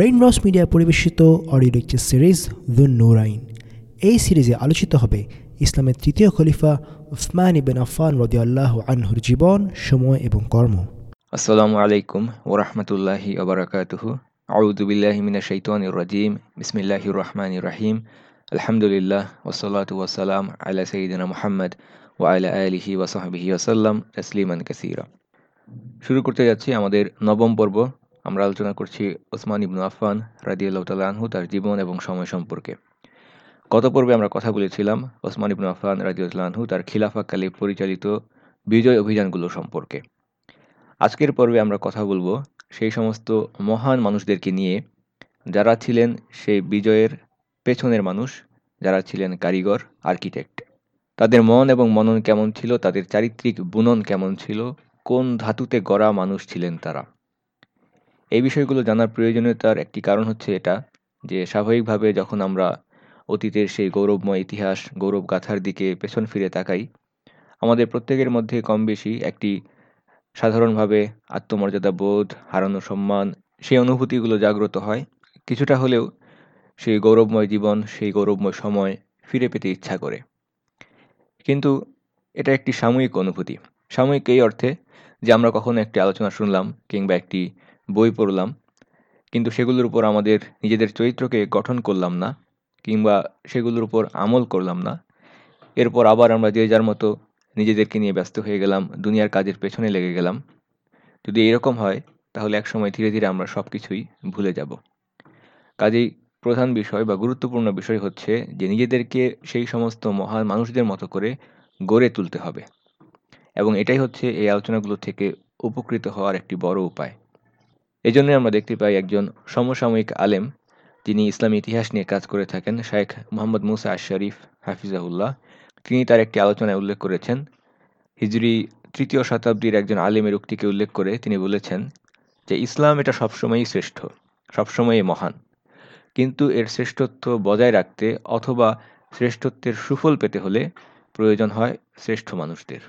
রেইনরস media পরিবেশিত audio lecture series the নোরাইন এই সিরিজে আলোচিত হবে ইসলামের তৃতীয় খলিফা উসমান ইবেন আফান রদি আল্লাহ আনহুর জীবন, সময় এবং কর্ম। আসসালামু আলাইকুম ওরহমতুল্লাহি ওবরাকাতুহু আউদুবিল্লাহি মিনা শৈতানির রাজিম। বিসমিল্লাহির রহমান রাহিম। আলহামদুলিল্লাহ ওসলাতু ওয়াসালাম আলা সঈদিনা মুহাম্মদ ওয়া আলা আলিহি ওয়াসাহবিহি ওসাল্লাম তসলিমান কাসিরা। শুরু করতে যাচ্ছি আমাদের নবম পর্ব আমরা আলোচনা করছি ওসমান ইবনু আফফান রাদিয়াল্লাহু তাআলা আনহু তার জীবন এবং সময় সম্পর্কে। গত পর্বে আমরা কথা বলেছিলাম ওসমান ইবনু আফফান রাদিয়াল্লাহু আনহু তার খিলাফাকালে পরিচালিত বিজয় অভিযানগুলো সম্পর্কে। আজকের পর্বে আমরা কথা বলব সেই সমস্ত মহান মানুষদেরকে নিয়ে। যারা ছিলেন সেই বিজয়ের পেছনের মানুষ, যারা ছিলেন কারিগর, আর্কিটেক্ট। তাদের মন এবং মনন কেমন ছিল? তাদের চারিত্রিক বুনন কেমন ছিল? কোন ধাতুতে গড়া মানুষ ছিলেন তারা? এই বিষয়গুলো জানার প্রয়োজনীয়তার একটি কারণ হচ্ছে এটা, যে স্বাভাবিকভাবে যখন আমরা অতীতের সেই গৌরবময় ইতিহাস, গৌরব গাথার দিকে পেছন ফিরে তাকাই, আমাদের প্রত্যেকের মধ্যে কম বেশি একটি সাধারণভাবে আত্মমর্যাদা বোধ, হারানো সম্মান, সেই অনুভূতিগুলো জাগ্রত হয়। কিছুটা হলেও সেই গৌরবময় জীবন, সেই গৌরবময় সময় ফিরে পেতে ইচ্ছা করে। কিন্তু এটা একটি সাময়িক অনুভূতি। সাময়িক এই অর্থে যে আমরা কখনো একটি আলোচনা শুনলাম কিংবা একটি বই পড়লাম। কিন্তু সেগুলোর উপর আমাদের নিজেদের চরিত্রকে গঠন করলাম না কিংবা সেগুলোর উপর আমল করলাম না। এরপর আবার আমরা যে যার মতো নিজেদেরকে নিয়ে ব্যস্ত হয়ে গেলাম, দুনিয়ার কাজের পেছনে লেগে গেলাম। যদি এরকম হয়, তাহলে একসময় ধীরে ধীরে আমরা সব কিছুই ভুলে যাব। কাজেই প্রধান বিষয় বা গুরুত্বপূর্ণ বিষয় হচ্ছে যে নিজেদেরকে সেই সমস্ত মহান মানুষদের মতো করে গড়ে তুলতে হবে। এবং এটাই হচ্ছে এই আলোচনাগুলো থেকে উপকৃত হওয়ার একটি বড় উপায়। এজন্যই আমরা দেখতে পাই একজন সমসাময়িক আলেম। যিনি ইসলামী ইতিহাস নিয়ে কাজ করে থাকেন, শায়েখ মোহাম্মদ মুসা আশারিফ হাফিজাহুল্লাহ। তিনি তার একটি আলোচনায় উল্লেখ করেছেন। হিজরি তৃতীয় শতাব্দীর একজন আলেমের উক্তিকে উল্লেখ করে তিনি বলেছেন যে, ইসলাম এটা সবসময়ই শ্রেষ্ঠ, সবসময়ই মহান। কিন্তু এর শ্রেষ্ঠত্ব বজায় রাখতে অথবা শ্রেষ্ঠত্বের সুফল পেতে হলে প্রয়োজন হয় শ্রেষ্ঠ মানুষদের।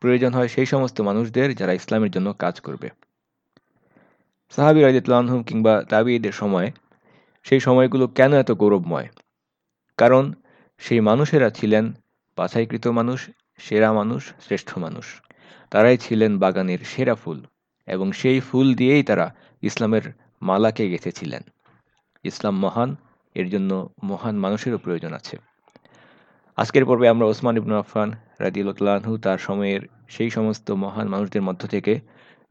প্রয়োজন হয় সেই সমস্ত মানুষদের যারা ইসলামের জন্য কাজ করবে। সাহাবি রাজিতুল্লাহম কিংবা তাবিদের সময়, সেই সময়গুলো কেন এত গৌরবময়? কারণ সেই মানুষেরা ছিলেন বাছাইকৃত মানুষ, সেরা মানুষ, শ্রেষ্ঠ মানুষ। তারাই ছিলেন বাগানের সেরা ফুল এবং সেই ফুল দিয়েই তারা ইসলামের মালাকে গেঁথেছিলেন। ইসলাম মহান, এর জন্য মহান মানুষেরও প্রয়োজন আছে। আজকের পর্বে আমরা ওসমান ইবনু আফান রাদিউল্লাহু তার সময়ের সেই সমস্ত মহান মানুষদের মধ্য থেকে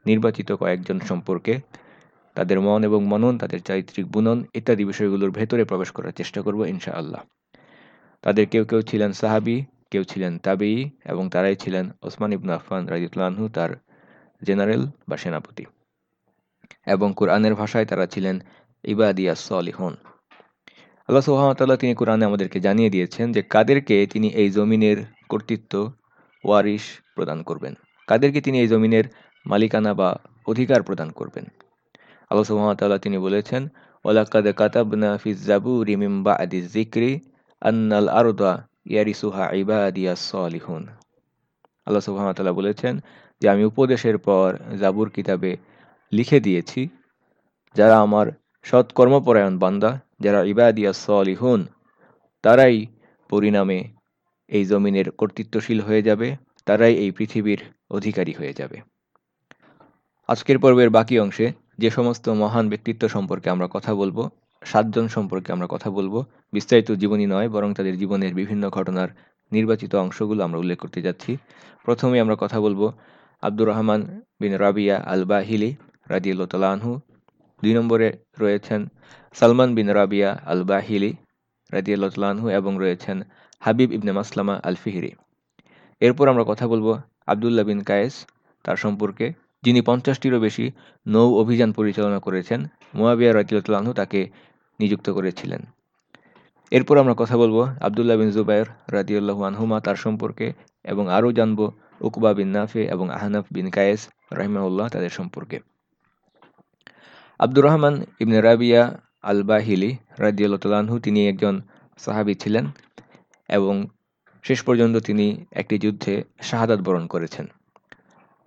নির্বাচিত কয়েকজন সম্পর্কে তাদের মন এবং মনন, তাদের চারিত্রিক বুনন ইত্যাদি বিষয়গুলোর ভেতরে প্রবেশ করার চেষ্টা করব ইনশাআল্লাহ। তাদের কেউ কেউ ছিলেন সাহাবি, কেউ ছিলেন তাবেই এবং তারাই ছিলেন ওসমান ইবনু আফান রাজিউল্লাহু তার জেনারেল বা সেনাপতি। এবং কোরআনের ভাষায় তারা ছিলেন ইবাদিয়া সলিহন। আল্লাহ সুহামতাল্লাহ তিনি কোরআনে আমাদেরকে জানিয়ে দিয়েছেন যে কাদেরকে তিনি এই জমিনের কর্তৃত্ব, ওয়ারিশ প্রদান করবেন। কাদেরকে তিনি এই জমিনের মালিকানা বা অধিকার প্রদান করবেন। আল্লাহ সুহামতাল্লাহ তিনি বলেছেন ওলাকাদ কাতাবনা ফিজ জাবুরি মিম্বা আদি জিক্রি আন্নাল আরদা ইয়ারিসুহা ইবাদিয়া সলিহুন আল্লাহ সুহামতাল্লাহ বলেছেন যে আমি উপদেশের পর জাবুর কিতাবে লিখে দিয়েছি যারা আমার সৎ কর্মপরায়ণ বান্দা যারা ইবাদিয়া সলিহুন তারাই পরিণামে এই জমিনের কর্তৃত্বশীল হয়ে যাবে তারাই এই পৃথিবীর অধিকারী হয়ে যাবে আজকের পর্বের বাকি অংশে যে সমস্ত মহান ব্যক্তিত্ব সম্পর্কে আমরা কথা বলব, সাতজন সম্পর্কে আমরা কথা বলব, বিস্তারিত জীবনী নয়, বরং তাদের জীবনের বিভিন্ন ঘটনার নির্বাচিত অংশগুলো আমরা উল্লেখ করতে যাচ্ছি। প্রথমে আমরা কথা বলব আব্দুর রহমান বিন রাবিয়া আল বাহিলি রাজিউল্লাহ আনহু। দুই নম্বরে রয়েছেন সালমান বিন রাবিয়া আল বাহিলি রাজিউল্লাহ আনহু এবং রয়েছেন হাবিব ইবনে মাসলামা আল ফিহিরি এরপর আমরা কথা বলব আবদুল্লাহ বিন কায়েস, তার সম্পর্কে। যিনি পঞ্চাশটিরও বেশি নৌ অভিযান পরিচালনা করেছেন, মোয়াবিয়া রাজিউল্লাহ তাকে নিযুক্ত করেছিলেন। এরপর আমরা কথা বলব আবদুল্লাহ বিন জুবাইর রাজিউল্লাহ আনহুমা তার সম্পর্কে এবং আরও জানব উকবা বিন নাফে এবং আহনাফ বিন কায়েস রাহিমাউল্লাহ তাদের সম্পর্কে। আব্দুর রহমান ইবনে রাবিয়া আল বাহিলি রাজিউল্লাহু তিনি একজন সাহাবি ছিলেন এবং শেষ পর্যন্ত তিনি একটি যুদ্ধে শাহাদাত বরণ করেছেন।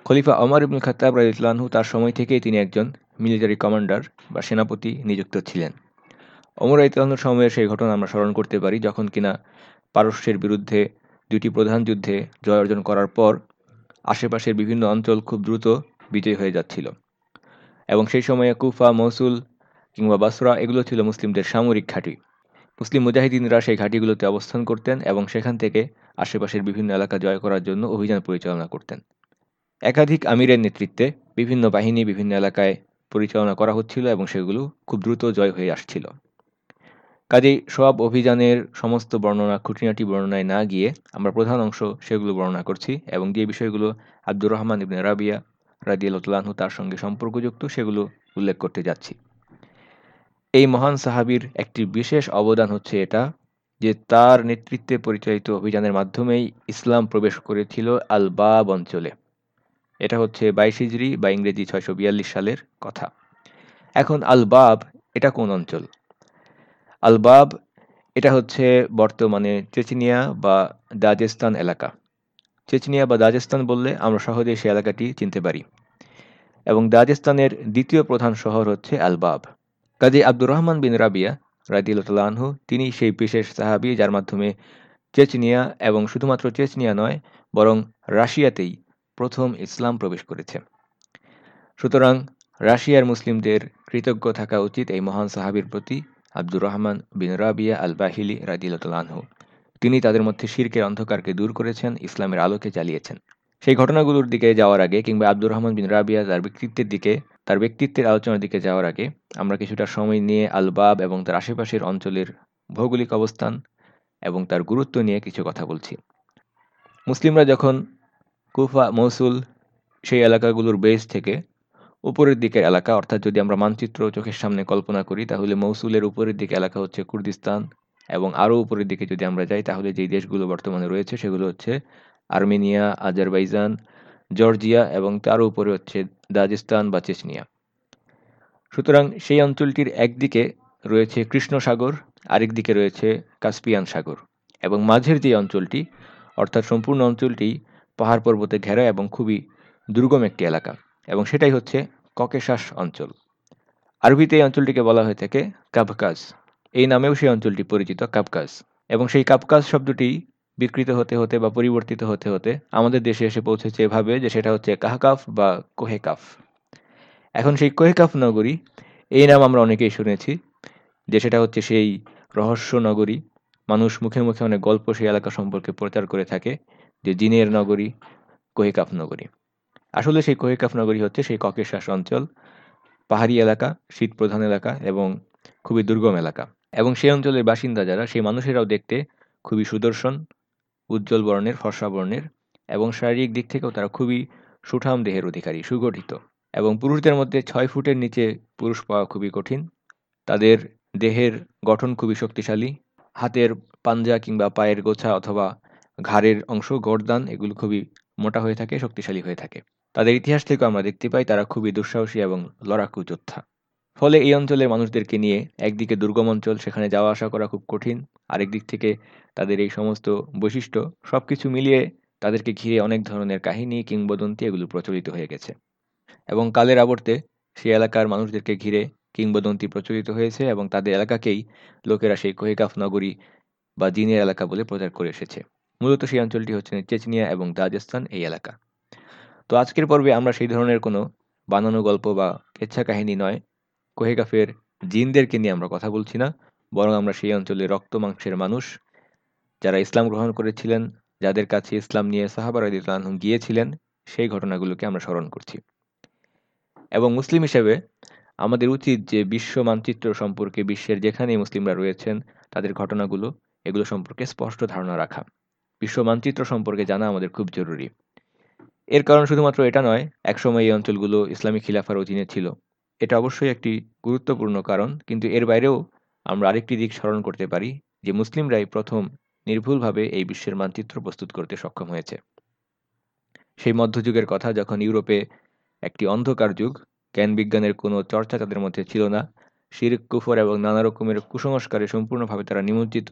খলিফা অমর ইবনুল খাত্তাব রাজিউল্লাহু তার সময় থেকেই তিনি একজন মিলিটারি কমান্ডার বা সেনাপতি নিযুক্ত ছিলেন। অমর ইতলানোর সময়ের সেই ঘটনা আমরা স্মরণ করতে পারি, যখন কিনা পারস্যের বিরুদ্ধে দুটি প্রধান যুদ্ধে জয় অর্জন করার পর আশেপাশের বিভিন্ন অঞ্চল খুব দ্রুত বিজয়ী হয়ে যাচ্ছিল। এবং সেই সময়ে কুফা, মসুল কিংবা বাসরা এগুলো ছিল মুসলিমদের সামরিক ঘাঁটি। মুসলিম মুজাহিদিনরা সেই ঘাঁটিগুলোতে অবস্থান করতেন এবং সেখান থেকে আশেপাশের বিভিন্ন এলাকা জয় করার জন্য অভিযান পরিচালনা করতেন। একাধিক আমিরের নেতৃত্বে বিভিন্ন বাহিনী বিভিন্ন এলাকায় পরিচালনা করা হচ্ছিল এবং সেগুলো খুব দ্রুত জয় হয়ে আসছিল। কাজেই সব অভিযানের সমস্ত বর্ণনা, খুঁটিনাটি বর্ণনায় না গিয়ে আমরা প্রধান অংশ সেগুলো বর্ণনা করছি এবং যে বিষয়গুলো আব্দুর রহমান ইবনে রাবিয়া রাদিয়ালতালাহু তার সঙ্গে সম্পর্কযুক্ত সেগুলো উল্লেখ করতে যাচ্ছি। এই মহান সাহাবির একটি বিশেষ অবদান হচ্ছে এটা যে তার নেতৃত্বে পরিচালিত অভিযানের মাধ্যমেই ইসলাম প্রবেশ করেছিল আলবাব অঞ্চলে। এটা হচ্ছে বাইশ হিজড়ি বা ইংরেজি ছয়শো বিয়াল্লিশ সালের কথা। এখন আলবাব এটা কোন অঞ্চল? আলবাব এটা হচ্ছে বর্তমানে চেচনিয়া বা দাজেস্তান এলাকা। চেচনিয়া বা দাজেস্তান বললে আমরা সহজে সে এলাকাটি চিনতে পারি। এবং দাজেস্তানের দ্বিতীয় প্রধান শহর হচ্ছে আলবাব। কাজী আব্দুর রহমান বিন রাবিয়া রাদিউল্লাহু তিনি সেই বিশেষ সাহাবি যার মাধ্যমে চেচনিয়া এবং শুধুমাত্র চেচনিয়া নয়, বরং রাশিয়াতেই প্রথম ইসলাম প্রবেশ করেছে। সুতরাং রাশিয়ার মুসলিমদের কৃতজ্ঞ থাকা উচিত এই মহান সাহাবির প্রতি আব্দুর রহমান বিন রাবিয়া আল বাহিলি রাদিউল্লাহু তিনি তাদের মধ্যে শির্কের অন্ধকারকে দূর করেছেন, ইসলামের আলোকে চালিয়েছেন। সেই ঘটনাগুলোর দিকে যাওয়ার আগে কিংবা আব্দুর রহমান বিন রাবিয়া তার ব্যক্তিত্বের দিকে, তার ব্যক্তিত্বের আলোচনার দিকে যাওয়ার আগে আমরা কিছুটা সময় নিয়ে আলবাব এবং তার আশেপাশের অঞ্চলের ভৌগোলিক অবস্থান এবং তার গুরুত্ব নিয়ে কিছু কথা বলছি। মুসলিমরা যখন কুফা, মৌসুল সেই এলাকাগুলোর বেস থেকে উপরের দিকের এলাকা। অর্থাৎ যদি আমরা মানচিত্র চোখের সামনে কল্পনা করি, তাহলে মৌসুলের উপরের দিকে এলাকা হচ্ছে কুর্দিস্তান এবং আরও উপরের দিকে যদি আমরা যাই, তাহলে যেই দেশগুলো বর্তমানে রয়েছে সেগুলো হচ্ছে আর্মেনিয়া, আজারবাইজান, জর্জিয়া এবং তার উপরে হচ্ছে দাজিস্তান বা চেচনিয়া। সুতরাং সেই অঞ্চলটির একদিকে রয়েছে কৃষ্ণ সাগর আরেক দিকে রয়েছে কাস্পিয়ান সাগর এবং মাঝের যে অঞ্চলটি, অর্থাৎ সম্পূর্ণ অঞ্চলটি পাহাড় পর্বতে ঘেরা এবং খুবই দুর্গম একটি এলাকা। এবং সেটাই হচ্ছে ককেশাস অঞ্চল। আরবিতে এই অঞ্চলটিকে বলা হয়ে থাকে কাবকাজ। এই নামেও সেই অঞ্চলটি পরিচিত, কাবকাজ। এবং সেই কাবকাজ শব্দটি বিকৃত হতে হতে বা পরিবর্তিত হতে হতে আমাদের দেশে এসে পৌঁছেছে এভাবে যে সেটা হচ্ছে কাহকাফ বা কোহেকাফ। এখন সেই কোহেকাফ নগরী, এই নাম আমরা অনেকেই শুনেছি যে সেটা হচ্ছে সেই রহস্য নগরী। মানুষ মুখে মুখে অনেক গল্প সেই এলাকা সম্পর্কে প্রচার করে থাকে। যে জিনের নগরী, কোহেকাফ নগরী। আসলে সেই কোহেকাফ নগরী হচ্ছে সেই ককেশাস অঞ্চল, পাহাড়ি এলাকা শীত প্রধান এলাকা এবং খুবই দুর্গম এলাকা। এবং সেই অঞ্চলের বাসিন্দা যারা, সেই মানুষেরাও দেখতে খুবই সুদর্শন, উজ্জ্বল বর্ণের, ফর্সা বর্ণের এবং শারীরিক দিক থেকেও তারা খুবই সুঠাম দেহের অধিকারী, সুগঠিত এবং পুরুষদের মধ্যে ছয় ফুটের নিচে পুরুষ পাওয়া খুবই কঠিন। তাদের দেহের গঠন খুবই শক্তিশালী। হাতের পাঞ্জা কিংবা পায়ের গোছা অথবা ঘাড়ের অংশ, গরদান, এগুলো খুবই মোটা হয়ে থাকে, শক্তিশালী হয়ে থাকে। তাদের ইতিহাস থেকে আমরা দেখতে পাই তারা খুবই দুঃসাহসী এবং লড়াকু যোদ্ধা। ফলে এই অঞ্চলের মানুষদেরকে নিয়ে একদিকে দুর্গম অঞ্চল, সেখানে যাওয়া আসা করা খুব কঠিন আরেক দিক থেকে তাদের এই সমস্ত বৈশিষ্ট্য সব কিছু মিলিয়ে তাদেরকে ঘিরে অনেক ধরনের কাহিনী, কিংবদন্তি এগুলো প্রচলিত হয়ে গেছে। এবং কালের আবর্তে সেই এলাকার মানুষদেরকে ঘিরে কিংবদন্তি প্রচলিত হয়েছে এবং তাদের এলাকাকেই লোকেরা সেই কোহেকাফ নগরী বা জিনের এলাকা বলে প্রচার করে এসেছে। মূলত সেই অঞ্চলটি হচ্ছে চেচনিয়া এবং দাজস্তান এই এলাকা। তো আজকের পর্বে আমরা সেই ধরনের কোনো বানানো গল্প বা কেচ্ছা কাহিনী নয়। কোহেকাফের জিনদেরকে নিয়ে আমরা কথা বলছি না, বরং আমরা সেই অঞ্চলে রক্ত মাংসের মানুষ যারা ইসলাম গ্রহণ করেছিলেন, যাদের কাছে ইসলাম নিয়ে সাহাবার আদিতালহম গিয়েছিলেন, সেই ঘটনাগুলোকে আমরা স্মরণ করছি। এবং মুসলিম হিসেবে আমাদের উচিত যে বিশ্ব মানচিত্র সম্পর্কে বিশ্বের যেখানেই মুসলিমরা রয়েছেন, তাদের ঘটনাগুলো, এগুলো সম্পর্কে স্পষ্ট ধারণা রাখা। বিশ্ব মানচিত্র সম্পর্কে জানা আমাদের খুব জরুরি। এর কারণ শুধুমাত্র এটা নয়, একসময় এই অঞ্চলগুলো ইসলামী খিলাফার অধীনে ছিল। এটা অবশ্যই একটি গুরুত্বপূর্ণ কারণ, কিন্তু এর বাইরেও আমরা আরেকটি দিক স্মরণ করতে পারি, যে মুসলিমরাই প্রথম নির্ভুলভাবে এই বিশ্বের মানচিত্র প্রস্তুত করতে সক্ষম হয়েছে। সেই মধ্যযুগের কথা যখন ইউরোপে একটি অন্ধকার যুগ, জ্ঞান বিজ্ঞানের কোনো চর্চা তাদের মধ্যে ছিল না, শির, কুফর এবং নানা রকমের কুসংস্কারে সম্পূর্ণভাবে তারা নিমজ্জিত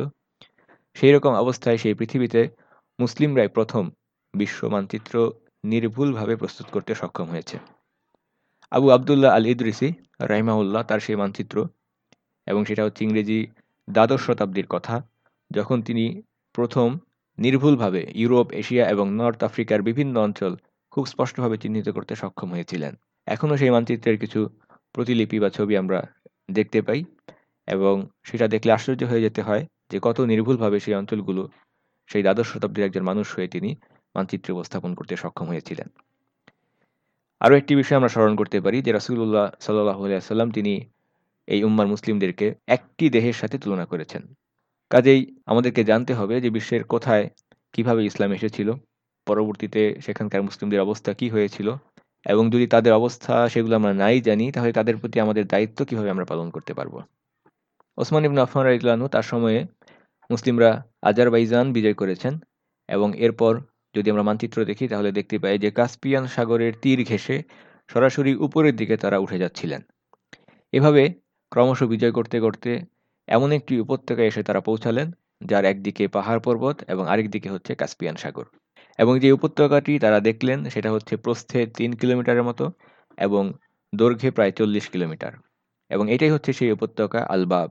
সেই রকম অবস্থায় সেই পৃথিবীতে মুসলিমরাই প্রথম বিশ্ব মানচিত্র নির্ভুলভাবে প্রস্তুত করতে সক্ষম হয়েছে। আবু আবদুল্লাহ আল ইদরিসি রাহিমাউল্লাহ তার সেই মানচিত্র এবং সেটা হচ্ছে ইংরেজি দ্বাদশ শতাব্দীর কথা, যখন তিনি প্রথম নির্ভুলভাবে ইউরোপ, এশিয়া এবং নর্থ আফ্রিকার বিভিন্ন অঞ্চল খুব স্পষ্টভাবে চিহ্নিত করতে সক্ষম হয়েছিলেন। এখনও সেই মানচিত্রের কিছু প্রতিলিপি বা ছবি আমরা দেখতে পাই এবং সেটা দেখলে আশ্চর্য হয়ে যেতে হয় যে কত নির্ভুলভাবে সেই অঞ্চলগুলো, সেই দ্বাদশ শতাব্দীর একজন মানুষ হয়ে তিনি মানচিত্রে উপস্থাপন করতে সক্ষম হয়েছিলেন। আরও একটি বিষয় আমরা স্মরণ করতে পারি যে রাসুল্লাহ সাল্লাহ সাল্লাম তিনি এই উম্মার মুসলিমদেরকে একটি দেহের সাথে তুলনা করেছেন। কাজেই আমাদেরকে জানতে হবে যে বিশ্বের কোথায় কীভাবে ইসলাম এসেছিল, পরবর্তীতে সেখানকার মুসলিমদের অবস্থা কি হয়েছিল, এবং যদি তাদের অবস্থা সেগুলো আমরা নাই জানি, তাহলে তাদের প্রতি আমাদের দায়িত্ব কীভাবে আমরা পালন করতে পারব? ওসমান ইবন আফমান রাইতলানু তার সময়ে মুসলিমরা আজারবাইজান বিজয় করেছেন এবং এরপর যদি আমরা মানচিত্র দেখি, তাহলে দেখতে পাই যে কাস্পিয়ান সাগরের তীর ঘেঁষে সরাসরি উপরের দিকে তারা উঠে যাচ্ছিলেন। এভাবে ক্রমশ বিজয় করতে করতে এমন একটি উপত্যকায় এসে তারা পৌঁছালেন, যার একদিকে পাহাড় পর্বত এবং আরেক দিকে হচ্ছে কাস্পিয়ান সাগর। এবং যে উপত্যকাটি তারা দেখলেন, সেটা হচ্ছে প্রস্থে তিন কিলোমিটারের মতো এবং দৈর্ঘ্যে প্রায় চল্লিশ কিলোমিটার। এবং এটাই হচ্ছে সেই উপত্যকা আলবাব,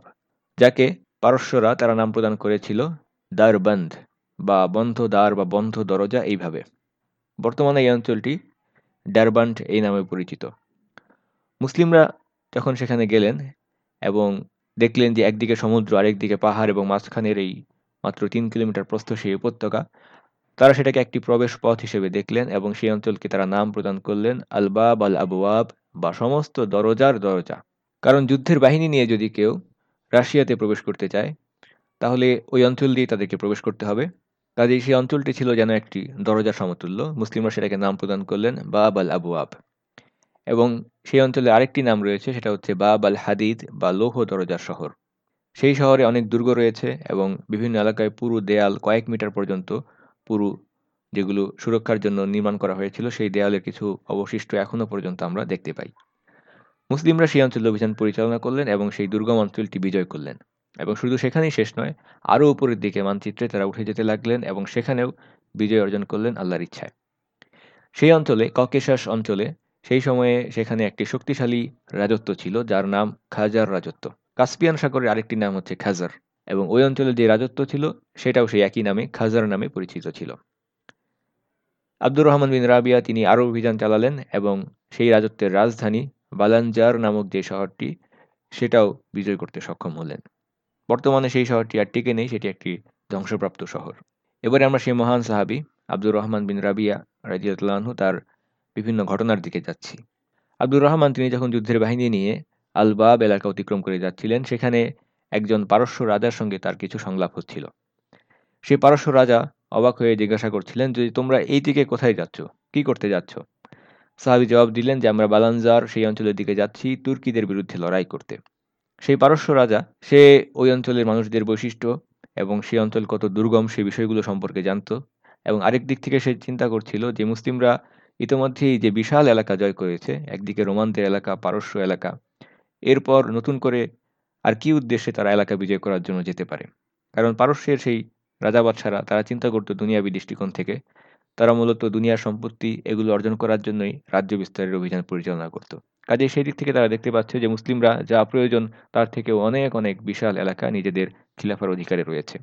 যাকে পারস্যরা তারা নাম প্রদান করেছিল দারবন্ধ বা বন্ধ দ্বার বা বন্ধ দরজা এইভাবে। বর্তমানে এই অঞ্চলটি ডারবান্ট এই নামে পরিচিত। মুসলিমরা যখন সেখানে গেলেন এবং দেখলেন যে একদিকে সমুদ্র, আরেকদিকে পাহাড় এবং মাঝখানের এই মাত্র তিন কিলোমিটার প্রস্থ সেই উপত্যকা, তারা সেটাকে একটি প্রবেশ পথ হিসেবে দেখলেন এবং সেই অঞ্চলকে তারা নাম প্রদান করলেন আলবাব আল আবুয়াব বা সমস্ত দরজার দরজা। কারণ যুদ্ধের বাহিনী নিয়ে যদি কেউ রাশিয়াতে প্রবেশ করতে চায়, তাহলে ওই অঞ্চল দিয়ে তাদেরকে প্রবেশ করতে হবে। কাজেই সেই অঞ্চলটি ছিল যেন একটি দরজা সমতুল্য। মুসলিমরা সেটাকে নাম প্রদান করলেন বাব আল আবু আব। এবং সেই অঞ্চলে আরেকটি নাম রয়েছে, সেটা হচ্ছে বাব আল হাদিদ বা লৌহ দরজার শহর। সেই শহরে অনেক দুর্গ রয়েছে এবং বিভিন্ন এলাকায় পুরো দেয়াল কয়েক মিটার পর্যন্ত পুরো, যেগুলো সুরক্ষার জন্য নির্মাণ করা হয়েছিল, সেই দেয়ালের কিছু অবশিষ্ট এখনও পর্যন্ত আমরা দেখতে পাই। মুসলিমরা সেই অঞ্চলে অভিযান পরিচালনা করলেন এবং সেই দুর্গম অঞ্চলটি বিজয় করলেন। এবং শুধু সেখানেই শেষ নয়, আরও উপরের দিকে মানচিত্রে তারা উঠে যেতে লাগলেন এবং সেখানেও বিজয় অর্জন করলেন আল্লাহর ইচ্ছায়। সেই অঞ্চলে, ককেশাস অঞ্চলে, সেই সময়ে সেখানে একটি শক্তিশালী রাজত্ব ছিল যার নাম খাজার রাজত্ব। কাস্পিয়ান সাগরের আরেকটি নাম হচ্ছে খাজার এবং ওই অঞ্চলে যে রাজত্ব ছিল সেটাও সেই একই নামে, খাজার নামে পরিচিত ছিল। আব্দুর রহমান বিন রাবিয়া তিনি আরও অভিযান চালালেন এবং সেই রাজত্বের রাজধানী বালানজার নামক যে শহরটি, সেটাও বিজয় করতে সক্ষম হলেন। বর্তমানে সেই শহরটি আর টিকে নেই, সেটি একটি ধ্বংসপ্রাপ্ত শহর। এবারে আমরা সেই মহান সাহাবি আব্দুর রহমান বিন রাবিয়া রাজিয়াতলাহু তার বিভিন্ন ঘটনার দিকে যাচ্ছি। আব্দুর রহমান তিনি যখন যুদ্ধের বাহিনী নিয়ে আলবাব এলাকা অতিক্রম করে যাচ্ছিলেন, সেখানে একজন পারস্য রাজার সঙ্গে তার কিছু সংলাপ হচ্ছিল। সেই পারস্য রাজা অবাক হয়ে জিজ্ঞাসা করছিলেন যে তোমরা এই দিকে কোথায় যাচ্ছ? কি করতে যাচ্ছ? সাহাবি জবাব দিলেন যে, আমরা বালানজার সেই অঞ্চলের দিকে যাচ্ছি, তুর্কিদের বিরুদ্ধে লড়াই করতে। সেই পারস্য রাজা, সে ওই অঞ্চলের মানুষদের বৈশিষ্ট্য এবং সেই অঞ্চল কত দুর্গম সেই বিষয়গুলো সম্পর্কে জানত এবং আরেক দিক থেকে সে চিন্তা করছিল যে, মুসলিমরা ইতোমধ্যেই যে বিশাল এলাকা জয় করেছে, একদিকে রোমানদের এলাকা, পারস্য এলাকা, এরপর নতুন করে আর কি উদ্দেশ্যে তারা এলাকা বিজয় করার জন্য যেতে পারে? কারণ পারস্যের সেই রাজা বাদশারা তারা চিন্তা করতো দুনিয়াবি দৃষ্টিকোণ থেকে তারা মূলত দুনিয়ার সম্পত্তি এগুলো অর্জন করার জন্যই রাজ্য বিস্তারের অভিযান পরিচালনা করত। কাজে সেই দিক থেকে তারা দেখতে পাচ্ছে যে মুসলিমরা যা প্রয়োজন তার থেকেও অনেক অনেক বিশাল এলাকা নিজেদের খিলাফার অধিকারে রয়েছে।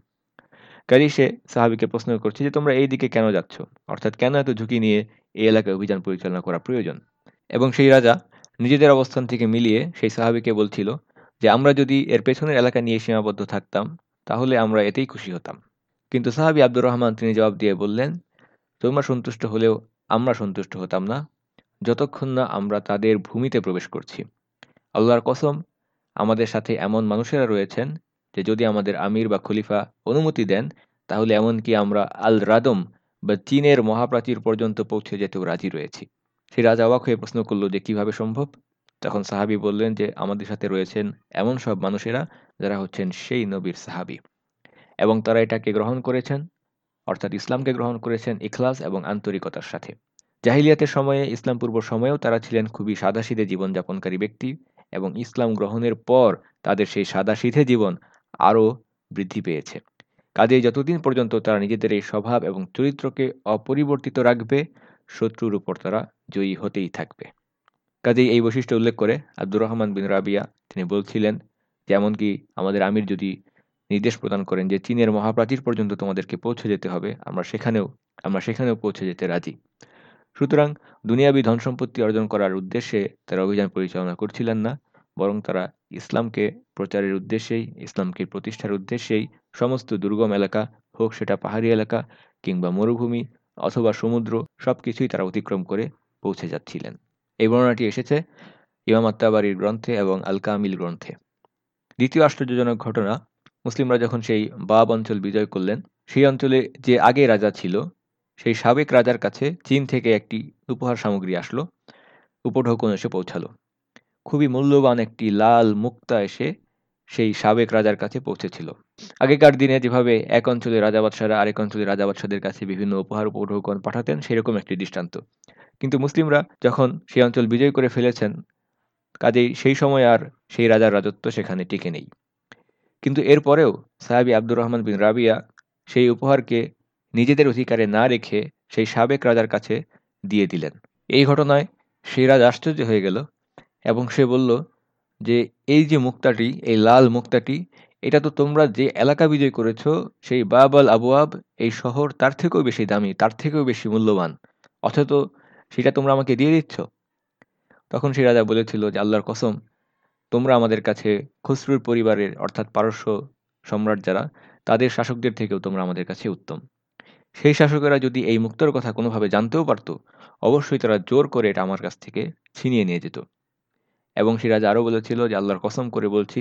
কাজেই সে সাহাবিকে প্রশ্ন করছে যে, তোমরা এই দিকে কেন যাচ্ছ? অর্থাৎ কেন এত ঝুঁকি নিয়ে এই এলাকায় অভিযান পরিচালনা করা প্রয়োজন? এবং সেই রাজা নিজেদের অবস্থান থেকে মিলিয়ে সেই সাহাবিকে বলছিল যে, আমরা যদি এর পেছনের এলাকা নিয়ে সীমাবদ্ধ থাকতাম, তাহলে আমরা এতেই খুশি হতাম। কিন্তু সাহাবি আব্দুর রহমান তিনি জবাব দিয়ে বললেন তোমরা সন্তুষ্ট হলেও আমরা সন্তুষ্ট হতাম না। যতক্ষণ না আমরা তাদের ভূমিতে প্রবেশ করছি। আল্লাহর কসম, আমাদের সাথে এমন মানুষেরা রয়েছেন যে যদি আমাদের আমির বা খলিফা অনুমতি দেন, তাহলে এমনকি আমরা আল রাদম বা চীনের মহাপ্রাচীর পর্যন্ত পৌঁছে যেতেও রাজি রয়েছি। সে রাজা অবাক হয়ে প্রশ্ন করল যে কীভাবে সম্ভব? তখন সাহাবি বললেন যে আমাদের সাথে রয়েছেন এমন সব মানুষেরা যারা হচ্ছেন সেই নবীর সাহাবি। এবং তারা এটাকে গ্রহণ করেছেন অর্থাৎ ইসলামকে গ্রহণ করেছেন ইখলাস এবং আন্তরিকতার সাথে। জাহিলিয়াতের সময়ে, ইসলাম পূর্ব সময়েও তারা ছিলেন খুবই সাদাসিধে জীবনযাপনকারী ব্যক্তি এবং ইসলাম গ্রহণের পর তাদের সেই সাদাসিধে জীবন আরও বৃদ্ধি পেয়েছে। কাজেই যতদিন পর্যন্ত তারা নিজেদের এই স্বভাব এবং চরিত্রকে অপরিবর্তিত রাখবে, শত্রুর উপর তারা জয়ী হতেই থাকবে। কাজেই এই বৈশিষ্ট্য উল্লেখ করে আব্দুর রহমান বিন রাবিয়া, তিনি বলছিলেন যে এমনকি আমাদের আমির যদি নির্দেশ প্রদান করেন যে চীনের মহাপ্রাচীর পর্যন্ত তোমাদেরকে পৌঁছে যেতে হবে। আমরা সেখানেও আমরা সেখানেও পৌঁছে যেতে রাজি। সুতরাং দুনিয়াবি ধন সম্পত্তি অর্জন করার উদ্দেশ্যে তারা অভিযান পরিচালনা করছিলেন না, বরং তারা ইসলামকে প্রচারের উদ্দেশ্যেই, ইসলামকে প্রতিষ্ঠার উদ্দেশ্যেই সমস্ত দুর্গম এলাকা, হোক সেটা পাহাড়ি এলাকা কিংবা মরুভূমি অথবা সমুদ্র সব কিছুই তারা অতিক্রম করে পৌঁছে যাচ্ছিলেন। এই বর্ণনাটি এসেছে ইমাম আত্মাবাড়ির গ্রন্থে এবং আল কামিল গ্রন্থে। দ্বিতীয় আশ্চর্যজনক ঘটনা মুসলিমরা যখন সেই বাব অঞ্চল বিজয় করলেন, সেই অঞ্চলে যে আগে রাজা ছিল, সেই সাবেক রাজার কাছে চীন থেকে একটি উপহার সামগ্রী আসলো। উপঢৌকন এসে পৌঁছালো। খুবই মূল্যবান একটি লাল মুক্তা এসে সেই সাবেক রাজার কাছে পৌঁছেছিল। আগেকার দিনে যেভাবে এক অঞ্চলে রাজাবাদশারা আরেক অঞ্চলে রাজাবাদশাদের কাছে বিভিন্ন উপহার, উপঢৌকন পাঠাতেন, সেরকম একটি দৃষ্টান্ত। কিন্তু মুসলিমরা যখন সেই অঞ্চল বিজয় করে ফেলেছেন, কাজেই সেই সময় আর সেই রাজার রাজত্ব সেখানে টিকে নেই। কিন্তু এরপরেও সাহাবি আব্দুর রহমান বিন রাবিয়া সেই উপহারকে নিজেদের অধিকারে না রেখে সেই সাবেক রাজার কাছে দিয়ে দিলেন। এই ঘটনায় সেই রাজ আশ্চর্য হয়ে গেল এবং সে বলল যে, এই যে মুক্তাটি, এই লাল মুক্তাটি, এটা তো তোমরা যে এলাকা বিজয় করেছ, সেই বাবাল আবুয়াব এই শহর তার থেকেও বেশি দামি, তার থেকেও বেশি মূল্যবান। অথচ সেটা তোমরা আমাকে দিয়ে দিচ্ছ? তখন সেই রাজা বলেছিল যে, আল্লাহর কসম তোমরা আমাদের কাছে খসরুর পরিবারের, অর্থাৎ পারস্য সম্রাট যারা, তাদের শাসকদের থেকেও তোমরা আমাদের কাছে উত্তম। সেই শাসকেরা যদি এই মুক্তর কথা কোনোভাবে জানতেও পারত, অবশ্যই তারা জোর করে এটা আমার কাছ থেকে ছিনিয়ে নিয়ে যেত। এবং সিরাজ আরও বলেছিল যে, আল্লাহর কসম করে বলছি,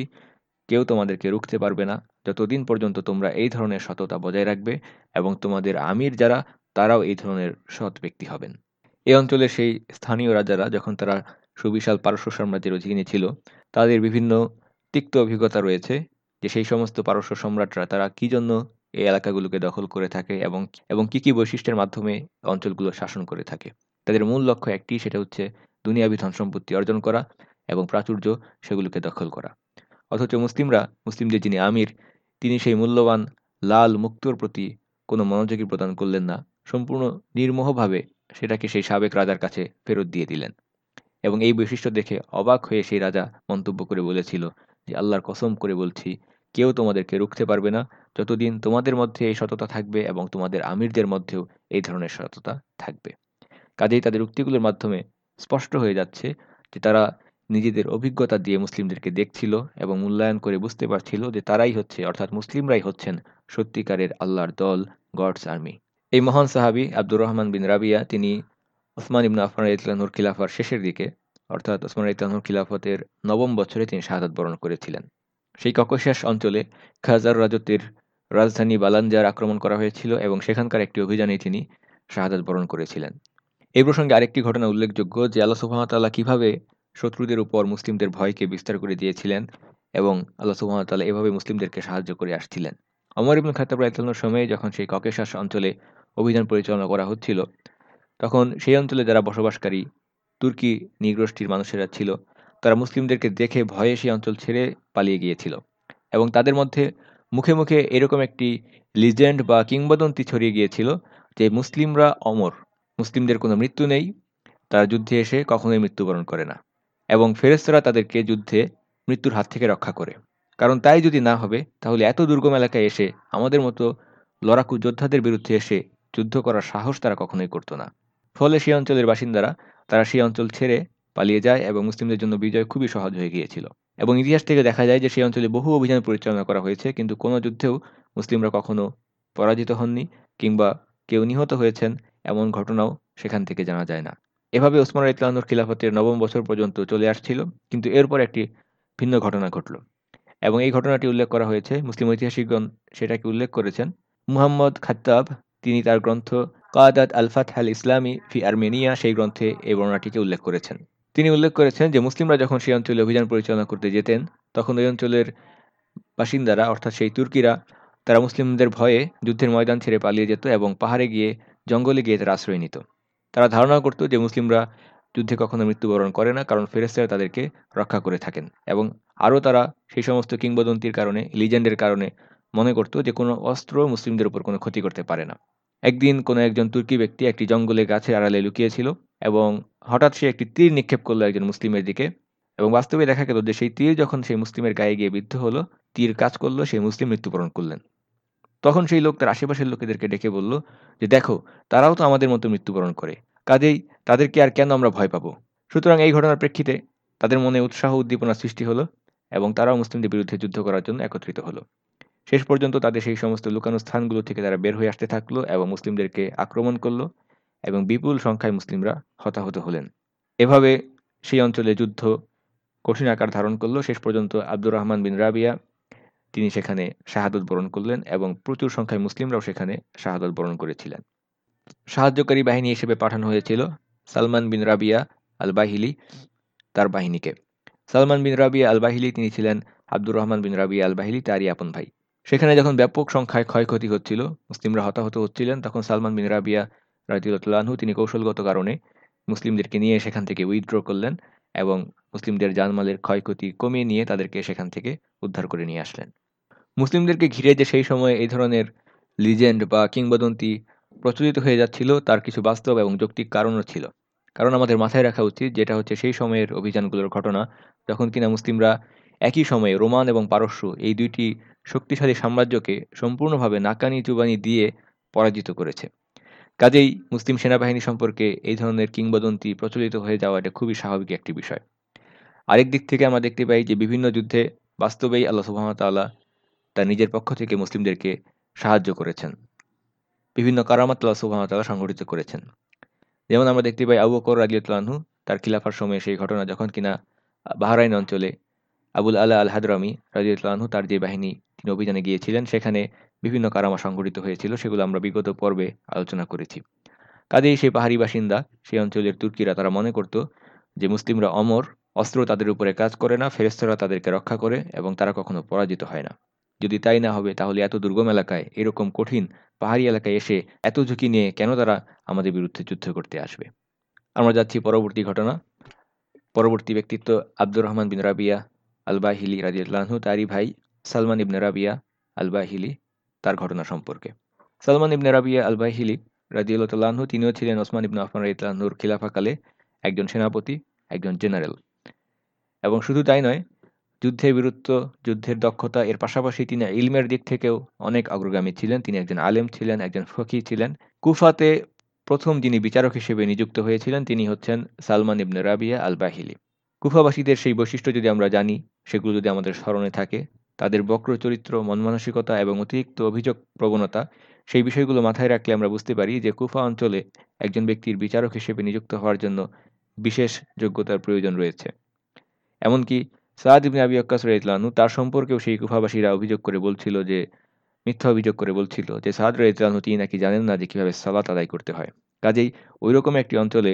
কেউ তোমাদেরকে রুখতে পারবে না। যতদিন পর্যন্ত তোমরা এই ধরনের সততা বজায় রাখবে এবং তোমাদের আমির যারা, তারাও এই ধরনের সৎ ব্যক্তি হবেন। এই অঞ্চলের সেই স্থানীয় রাজারা যখন তারা সুবিশাল পারস্য সাম্রাজ্যের অধীনে ছিল তাদের বিভিন্ন তিক্ত অভিজ্ঞতা রয়েছে যে সেই সমস্ত পারস্য সম্রাটরা তারা কি জন্য এই এলাকাগুলোকে দখল করে থাকে এবং এবং কি কি বৈশিষ্ট্যের মাধ্যমে অঞ্চলগুলো শাসন করে থাকে। তাদের মূল লক্ষ্য একটি, সেটা হচ্ছে দুনিয়াবি ধন সম্পত্তি অর্জন করা এবং প্রাচুর্য সেগুলোকে দখল করা। অথচ মুসলিমরা, মুসলিমদের যিনি আমির, তিনি সেই মূল্যবান লাল মুক্তর প্রতি কোনো মনোযোগী প্রদান করলেন না। সম্পূর্ণ নির্মোহভাবে সেটাকে সেই সাবেক রাজার কাছে ফেরত দিয়ে দিলেন। এবং এই বৈশিষ্ট্য দেখে অবাক হয়ে সেই রাজা মন্তব্য করে বলেছিল যে, আল্লাহর কসম করে বলছি, কেউ তোমাদেরকে রুখতে পারবে না। যতদিন তোমাদের মধ্যে এই সততা থাকবে এবং তোমাদের আমিরদের মধ্যেও এই ধরনের সততা থাকবে। কাজেই তাদের উক্তিগুলোর মাধ্যমে স্পষ্ট হয়ে যাচ্ছে যে, তারা নিজেদের অভিজ্ঞতা দিয়ে মুসলিমদেরকে দেখছিল এবং মূল্যায়ন করে বুঝতে পারছিল যে, তারাই হচ্ছে, অর্থাৎ মুসলিমরাই হচ্ছেন সত্যিকারের আল্লাহর দল, গডস আর্মি। এই মহান সাহাবি আব্দুর রহমান বিন রাবিয়া, তিনি ওসমান ইবনা আফমান ইতলানুর খিলাফার শেষের দিকে, অর্থাৎ ওসমান ইতলানুর খিলাফতের নবম বছরে তিনি শাহাদাত বরণ করেছিলেন। সেই ককশাস অঞ্চলে খাজার রাজত্বের রাজধানী বালানজার আক্রমণ করা হয়েছিল এবং সেখানকার একটি অভিযানে তিনি শাহাদাত বরণ করেছিলেন। এই প্রসঙ্গে আরেকটি ঘটনা উল্লেখযোগ্য যে আল্লাহ সুহামতাল্লাহ কীভাবে শত্রুদের উপর মুসলিমদের ভয়কে বিস্তার করে দিয়েছিলেন এবং আল্লাহ সুহামতাল্লাহ এভাবে মুসলিমদেরকে সাহায্য করে আসছিলেন। অমর ইবুল খাতাব রাইতালনের সময়ে যখন সেই ককেশাস অঞ্চলে অভিযান পরিচালনা করা হচ্ছিল তখন সেই অঞ্চলে যারা বসবাসকারী তুর্কি নিগোষ্ঠীর মানুষেরা ছিল, তারা মুসলিমদেরকে দেখে ভয়ে সেই অঞ্চল ছেড়ে পালিয়ে গিয়েছিল এবং তাদের মধ্যে মুখে মুখে এরকম একটি লিজেন্ড বা কিংবদন্তি ছড়িয়ে গিয়েছিল যে মুসলিমরা অমর, মুসলিমদের কোনো মৃত্যু নেই, তারা যুদ্ধে এসে কখনোই মৃত্যুবরণ করে না এবং ফেরেস্তরা তাদেরকে যুদ্ধে মৃত্যুর হাত থেকে রক্ষা করে। কারণ তাই যদি না হবে, তাহলে এত দুর্গম এলাকায় এসে আমাদের মতো লড়াকু যোদ্ধাদের বিরুদ্ধে এসে যুদ্ধ করার সাহস তারা কখনোই করতো না। ফলে সেই অঞ্চলের বাসিন্দারা, তারা সেই অঞ্চল ছেড়ে পালিয়ে যায় এবং মুসলিমদের জন্য বিজয় খুবই সহজ হয়ে গিয়েছিল। এবং ইতিহাস থেকে দেখা যায় যে সেই অঞ্চলে বহু অভিযান পরিচালনা করা হয়েছে, কিন্তু কোনো যুদ্ধেও মুসলিমরা কখনো পরাজিত হননি কিংবা কেউ নিহত হয়েছেন এমন ঘটনাও সেখান থেকে জানা যায় না। এভাবে ওসমান ইতলানুর খিলাফতের নবম বছর পর্যন্ত চলে আসছিল, কিন্তু এরপর একটি ভিন্ন ঘটনা ঘটল। এবং এই ঘটনাটি উল্লেখ করা হয়েছে, মুসলিম ঐতিহাসিকগণ সেটাকে উল্লেখ করেছেন। মুহাম্মদ খাত্তাব, তিনি তার গ্রন্থ কাদাত আলফাত আল ইসলামী ফি আর্মেনিয়া সেই গ্রন্থে এই বর্ণনাটিকে উল্লেখ করেছেন। তিনি উল্লেখ করেছেন যে, মুসলিমরা যখন সেই অঞ্চলে অভিযান পরিচালনা করতে যেতেন, তখন ওই অঞ্চলের বাসিন্দারা, অর্থাৎ সেই তুর্কিরা, তারা মুসলিমদের ভয়ে যুদ্ধের ময়দান ছেড়ে পালিয়ে যেত এবং পাহাড়ে গিয়ে জঙ্গলে গিয়ে তারা আশ্রয় নিত। তারা ধারণা করত যে, মুসলিমরা যুদ্ধে কখনো মৃত্যুবরণ করে না, কারণ ফেরেস্তারা তাদেরকে রক্ষা করে থাকেন এবং আরও তারা সেই সমস্ত কিংবদন্তির কারণে, লিজেন্ডের কারণে মনে করত যে, কোনো অস্ত্র মুসলিমদের উপর কোনো ক্ষতি করতে পারে না। একদিন কোনো একজন তুর্কি ব্যক্তি একটি জঙ্গলে গাছের আড়ালে লুকিয়েছিল এবং হঠাৎ সে একটি তীর নিক্ষেপ করল একজন মুসলিমের দিকে এবং বাস্তবে দেখা গেল যে সেই তীর যখন সেই মুসলিমের গায়ে গিয়ে বিদ্ধ হলো, তীর কাজ করল, সেই মুসলিম মৃত্যুবরণ করলেন। তখন সেই লোক তার আশেপাশের লোকেদেরকে ডেকে বলল যে, দেখো, তারাও তো আমাদের মতো মৃত্যুবরণ করে। কাজেই তাদেরকে আর কেন আমরা ভয় পাবো? সুতরাং এই ঘটনার প্রেক্ষিতে তাদের মনে উৎসাহ উদ্দীপনা সৃষ্টি হলো এবং তারাও মুসলিমদের বিরুদ্ধে যুদ্ধ করার জন্য একত্রিত হলো। শেষ পর্যন্ত তাদের সেই সমস্ত লুকানো স্থানগুলো থেকে তারা বের হয়ে আসতে থাকল এবং মুসলিমদেরকে আক্রমণ করল এবং বিপুল সংখ্যায় মুসলিমরা হতাহত হলেন। এভাবে সেই অঞ্চলে যুদ্ধ কঠিন আকার ধারণ করল। শেষ পর্যন্ত আব্দুর রহমান বিন রাবিয়া তিনি সেখানে শাহাদত বরণ করলেন এবং প্রচুর সংখ্যায় মুসলিমরাও সেখানে শাহাদত বরণ করেছিলেন। সাহায্যকারী বাহিনী হিসেবে পাঠানো হয়েছিল সালমান বিন রাবিয়া আল বাহিলি তার বাহিনীকে। সালমান বিন রাবিয়া আল বাহিলি তিনি ছিলেন আব্দুর রহমান বিন রাবিয়া আল বাহিলি তারই আপন ভাই। সেখানে যখন ব্যাপক সংখ্যায় ক্ষয়ক্ষতি হচ্ছিল, মুসলিমরা হতাহত হচ্ছিলেন, তখন সালমান বিন রাবিয়া রাজিউল্লাহু তিনি কৌশলগত কারণে মুসলিমদেরকে নিয়ে সেখান থেকে উইথড্র করলেন এবং মুসলিমদের জানমালের ক্ষয়ক্ষতি কমিয়ে নিয়ে তাদেরকে সেখান থেকে উদ্ধার করে নিয়ে আসলেন। মুসলিমদেরকে ঘিরে যে সেই সময়ে এই ধরনের লিজেন্ড বা কিংবদন্তি প্রচলিত হয়ে যাচ্ছিল, তার কিছু বাস্তব এবং যৌক্তিক কারণও ছিল। কারণ আমাদের মাথায় রাখা উচিত যেটা হচ্ছে সেই সময়ের অভিযানগুলোর ঘটনা, যখন কিনা মুসলিমরা একই সময়ে রোমান এবং পারস্য এই দুইটি শক্তিশালী সাম্রাজ্যকে সম্পূর্ণভাবে নাকানি চুবানি দিয়ে পরাজিত করেছে। কাজেই মুসলিম সেনাবাহিনী সম্পর্কে এই ধরনের কিংবদন্তি প্রচলিত হয়ে যাওয়া এটা খুবই স্বাভাবিক একটি বিষয়। আরেক দিক থেকে আমরা দেখতে পাই যে বিভিন্ন যুদ্ধে বাস্তবেই আল্লাহ সুহামতাল্লাহ তার নিজের পক্ষ থেকে মুসলিমদেরকে সাহায্য করেছেন। বিভিন্ন কারামাত আল্লাহ সুহামতাল্লাহ সংঘটিত করেছেন। যেমন আমরা দেখতে পাই আবু বকর রাজিউল্লাহু তার খিলাফার সময়ে সেই ঘটনা যখন কিনা বাহরাইন অঞ্চলে আবুল আল্লাহ আল হাদরামি রাজিউল্লাহু তার যে বাহিনী তিনি অভিযানে গিয়েছিলেন। সেখানে বিভিন্ন কারামা সংঘটিত হয়েছিল, সেগুলো আমরা বিগত পর্বে আলোচনা করেছি। কাজেই সেই পাহাড়ি বাসিন্দা, সেই অঞ্চলের তুর্কিরা তারা মনে করত যে মুসলিমরা অমর, অস্ত্র তাদের উপরে কাজ করে না ফেরেস্তরা তাদেরকে রক্ষা করে এবং তারা কখনো পরাজিত হয় না। যদি তাই না হবে, তাহলে এত দুর্গম এলাকায়, এরকম কঠিন পাহাড়ি এলাকায় এসে এত ঝুঁকি নিয়ে কেন তারা আমাদের বিরুদ্ধে যুদ্ধ করতে আসবে? আমরা যাচ্ছি পরবর্তী ঘটনা। পরবর্তী ব্যক্তিত্ব আব্দুর রহমান বিন রাবিয়া আলবাহিলি রাজিউল্লাহু তারই ভাই। সালমান ইবনে রাবিয়া আলবাহিলি, তার ঘটনা সম্পর্কে। সালমান ইবনে রাবিয়া আলবাহিলি রাজিউল্লাহু তিনিও ছিলেন ওসমান ইবনে আফমান রাইতলাহুর খিলাফাকালে একজন সেনাপতি, একজন জেনারেল। এবং শুধু তাই নয়, যুদ্ধের বীরত্ব, যুদ্ধের দক্ষতা, এর পাশাপাশি তিনি ইলমের দিক থেকেও অনেক অগ্রগামী ছিলেন। তিনি একজন আলেম ছিলেন, একজন ফকি ছিলেন। কুফাতে প্রথম যিনি বিচারক হিসেবে নিযুক্ত হয়েছিলেন, তিনি হচ্ছেন সালমান ইবনে রাবিয়া আল বাহিলি কুফাবাসীদের সেই বৈশিষ্ট্য যদি আমরা জানি, সেগুলো যদি আমাদের স্মরণে থাকে তাদের বক্র চরিত্র মনমানসিকতা এবং অতিরিক্ত অভিযোগ প্রবণতা, সেই বিষয়গুলো মাথায় রাখলে আমরা বুঝতে পারি যে কুফা অঞ্চলে একজন ব্যক্তির বিচারক হিসেবে নিযুক্ত হওয়ার জন্য বিশেষ যোগ্যতার প্রয়োজন রয়েছে। এমনকি সাদ ইবনে আবি আক্কাস রাইতলানু তার সম্পর্কেও সেই কুফাবাসীরা অভিযোগ করে বলছিল যে, মিথ্যা অভিযোগ করে বলছিল যে, সাদ রাইতলানু তিনি নাকি জানেন না যে কীভাবে সালাত আদায় করতে হয়। কাজেই ওই রকম একটি অঞ্চলে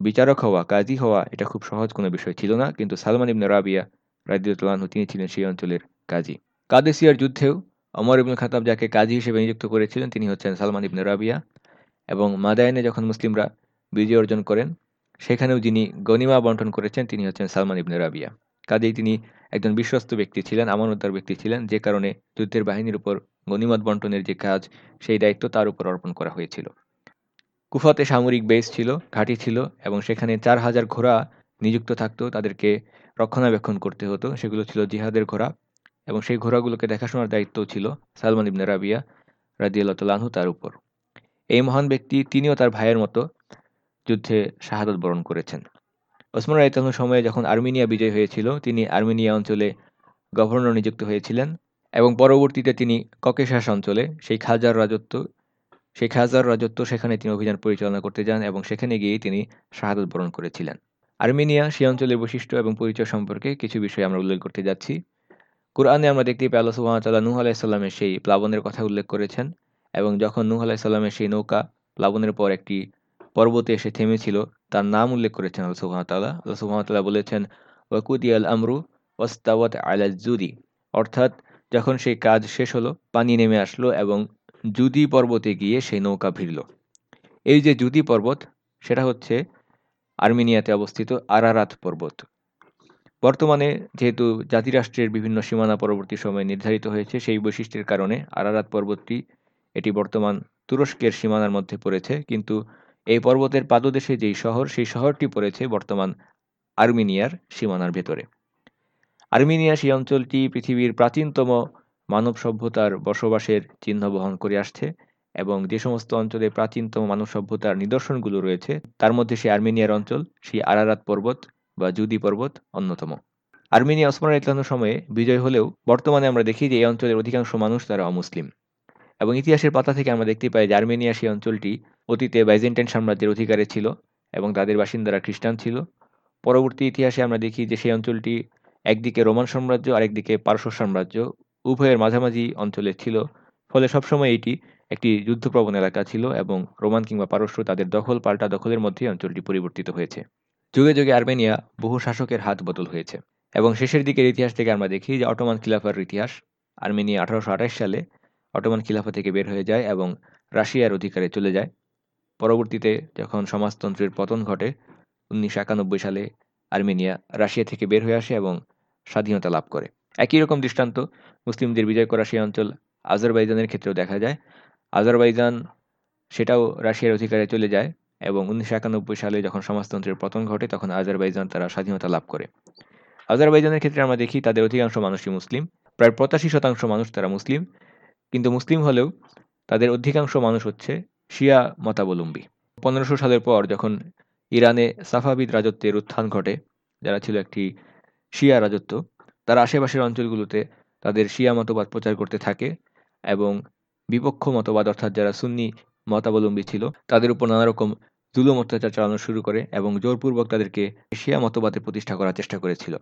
বিচারক হওয়া, কাজী হওয়া এটা খুব সহজ কোনো বিষয় ছিল না, কিন্তু সালমান ইবনে রাবিয়া রাজিউল্লাহু তিনি ছিলেন সেই অঞ্চলের কাজী। কাদেসিয়ার যুদ্ধেও অমর ইবনুল খাতাব যাকে কাজী হিসেবে নিযুক্ত করেছিলেন, তিনি হচ্ছেন সালমান ইবনে রাবিয়া এবং মাদায়নে যখন মুসলিমরা বিজয় অর্জন করেন, সেখানেও যিনি গনিমা বন্টন করেছেন, তিনি হচ্ছেন সালমান ইবনে রাবিয়া। কাজেই তিনি একজন বিশ্বস্ত ব্যক্তি ছিলেন আমানতার ব্যক্তি ছিলেন, যে কারণে যুদ্ধের বাহিনীর উপর গনিমত বন্টনের যে কাজ, সেই দায়িত্ব তার উপর অর্পণ করা হয়েছিল। কুফাতে সামরিক বেস ছিল, ঘাঁটি ছিল এবং সেখানে চার হাজার ঘোড়া নিযুক্ত থাকতো, তাদেরকে রক্ষণাবেক্ষণ করতে হতো। সেগুলো ছিল জিহাদের ঘোড়া এবং সেই ঘোড়াগুলোকে দেখাশোনার দায়িত্ব ছিল সালমান ইবনে রাবিয়া রাজিয়াল্লাহু তার উপর। এই মহান ব্যক্তি তিনিও তার ভাইয়ের মতো যুদ্ধে শাহাদত বরণ করেছেন। ওসমান রাইতাহুর সময়ে যখন আর্মেনিয়া বিজয় হয়েছিল, তিনি আর্মেনিয়া অঞ্চলে গভর্নর নিযুক্ত হয়েছিলেন এবং পরবর্তীতে তিনি ককেশাস অঞ্চলে সেই খাজার রাজত্ব, সেই খাজার রাজত্ব সেখানে তিনি অভিযান পরিচালনা করতে যান এবং সেখানে গিয়েই তিনি শাহাদত বরণ করেছিলেন। আর্মেনিয়া সেই অঞ্চলের বৈশিষ্ট্য এবং পরিচয় সম্পর্কে কিছু বিষয় আমরা উল্লেখ করতে যাচ্ছি। কোরআনে আমরা দেখতে পাই আল্লাহ সুহামতাল্লাহ নুহ আলাইসাল্লামের সেই প্লাবনের কথা উল্লেখ করেছেন এবং যখন নুহ আলাইসাল্লামের সেই নৌকা প্লাবনের পর একটি পর্বতে এসে থেমেছিল, তার নাম উল্লেখ করেছেন আল্লাহ সুহামতাল্লাহ আল্লাহ সুহামতাল্লাহ বলেছেন ওয়াকুদি আল আমরু ওয়াস্তাওয়াত জুদি। অর্থাৎ যখন সেই কাজ শেষ হলো, পানি নেমে আসলো এবং জুদি পর্বতে গিয়ে সেই নৌকা ভিড়ল। এই যে জুদি পর্বত, সেটা হচ্ছে আর্মেনিয়াতে অবস্থিত আরারাত পর্বত। বর্তমানে যেহেতু জাতিরাষ্ট্রের বিভিন্ন সীমানা পরবর্তী সময়ে নির্ধারিত হয়েছে, সেই বৈশিষ্ট্যের কারণে আরারাত পর্বতটি এটি বর্তমান তুরস্কের সীমানার মধ্যে পড়েছে। কিন্তু এই পর্বতের পাদদেশে যেই শহর, সেই শহরটি পড়েছে বর্তমান আর্মেনিয়ার সীমানার ভেতরে। আর্মেনিয়া সেই অঞ্চলটি পৃথিবীর প্রাচীনতম মানব সভ্যতার বসবাসের চিহ্ন বহন করে আসছে এবং যে সমস্ত অঞ্চলে প্রাচীনতম মানব সভ্যতার নিদর্শনগুলো রয়েছে, তার মধ্যে সেই আর্মেনিয়ার অঞ্চল, সেই আরারাত পর্বত বা জুদি পর্বত অন্যতম। আর্মেনিয়া ওসমান ইতলানোর সময়ে বিজয় হলেও বর্তমানে আমরা দেখি যে এই অঞ্চলের অধিকাংশ মানুষ তারা অমুসলিম। এবং ইতিহাসের পাতা থেকে আমরা দেখতে পাই যে আর্মেনিয়া সেই অঞ্চলটি অতীতে বাইজেন্টাইন সাম্রাজ্যের অধিকারে ছিল এবং তাদের বাসিন্দারা খ্রিস্টান ছিল। পরবর্তী ইতিহাসে আমরা দেখি যে সেই অঞ্চলটি একদিকে রোমান সাম্রাজ্য, আরেকদিকে পারস্য সাম্রাজ্য উভয়ের মাঝামাঝি অঞ্চলে ছিল। ফলে সবসময় এটি একটি যুদ্ধপ্রবণ এলাকা ছিল এবং রোমান কিংবা পারস্য তাদের দখল, পাল্টা দখলের মধ্যে অঞ্চলটি পরিবর্তিত হয়েছে। যুগে যুগে আর্মেনিয়া বহু শাসকের হাত বদল হয়েছে এবং শেষের দিকের ইতিহাস থেকে আমরা দেখি যে অটোমান খিলাফার ইতিহাস আর্মেনিয়া আঠারোশো আঠাশ সালে অটোমান খিলাফা থেকে বের হয়ে যায় এবং রাশিয়ার অধিকারে চলে যায়। পরবর্তীতে যখন সমাজতন্ত্রের পতন ঘটে, উনিশশো একানব্বই সালে আর্মেনিয়া রাশিয়া থেকে বের হয়ে আসে এবং স্বাধীনতা লাভ করে। একই রকম দৃষ্টান্ত মুসলিমদের বিজয় করা সেই অঞ্চল আজারবাইজানের ক্ষেত্রেও দেখা যায়। আজারবাইজান সেটাও রাশিয়ার অধিকারে চলে যায়। এবং উনিশশো একানব্বই সালে যখন সমাজতন্ত্রের পতন ঘটে, তখন আজারবাইজান তারা স্বাধীনতা লাভ করে। আজারবাইজানের ক্ষেত্রে আমরা দেখি তাদের অধিকাংশ মানুষই মুসলিম। প্রায় পঁচাশি শতাংশ মানুষ তারা মুসলিম। কিন্তু মুসলিম হলেও তাদের অধিকাংশ মানুষ হচ্ছে শিয়া মতাবলম্বী। পনেরোশো সালের পর যখন ইরানে সাফাবিদ রাজত্বের উত্থান ঘটে, যারা ছিল একটি শিয়া রাজত্ব, তারা আশেপাশের অঞ্চলগুলোতে তাদের শিয়া মতবাদ প্রচার করতে থাকে এবং বিপক্ষ মতবাদ, অর্থাৎ যারা সুন্নি মতাবলম্বী ছিল। তাদের উপর নানা রকম অত্যাচার চালানো শুরু করে এবং জোরপূর্বক তাদেরকে শিয়া মতবাদে প্রতিষ্ঠা করার চেষ্টা করেছিল।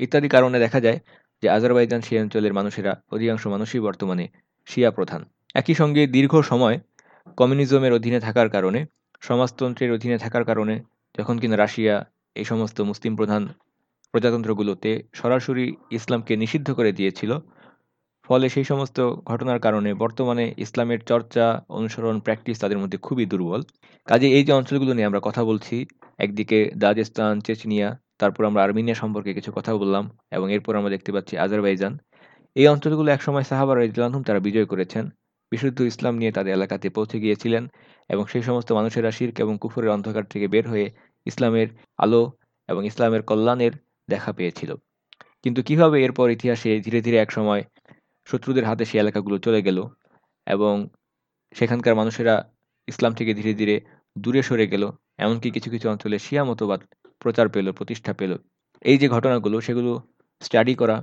ইত্যাদি কারণে দেখা যায় যে আজারবাইজান সেই অঞ্চলের মানুষেরা অধিকাংশ মানুষই বর্তমানে শিয়া প্রধান। একই সঙ্গে দীর্ঘ সময় কমিউনিজমের অধীনে থাকার কারণে, সমাজতন্ত্রের অধীনে থাকার কারণে যখন কিনা রাশিয়া এই সমস্ত মুসলিম প্রধান প্রজাতন্ত্রগুলোতে সরাসরি ইসলামকে নিষিদ্ধ করে দিয়েছিল ফলে সেই সমস্ত ঘটনার কারণে বর্তমানে ইসলামের চর্চা, অনুসরণ প্র্যাকটিস তাদের মধ্যে খুবই দুর্বল। কাজে এই যে অঞ্চলগুলো নিয়ে আমরা কথা বলছি, একদিকে দাজেস্তান, চেচনিয়া, তারপর আমরা আর্মেনিয়া সম্পর্কে কিছু কথা বললাম এবং এরপর আমরা দেখতে পাচ্ছি আজারবাইজান। এই অঞ্চলগুলো একসময় সাহাবার রাইজুল্লাহম তারা বিজয় করেছেন। বিশুদ্ধ ইসলাম নিয়ে তাদের এলাকাতে পৌঁছে গিয়েছিলেন এবং সেই সমস্ত মানুষেরা শির্ক এবং কুফুরের অন্ধকার থেকে বের হয়ে ইসলামের আলো এবং ইসলামের কল্যাণের দেখা পেয়েছিল। কিন্তু কীভাবে এরপর ইতিহাসে ধীরে ধীরে এক সময় শত্রুদের হাতে সেই এলাকাগুলো চলে গেল এবং সেখানকার মানুষেরা ইসলাম থেকে ধীরে ধীরে দূরে সরে গেল। এমনকি কিছু কিছু অঞ্চলে শিয়া মতবাদ প্রচার পেল, প্রতিষ্ঠা পেল। এই যে ঘটনাগুলো, সেগুলো স্টাডি করা,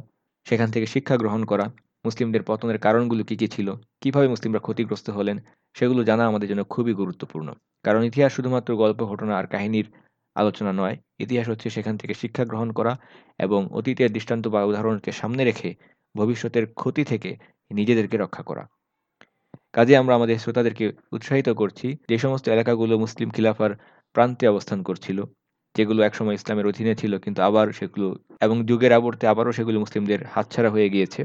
সেখান থেকে শিক্ষা গ্রহণ করা, মুসলিমদের পতনের কারণগুলো কী কী ছিল, কীভাবে মুসলিমরা ক্ষতিগ্রস্ত হলেন, সেগুলো জানা আমাদের জন্য খুবই গুরুত্বপূর্ণ। কারণ ইতিহাস শুধুমাত্র গল্প, ঘটনা আর কাহিনীর আলোচনা নয়, ইতিহাস হচ্ছে সেখান থেকে শিক্ষা গ্রহণ করা এবং অতীতের দৃষ্টান্ত বা উদাহরণকে সামনে রেখে ভবিষ্যতের ক্ষতি থেকে নিজেদেরকে রক্ষা করা। কাজে আমরা আমাদের শ্রোতাদেরকে উৎসাহিত করছি যে সমস্ত এলাকাগুলো মুসলিম খিলাফার প্রান্তে অবস্থান করছিল, যেগুলো একসময় ইসলামের অধীনে ছিল কিন্তু আবার সেগুলো এবং যুগের আবর্তে আবারও সেগুলো মুসলিমদের হাতছাড়া হয়ে গিয়েছে।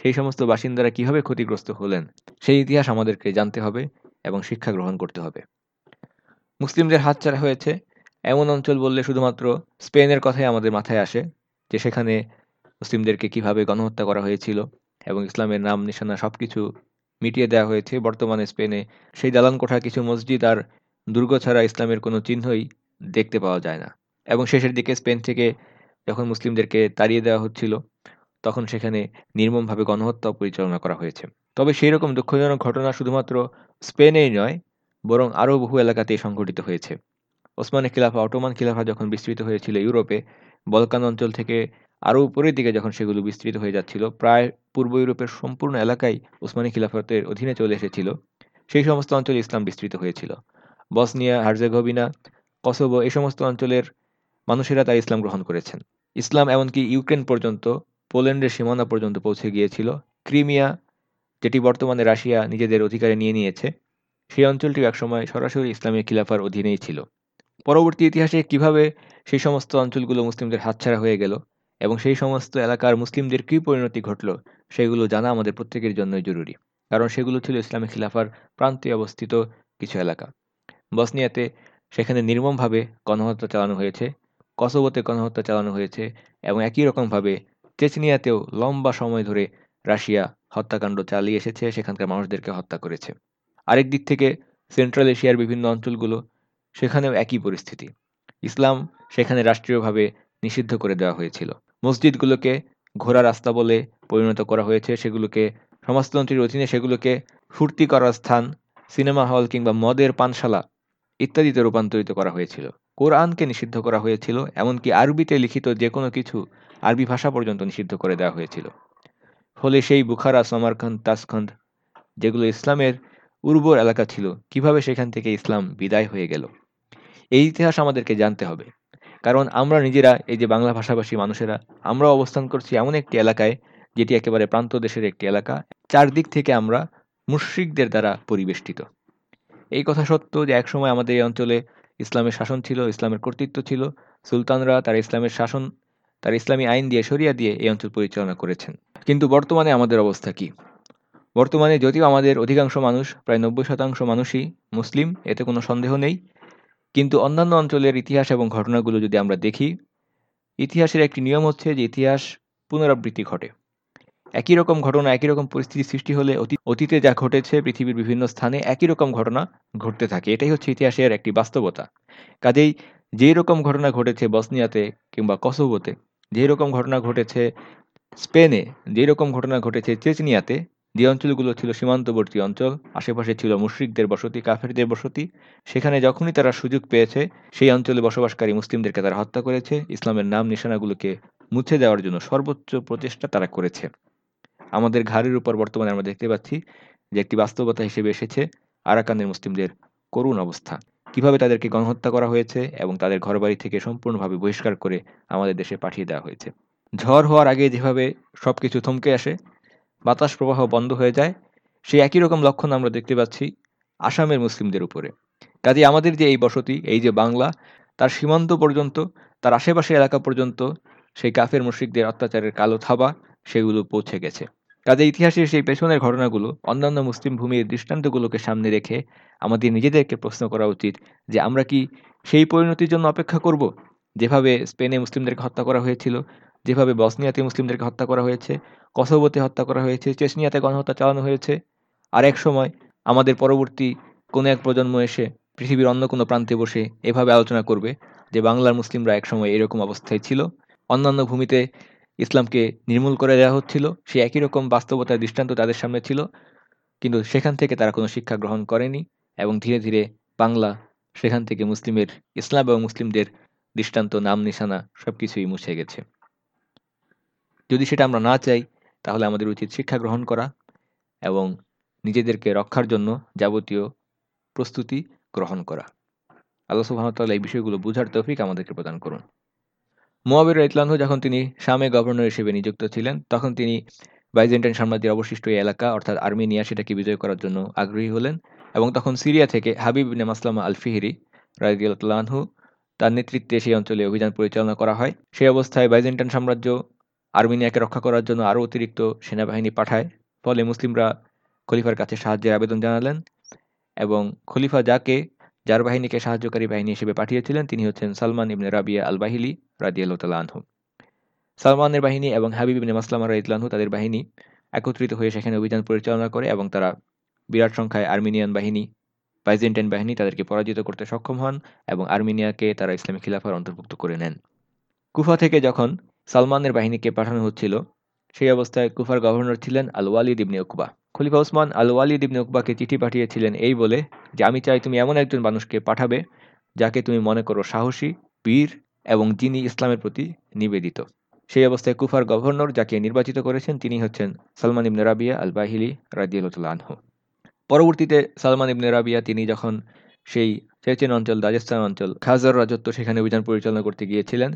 সেই সমস্ত বাসিন্দারা কীভাবে ক্ষতিগ্রস্ত হলেন, সেই ইতিহাস আমাদেরকে জানতে হবে এবং শিক্ষা গ্রহণ করতে হবে। মুসলিমদের হাতছাড়া হয়েছে এমন অঞ্চল বললে শুধুমাত্র স্পেনের কথাই আমাদের মাথায় আসে, যে সেখানে মুসলিমদেরকে কীভাবে গণহত্যা করা হয়েছিল এবং ইসলামের নাম, নিশানা সব কিছু মিটিয়ে দেওয়া হয়েছে বর্তমানে স্পেনে, সেই দালান কোঠা, কিছু মসজিদ আর দুর্গ ছাড়া ইসলামের কোনো চিহ্নই দেখতে পাওয়া যায় না। এবং শেষের দিকে স্পেন থেকে যখন মুসলিমদেরকে তাড়িয়ে দেওয়া হচ্ছিল, তখন সেখানে নির্মমভাবে গণহত্যা পরিচালনা করা হয়েছে। তবে সেই রকম দুঃখজনক ঘটনা শুধুমাত্র স্পেনেই নয়, বরং আরও বহু এলাকাতেই সংঘটিত হয়েছে। ওসমানী খিলাফা, অটোমান খিলাফা যখন বিস্তৃত হয়েছিল ইউরোপে, বলকান অঞ্চল থেকে আরও উপরের দিকে যখন সেগুলো বিস্তৃত হয়ে যাচ্ছিল, প্রায় পূর্ব ইউরোপের সম্পূর্ণ এলাকাই ওসমানী খিলাফতের অধীনে চলে এসেছিল। সেই সমস্ত অঞ্চলে ইসলাম বিস্তৃত হয়েছিল। বসনিয়া, হার্জেগোভিনা, কসোভো, এই সমস্ত অঞ্চলের মানুষেরা তার ইসলাম গ্রহণ করেছেন। ইসলাম এমনকি ইউক্রেন পর্যন্ত, পোল্যান্ডের সীমানা পর্যন্ত পৌঁছে গিয়েছিল। ক্রিমিয়া, যেটি বর্তমানে রাশিয়া নিজেদের অধিকারে নিয়ে নিয়েছে, সেই অঞ্চলটি একসময় সরাসরি ইসলামী খিলাফার অধীনেই ছিল। পরবর্তী ইতিহাসে কীভাবে সেই সমস্ত অঞ্চলগুলো মুসলিমদের হাতছাড়া হয়ে গেল এবং সেই সমস্ত এলাকার মুসলিমদের কী পরিণতি ঘটল, সেগুলো জানা আমাদের প্রত্যেকের জন্যই জরুরি। কারণ সেগুলো ছিল ইসলামী খিলাফার প্রান্তে অবস্থিত কিছু এলাকা। বসনিয়াতে সেখানে নির্মমভাবে গণহত্যা চালানো হয়েছে কসোবোতে গণহত্যা চালানো হয়েছে এবং একই রকমভাবে চেচনিয়াতেও লম্বা সময় ধরে রাশিয়া হত্যাকাণ্ড চালিয়ে এসেছে, সেখানকার মানুষদেরকে হত্যা করেছে। আরেক দিক থেকে সেন্ট্রাল এশিয়ার বিভিন্ন অঞ্চলগুলো সেখানেও একই পরিস্থিতি। ইসলাম সেখানে রাষ্ট্রীয়ভাবে নিষিদ্ধ করে দেওয়া হয়েছিল। মসজিদগুলোকে ঘোড়া রাস্তা বলে পরিণত করা হয়েছে। সেগুলোকে সমাজতন্ত্রের অধীনে সেগুলোকে ফুর্তি করার স্থান, সিনেমা হল কিংবা মদের পানশালা ইত্যাদিতে রূপান্তরিত করা হয়েছিল। কোরআনকে নিষিদ্ধ করা হয়েছিল, এমনকি আরবিতে লিখিত যে কোনো কিছু আরবি ভাষা পর্যন্ত নিষিদ্ধ করে দেওয়া হয়েছিল। ফলে সেই বুখারা সমারখন্দ তাসখন্দ যেগুলো ইসলামের উর্বর এলাকা ছিল, কীভাবে সেখান থেকে ইসলাম বিদায় হয়ে গেল? এই ইতিহাস আমাদেরকে জানতে হবে। কারণ আমরা নিজেরা, এই যে বাংলা ভাষাভাষী মানুষেরা, আমরা অবস্থান করছি এমন একটি এলাকায়, যেটি একেবারে প্রান্ত দেশের একটি এলাকা। চারদিক থেকে আমরা মুশ্রিকদের দ্বারা পরিবেষ্টিত। এই কথা সত্য যে একসময় আমাদের এই অঞ্চলে ইসলামের শাসন ছিল, ইসলামের কর্তৃত্ব ছিল, সুলতানরা তার ইসলামের শাসন, তার ইসলামী আইন দিয়ে সরিয়া দিয়ে এই অঞ্চল পরিচালনা করেছেন। কিন্তু বর্তমানে আমাদের অবস্থা কি? বর্তমানে যদিও আমাদের অধিকাংশ মানুষ, প্রায় নব্বই শতাংশ মানুষই মুসলিম, এতে কোনো সন্দেহ নেই। কিন্তু অন্যান্য অঞ্চলের ইতিহাস এবং ঘটনাগুলো যদি আমরা দেখি, ইতিহাসের একটি নিয়ম হচ্ছে যে ইতিহাস পুনরাবৃত্তি ঘটে। একই রকম ঘটনা, একই রকম পরিস্থিতি সৃষ্টি হলে অতীতে যা ঘটেছে, পৃথিবীর বিভিন্ন স্থানে একই রকম ঘটনা ঘটতে থাকে। এটাই হচ্ছে ইতিহাসের একটি বাস্তবতা। কাজেই যেই রকম ঘটনা ঘটেছে বসনিয়াতে কিংবা কসোভোতে, যেই রকম ঘটনা ঘটেছে স্পেনে, যেই রকম ঘটনা ঘটেছে চেচনিয়াতে যে অঞ্চলগুলো ছিল সীমান্তবর্তী অঞ্চল, আশেপাশে ছিল মুশ্রিকদের বসতি, কাফেরদের বসতি। সেখানে যখনই তারা সুযোগ পেয়েছে, সেই অঞ্চলে বসবাসকারী মুসলিমদেরকে তারা হত্যা করেছে। ইসলামের নাম নিশানাগুলোকে মুছে দেওয়ার জন্য সর্বোচ্চ প্রচেষ্টা তারা করেছে। আমাদের ঘাড়ের উপর বর্তমানে আমরা দেখতে পাচ্ছি যে একটি বাস্তবতা হিসেবে এসেছে আরাকানের মুসলিমদের করুণ অবস্থা। কীভাবে তাদেরকে গণহত্যা করা হয়েছে এবং তাদের ঘরবাড়ি থেকে সম্পূর্ণভাবে বহিষ্কার করে আমাদের দেশে পাঠিয়ে দেওয়া হয়েছে। ঝড় হওয়ার আগে যেভাবে সবকিছু থমকে আসে বাতাস প্রবাহ বন্ধ হয়ে যায়, সেই একই রকম লক্ষণ আমরা দেখতে পাচ্ছি আসামের মুসলিমদের উপরে। কাজে আমাদের যে এই বসতি, এই যে বাংলা, তার সীমান্ত পর্যন্ত, তার আশেপাশে এলাকা পর্যন্ত সেই কাফের মুশ্রিকদের অত্যাচারের কালো থাবা সেগুলো পৌঁছে গেছে। কাজে ইতিহাসের সেই পেছনের ঘটনাগুলো, অন্যান্য মুসলিম ভূমির দৃষ্টান্তগুলোকে সামনে রেখে আমাদের নিজেদেরকে প্রশ্ন করা উচিত যে আমরা কি সেই পরিণতির জন্য অপেক্ষা করব? যেভাবে স্পেনে মুসলিমদেরকে হত্যা করা হয়েছিল যেভাবে বসনিয়াতে মুসলিমদেরকে হত্যা করা হয়েছে কসোবোতে হত্যা করা হয়েছে, চেচনিয়াতে গণহত্যা চালানো হয়েছে, আর এক সময় আমাদের পরবর্তী কোনো এক প্রজন্ম এসে পৃথিবীর অন্য কোনো প্রান্তে বসে এভাবে আলোচনা করবে যে বাংলার মুসলিমরা একসময় এরকম অবস্থায় ছিল। অন্যান্য ভূমিতে ইসলামকে নির্মূল করে দেওয়া হচ্ছিল সে একই রকম বাস্তবতার দৃষ্টান্ত তাদের সামনে ছিল, কিন্তু সেখান থেকে তারা কোনো শিক্ষা গ্রহণ করেনি এবং ধীরে ধীরে বাংলা সেখান থেকে মুসলিমের ইসলাম এবং মুসলিমদের দৃষ্টান্ত নাম নিশানা সব কিছুই মুছে গেছে। যদি সেটা আমরা না চাই, তাহলে আমাদের উচিত শিক্ষা গ্রহণ করা এবং নিজেদেরকে রক্ষার জন্য যাবতীয় প্রস্তুতি গ্রহণ করা। আল্লাহ সুহামতাল্লাহ এই বিষয়গুলো বুঝার তৌফিক আমাদেরকে প্রদান করুন। মোয়াবির ইতলানহু যখন তিনি শামে গভর্নর হিসেবে নিযুক্ত ছিলেন, তখন তিনি বাইজেন্টাইন সাম্রাজ্যের অবশিষ্ট এই এলাকা, অর্থাৎ আর্মেনিয়া, সেটাকে বিজয় করার জন্য আগ্রহী হলেন এবং তখন সিরিয়া থেকে হাবিব ইবনে মাসলামা আলফিহিরি রাজিউল্লাহু তার নেতৃত্বে সেই অঞ্চলে অভিযান পরিচালনা করা হয়। সেই অবস্থায় বাইজেন্টাইন সাম্রাজ্য আর্মেনিয়াকে রক্ষা করার জন্য আরও অতিরিক্ত সেনাবাহিনী পাঠায়। ফলে মুসলিমরা খলিফার কাছে সাহায্যের আবেদন জানালেন এবং খলিফা যাকে, যার বাহিনীকে সাহায্যকারী বাহিনী হিসেবে পাঠিয়েছিলেন, তিনি হচ্ছেন সালমান ইবনে রাবিয়া আল বাহিলি রাজিয়াল্লাহ আনহু। সালমানের বাহিনী এবং হাবিব ইবনে মাসলামা রাইতলানহু তাদের বাহিনী একত্রিত হয়ে সেখানে অভিযান পরিচালনা করে এবং তারা বিরাট সংখ্যায় আর্মেনিয়ান বাহিনী, বাইজেন্টাইন বাহিনী তাদেরকে পরাজিত করতে সক্ষম হন এবং আর্মেনিয়াকে তারা ইসলামী খিলাফার অন্তর্ভুক্ত করে নেন। কুফা থেকে যখন সালমানের বাহিনীকে পাঠানো হচ্ছিল। সেই অবস্থায় কুফার গভর্নর ছিলেন আল ওয়ালিদ ইবনে উকবা। খলিফা ওসমান আল ওয়ালিদ ইবনে উকবাকে চিঠি পাঠিয়েছিলেন এই বলে, যে আমি চাই তুমি এমন একজন মানুষকে পাঠাবে যাকে তুমি মনে করো সাহসী, বীর এবং যিনি ইসলামের প্রতি নিবেদিত। সেই অবস্থায় কুফার গভর্নর যাকে নির্বাচিত করেছেন তিনি হচ্ছেন সালমান ইবনে রাবিয়া আল বাহিলি রাজিয়াল আনহু। পরবর্তীতে সালমান ইবনে রাবিয়া তিনি যখন সেই চেচেন অঞ্চল, দাজেস্তান অঞ্চল, খাজার রাজত্ব সেখানে অভিযান পরিচালনা করতে গিয়েছিলেন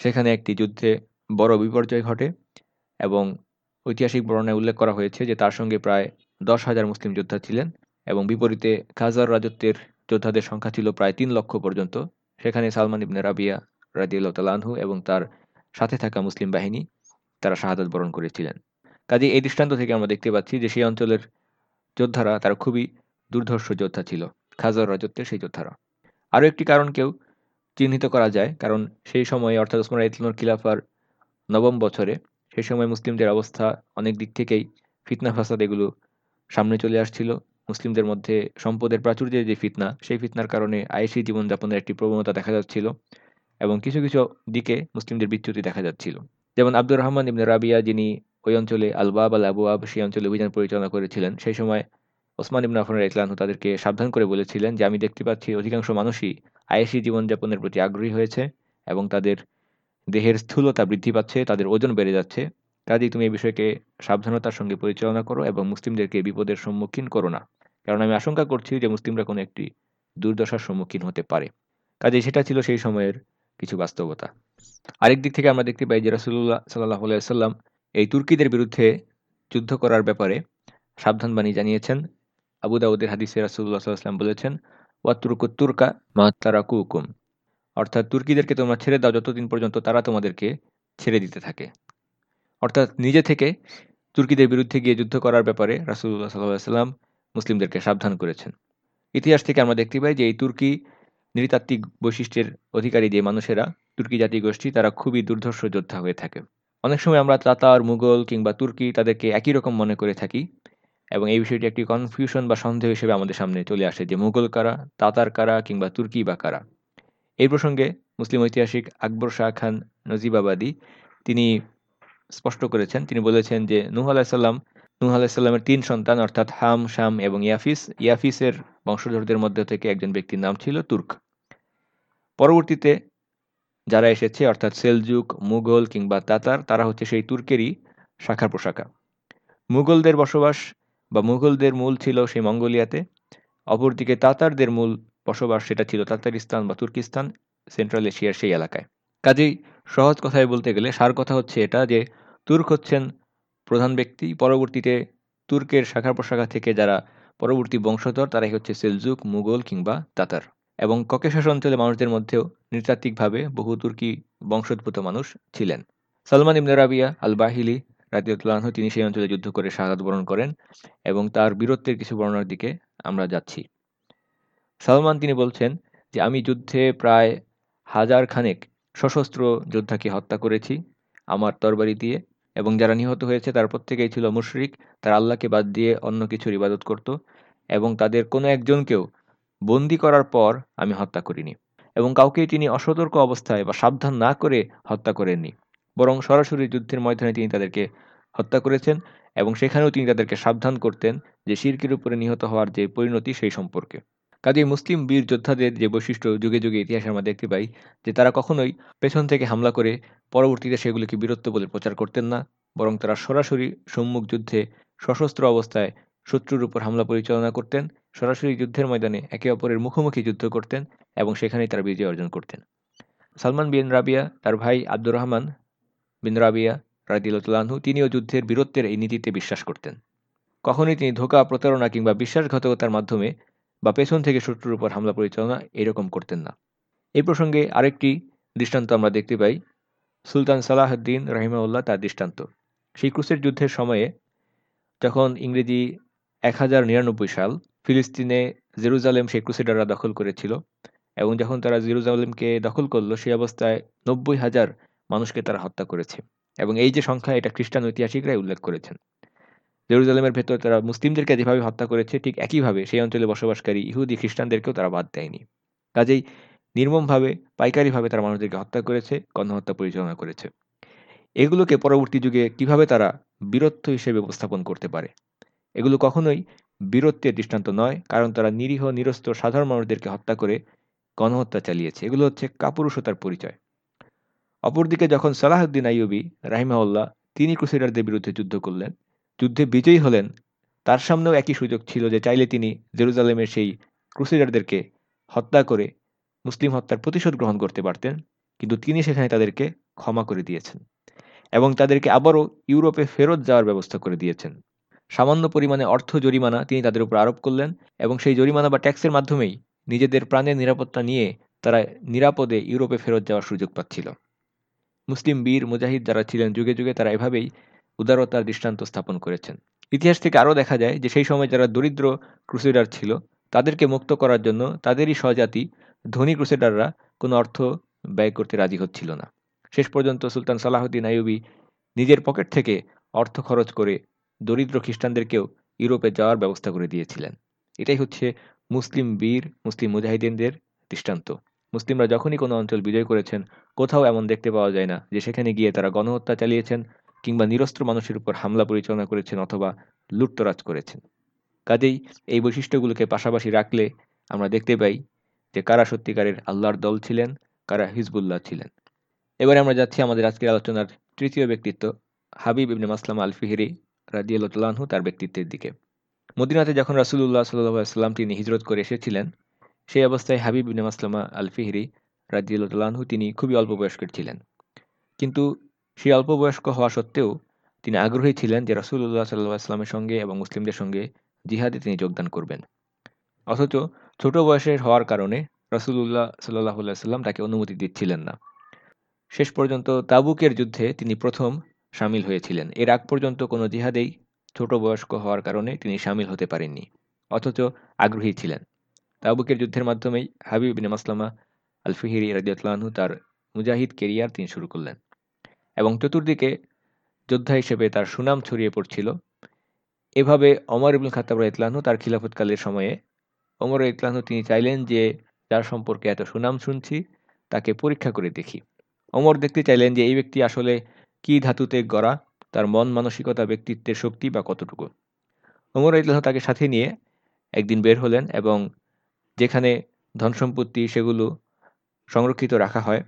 সেখানে একটি যুদ্ধে বড় বিপর্যয় ঘটে এবং ঐতিহাসিক বর্ণনায় উল্লেখ করা হয়েছে যে তার সঙ্গে প্রায় দশ হাজার মুসলিম যোদ্ধা ছিলেন এবং বিপরীতে খাজার রাজত্বের যোদ্ধাদের সংখ্যা ছিল প্রায় তিন লক্ষ পর্যন্ত। সেখানে সালমান ইবনে রাবিয়া রাজিউল্লাহ তালানহু এবং তার সাথে থাকা মুসলিম বাহিনী তারা শাহাদত বরণ করেছিলেন। কাজে এই দৃষ্টান্ত থেকে আমরা দেখতে পাচ্ছি যে সেই অঞ্চলের যোদ্ধারা তারা খুবই দুর্ধর্ষ যোদ্ধা ছিল খাজার রাজত্বের সেই যোদ্ধারা। আরও একটি কারণকেও চিহ্নিত করা যায়। কারণ সেই সময়ে অর্থাৎ ওসমান ইতলানোর খিলাফার নবম বছরে সেই সময় মুসলিমদের অবস্থা অনেক দিক থেকেই ফিতনা ফাসাদ এগুলো সামনে চলে আসছিল। মুসলিমদের মধ্যে সম্পদের প্রাচুর্যের যে ফিতনা, সেই ফিতনার কারণে আয়েসি জীবনযাপনের একটি প্রবণতা দেখা যাচ্ছিল এবং কিছু কিছু দিকে মুসলিমদের বিচ্যুতি দেখা যাচ্ছিল। যেমন আব্দুর রহমান ইবনে রাবিয়া যিনি ওই অঞ্চলে আলবাব আল আবু আব সেই অঞ্চলে অভিযান পরিচালনা করেছিলেন, সেই সময় ওসমান ইবনে আফান ইতলানহু তাদেরকে সাবধান করে বলেছিলেন যে, আমি দেখতে পাচ্ছি অধিকাংশ মানুষই আয়েসি জীবনযাপনের প্রতি আগ্রহী হয়েছে এবং তাদের দেহের স্থূলতা বৃদ্ধি পাচ্ছে, তাদের ওজন বেড়ে যাচ্ছে। কাজেই তুমি এই বিষয়কে সাবধানতার সঙ্গে পরিচালনা করো এবং মুসলিমদেরকে বিপদের সম্মুখীন করো না। কারণ আমি আশঙ্কা করছি যে মুসলিমরা কোনো একটি দুর্দশার সম্মুখীন হতে পারে। কাজেই সেটা ছিল সেই সময়ের কিছু বাস্তবতা। আরেক দিক থেকে আমরা দেখতে পাই যে রাসুল্লাহ সাল্লাহ সাল্লাম এই তুর্কিদের বিরুদ্ধে যুদ্ধ করার ব্যাপারে সাবধান বাণী জানিয়েছেন। আবু হাদিসে রাসুল্লাহ সাল্লাম বলেছেন অর্থাৎ তুর্কিদেরকে তোমরা ছেড়ে দাও যতদিন পর্যন্ত তারা তোমাদেরকে ছেড়ে দিতে থাকে। অর্থাৎ নিজে থেকে তুর্কিদের বিরুদ্ধে গিয়ে যুদ্ধ করার ব্যাপারে রাসুল্লাহ সাল্লাম মুসলিমদেরকে সাবধান করেছেন। ইতিহাস থেকে আমরা দেখতে পাই যে এই তুর্কি নৃতাত্ত্বিক বৈশিষ্ট্যের অধিকারী যে মানুষেরা, তুর্কি জাতি গোষ্ঠী তারা খুবই দুর্ধর্ষ যোদ্ধা হয়ে থাকে। অনেক সময় আমরা তাতার, মুঘল কিংবা তুর্কি তাদেরকে একই রকম মনে করে থাকি। এবং এই বিষয়টি একটি কনফিউশন বা সন্দেহ হিসেবে আমাদের সামনে চলে আসে যে মুঘল কারা, তাতার কারা কিংবা তুর্কি বা কারা। এই প্রসঙ্গে মুসলিম ঐতিহাসিক আকবর শাহ খান নজিবাবাদী তিনি স্পষ্ট করেছেন। তিনি বলেছেন যে নুহ আলাহিসাল্লাম নুহ আলাহিসাল্লামের তিন সন্তান অর্থাৎ হাম, শাম এবং ইয়াফিস, ইয়াফিসের বংশধরদের মধ্যে থেকে একজন ব্যক্তির নাম ছিল তুর্ক। পরবর্তীতে যারা এসেছে, অর্থাৎ সেলজুক, মুঘল কিংবা তাতার, তারা হচ্ছে সেই তুর্কেরই শাখা প্রশাখা মুঘলদের বসবাস বা মুঘলদের মূল ছিল সেই মঙ্গোলিয়াতে, অপরদিকে তাতারদের মূল বসবাস সেটা ছিল তাতারিস্তান বা তুর্কিস্তান, সেন্ট্রাল এশিয়ার সেই এলাকায়। কাজেই সহজ কথায় বলতে গেলে সার কথা হচ্ছে এটা যে, তুর্ক হচ্ছেন প্রধান ব্যক্তি, পরবর্তীতে তুর্কের শাখা প্রশাখা থেকে যারা পরবর্তী বংশধর, তারাই হচ্ছে সেলজুক, মুঘল কিংবা তাতার। এবং ককেশাস অঞ্চলে মানুষদের মধ্যেও নৃতাত্ত্বিকভাবে বহু তুর্কি বংশোদ্ভূত মানুষ ছিলেন। সালমান ইবনে রাবিয়া আল বাহিলি রাজিউল্লাহ তিনি সেই অঞ্চলে যুদ্ধ করে শাহাদ বরণ করেন এবং তার বীরত্বের কিছু বর্ণনার দিকে আমরা যাচ্ছি। সালমান তিনি বলছেন যে, আমি যুদ্ধে প্রায় হাজার খানেক সশস্ত্র যোদ্ধাকে হত্যা করেছি আমার তরবারি দিয়ে এবং যারা নিহত হয়েছে তার প্রত্যেকেই ছিল মুশরিক। তারা আল্লাহকে বাদ দিয়ে অন্য কিছুর ইবাদত করত এবং তাদের কোনো একজনকেও বন্দি করার পর আমি হত্যা করিনি এবং কাউকেই তিনি অসতর্ক অবস্থায় বা সাবধান না করে হত্যা করেননি। বরং সরাসরি যুদ্ধের ময়দানে তিনি তাদেরকে হত্যা করেছেন এবং সেখানেও তিনি তাদেরকে সাবধান করতেন যে শিরকের উপরে নিহত হওয়ার যে পরিণতি সেই সম্পর্কে। কাজেই মুসলিম বীর যোদ্ধাদের যে বৈশিষ্ট্য যুগে যুগে ইতিহাসে আমরা দেখতে পাই, যে তারা কখনোই পেছন থেকে হামলা করে পরবর্তীতে সেগুলিকে বীরত্ব বলে প্রচার করতেন না, বরং তারা সরাসরি সম্মুখ যুদ্ধে সশস্ত্র অবস্থায় শত্রুর উপর হামলা পরিচালনা করতেন, সরাসরি যুদ্ধের ময়দানে একে অপরের মুখোমুখি যুদ্ধ করতেন এবং সেখানেই তারা বিজয় অর্জন করতেন। সালমান বিন রাবিয়া, তার ভাই আব্দুর রহমান বিন রাবিয়া রাদিউল্লাহু তিনিও যুদ্ধের বীরত্বের এই নীতিতে বিশ্বাস করতেন। কখনোই তিনি ধোকা, প্রতারণা কিংবা বিশ্বাসঘাতকতার মাধ্যমে বা পেছন থেকে শত্রুর উপর হামলা পরিচালনা এরকম করতেন না। এই প্রসঙ্গে আরেকটি দৃষ্টান্ত আমরা দেখতে পাই। সুলতান সালাহদ্দিন রহিমাউল্লাহ তার দৃষ্টান্ত। সেই ক্রুসের যুদ্ধের সময়ে যখন ইংরেজি এক হাজার নিরানব্বই সাল ফিলিস্তিনে জেরুজালেম সেই ক্রুসেডাররা দখল করেছিল এবং যখন তারা জেরুজালেমকে দখল করল, সেই অবস্থায় নব্বই হাজার মানুষকে তারা হত্যা করেছে। এবং এই যে সংখ্যা, এটা খ্রিস্টান ঐতিহাসিকরাই উল্লেখ করেছেন। জেরুজালেমের ভেতর তারা মুসলিমদেরকে যেভাবে হত্যা করেছে, ঠিক একইভাবে সেই অঞ্চলে বসবাসকারী ইহুদি খ্রিস্টানদেরকেও তারা বাদ দেয়নি। কাজেই নির্মমভাবে, পাইকারিভাবে তারা মানুষদেরকে হত্যা করেছে, গণহত্যা পরিচালনা করেছে। এগুলোকে পরবর্তী যুগে কীভাবে তারা বীরত্ব হিসেবে উপস্থাপন করতে পারে? এগুলো কখনোই বীরত্বের দৃষ্টান্ত নয়, কারণ তারা নিরীহ নিরস্ত সাধারণ মানুষদেরকে হত্যা করে গণহত্যা চালিয়েছে। এগুলো হচ্ছে কাপুরুষতার পরিচয়। অপরদিকে যখন সালাহউদ্দিন আইয়ুবি রাহিমাউল্লাহ তিনি ক্রুসেডারদের বিরুদ্ধে যুদ্ধ করলেন, যুদ্ধে বিজয়ী হলেন, তার সামনেও একই সুযোগ ছিল যে চাইলে তিনি জেরুজালেমের সেই ক্রুসেডারদেরকে হত্যা করে মুসলিম হত্যার প্রতিশোধ গ্রহণ করতে পারতেন, কিন্তু তিনি সেখানে তাদেরকে ক্ষমা করে দিয়েছেন এবং তাদেরকে আবারও ইউরোপে ফেরত যাওয়ার ব্যবস্থা করে দিয়েছেন। সামান্য পরিমাণে অর্থ জরিমানা তিনি তাদের উপর আরোপ করলেন এবং সেই জরিমানা বা ট্যাক্সের মাধ্যমেই নিজেদের প্রাণের নিরাপত্তা নিয়ে তারা নিরাপদে ইউরোপে ফেরত যাওয়ার সুযোগ পাচ্ছিল। মুসলিম বীর মুজাহিদ যারা ছিলেন, যুগে যুগে তারা এভাবেই উদারতার দৃষ্টান্ত স্থাপন করেছেন। ইতিহাস থেকে আরও দেখা যায় যে সেই সময় যারা দরিদ্র ক্রুসেডার ছিল, তাদেরকে মুক্ত করার জন্য তাদেরই স্বজাতি, ধনী ক্রুসেডাররা কোনো অর্থ ব্যয় করতে রাজি হচ্ছিল না। শেষ পর্যন্ত সুলতান সালাহুদ্দিন আইয়ুবি নিজের পকেট থেকে অর্থ খরচ করে দরিদ্র খ্রিস্টানদেরকেও ইউরোপে যাওয়ার ব্যবস্থা করে দিয়েছিলেন। এটাই হচ্ছে মুসলিম বীর, মুসলিম মুজাহিদিনদের দৃষ্টান্ত। মুসলিমরা যখনই কোনো অঞ্চল বিজয় করেছেন, কোথাও এমন দেখতে পাওয়া যায় না যে সেখানে গিয়ে তারা গণহত্যা চালিয়েছেন কিংবা নিরস্ত্র মানুষের উপর হামলা পরিচালনা করেছেন অথবা লুটতরাজ করেছেন। কাজেই এই বৈশিষ্ট্যগুলোকে পাশাপাশি রাখলে আমরা দেখতে পাই যে কারা সত্যিকারের আল্লাহর দল ছিলেন, কারা হিজবুল্লাহ ছিলেন। এবারে আমরা যাচ্ছি আমাদের আজকের আলোচনার তৃতীয় ব্যক্তিত্ব, হাবিব ইবনে মাসলাম আল ফিহিরি রাজিয়ালহু তার ব্যক্তিত্বের দিকে। মদিনাতে যখন রাসুল্লাহ সাল্লাম তিনি হিজরত করে এসেছিলেন সেই অবস্থায় হাবিব ইবনে মাসলামা আল ফিহিরি রাজিউল্লাহু তিনি খুবই অল্প বয়স্কের ছিলেন। কিন্তু সেই অল্প বয়স্ক হওয়া সত্ত্বেও তিনি আগ্রহী ছিলেন যে রাসুল্লাহ সাল্লাহ আসলামের সঙ্গে এবং মুসলিমদের সঙ্গে জিহাদে তিনি যোগদান করবেন। অথচ ছোট বয়সের হওয়ার কারণে রাসুল্লাহ সাল্লাহ সাল্লাম তাকে অনুমতি দিচ্ছিলেন না। শেষ পর্যন্ত তাবুকের যুদ্ধে তিনি প্রথম সামিল হয়েছিলেন। এর আগ পর্যন্ত কোনো জিহাদেই ছোট বয়স্ক হওয়ার কারণে তিনি সামিল হতে পারেননি, অথচ আগ্রহী ছিলেন। তাবুকের যুদ্ধের মাধ্যমেই হাবিব বিন মাসলামা আলফিহিরি রাজিয়াতলাহু তার মুজাহিদ কেরিয়ার তিনি শুরু করলেন এবং চতুর্দিকে যোদ্ধা হিসেবে তার সুনাম ছড়িয়ে পড়ছিল। এভাবে অমর ইবুল খাতাব ইতলাহু তার খিলাফতকালের সময়ে অমর ইতলাহু তিনি চাইলেন যে যার সম্পর্কে এত সুনাম শুনছি তাকে পরীক্ষা করে দেখি। অমর দেখতে চাইলেন যে এই ব্যক্তি আসলে কি ধাতুতে গড়া, তার মন মানসিকতা, ব্যক্তিত্বের শক্তি বা কতটুকু। অমর ইতলাহ তাকে সাথে নিয়ে একদিন বের হলেন এবং যেখানে ধন সম্পত্তি সেগুলো সংরক্ষিত রাখা হয়,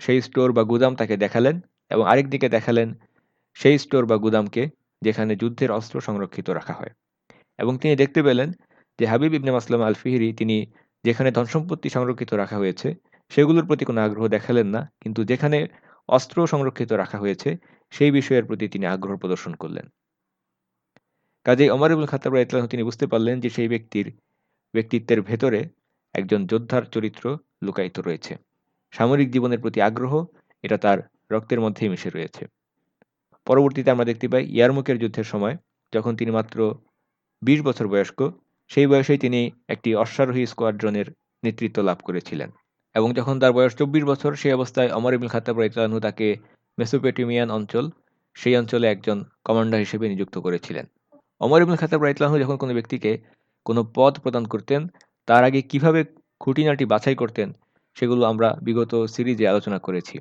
সেই স্টোর বা গুদাম তাকে দেখালেন এবং আরেক দিকে দেখালেন সেই স্টোর বা গুদামকে যেখানে যুদ্ধের অস্ত্র সংরক্ষিত রাখা হয়। এবং তিনি দেখতে পেলেন যে হাবিব ইবনে মাসলাম আল ফিহিরি তিনি যেখানে ধন সম্পত্তি সংরক্ষিত রাখা হয়েছে, সেগুলোর প্রতি কোনো আগ্রহ দেখালেন না, কিন্তু যেখানে অস্ত্র সংরক্ষিত রাখা হয়েছে, সেই বিষয়ের প্রতি তিনি আগ্রহ প্রদর্শন করলেন। কাজেই অমর ইবুল খাতাব ইতলাহ তিনি বুঝতে পারলেন যে সেই ব্যক্তির ব্যক্তিত্বের ভেতরে একজন যোদ্ধার চরিত্র লুকায়িত রয়েছে। সামরিক জীবনের প্রতি আগ্রহ, এটা তার রক্তের মধ্যেই মিশে রয়েছে। পরবর্তীতে আমরা দেখতে পাই ইয়ারমুকের যুদ্ধের সময়, যখন তিনি মাত্র ২০ বছর বয়স্ক, সেই বয়সেই তিনি একটি অশ্বারোহী স্কোয়াড্রনের নেতৃত্ব লাভ করেছিলেন এবং যখন তার বয়স চব্বিশ বছর, সেই অবস্থায় অমর ইবুল খাতাব রাইতালানহু তাকে মেসোপেটিমিয়ান অঞ্চল, সেই অঞ্চলে একজন কমান্ডার হিসেবে নিযুক্ত করেছিলেন। অমর ইবুল খাতাব রাইতলানহু যখন কোনো ব্যক্তিকে কোনো পদ প্রদান করতেন, তার আগে কীভাবে খুঁটিনাটি বাছাই করতেন, সেগুলো আমরা বিগত সিরিজে আলোচনা করেছি।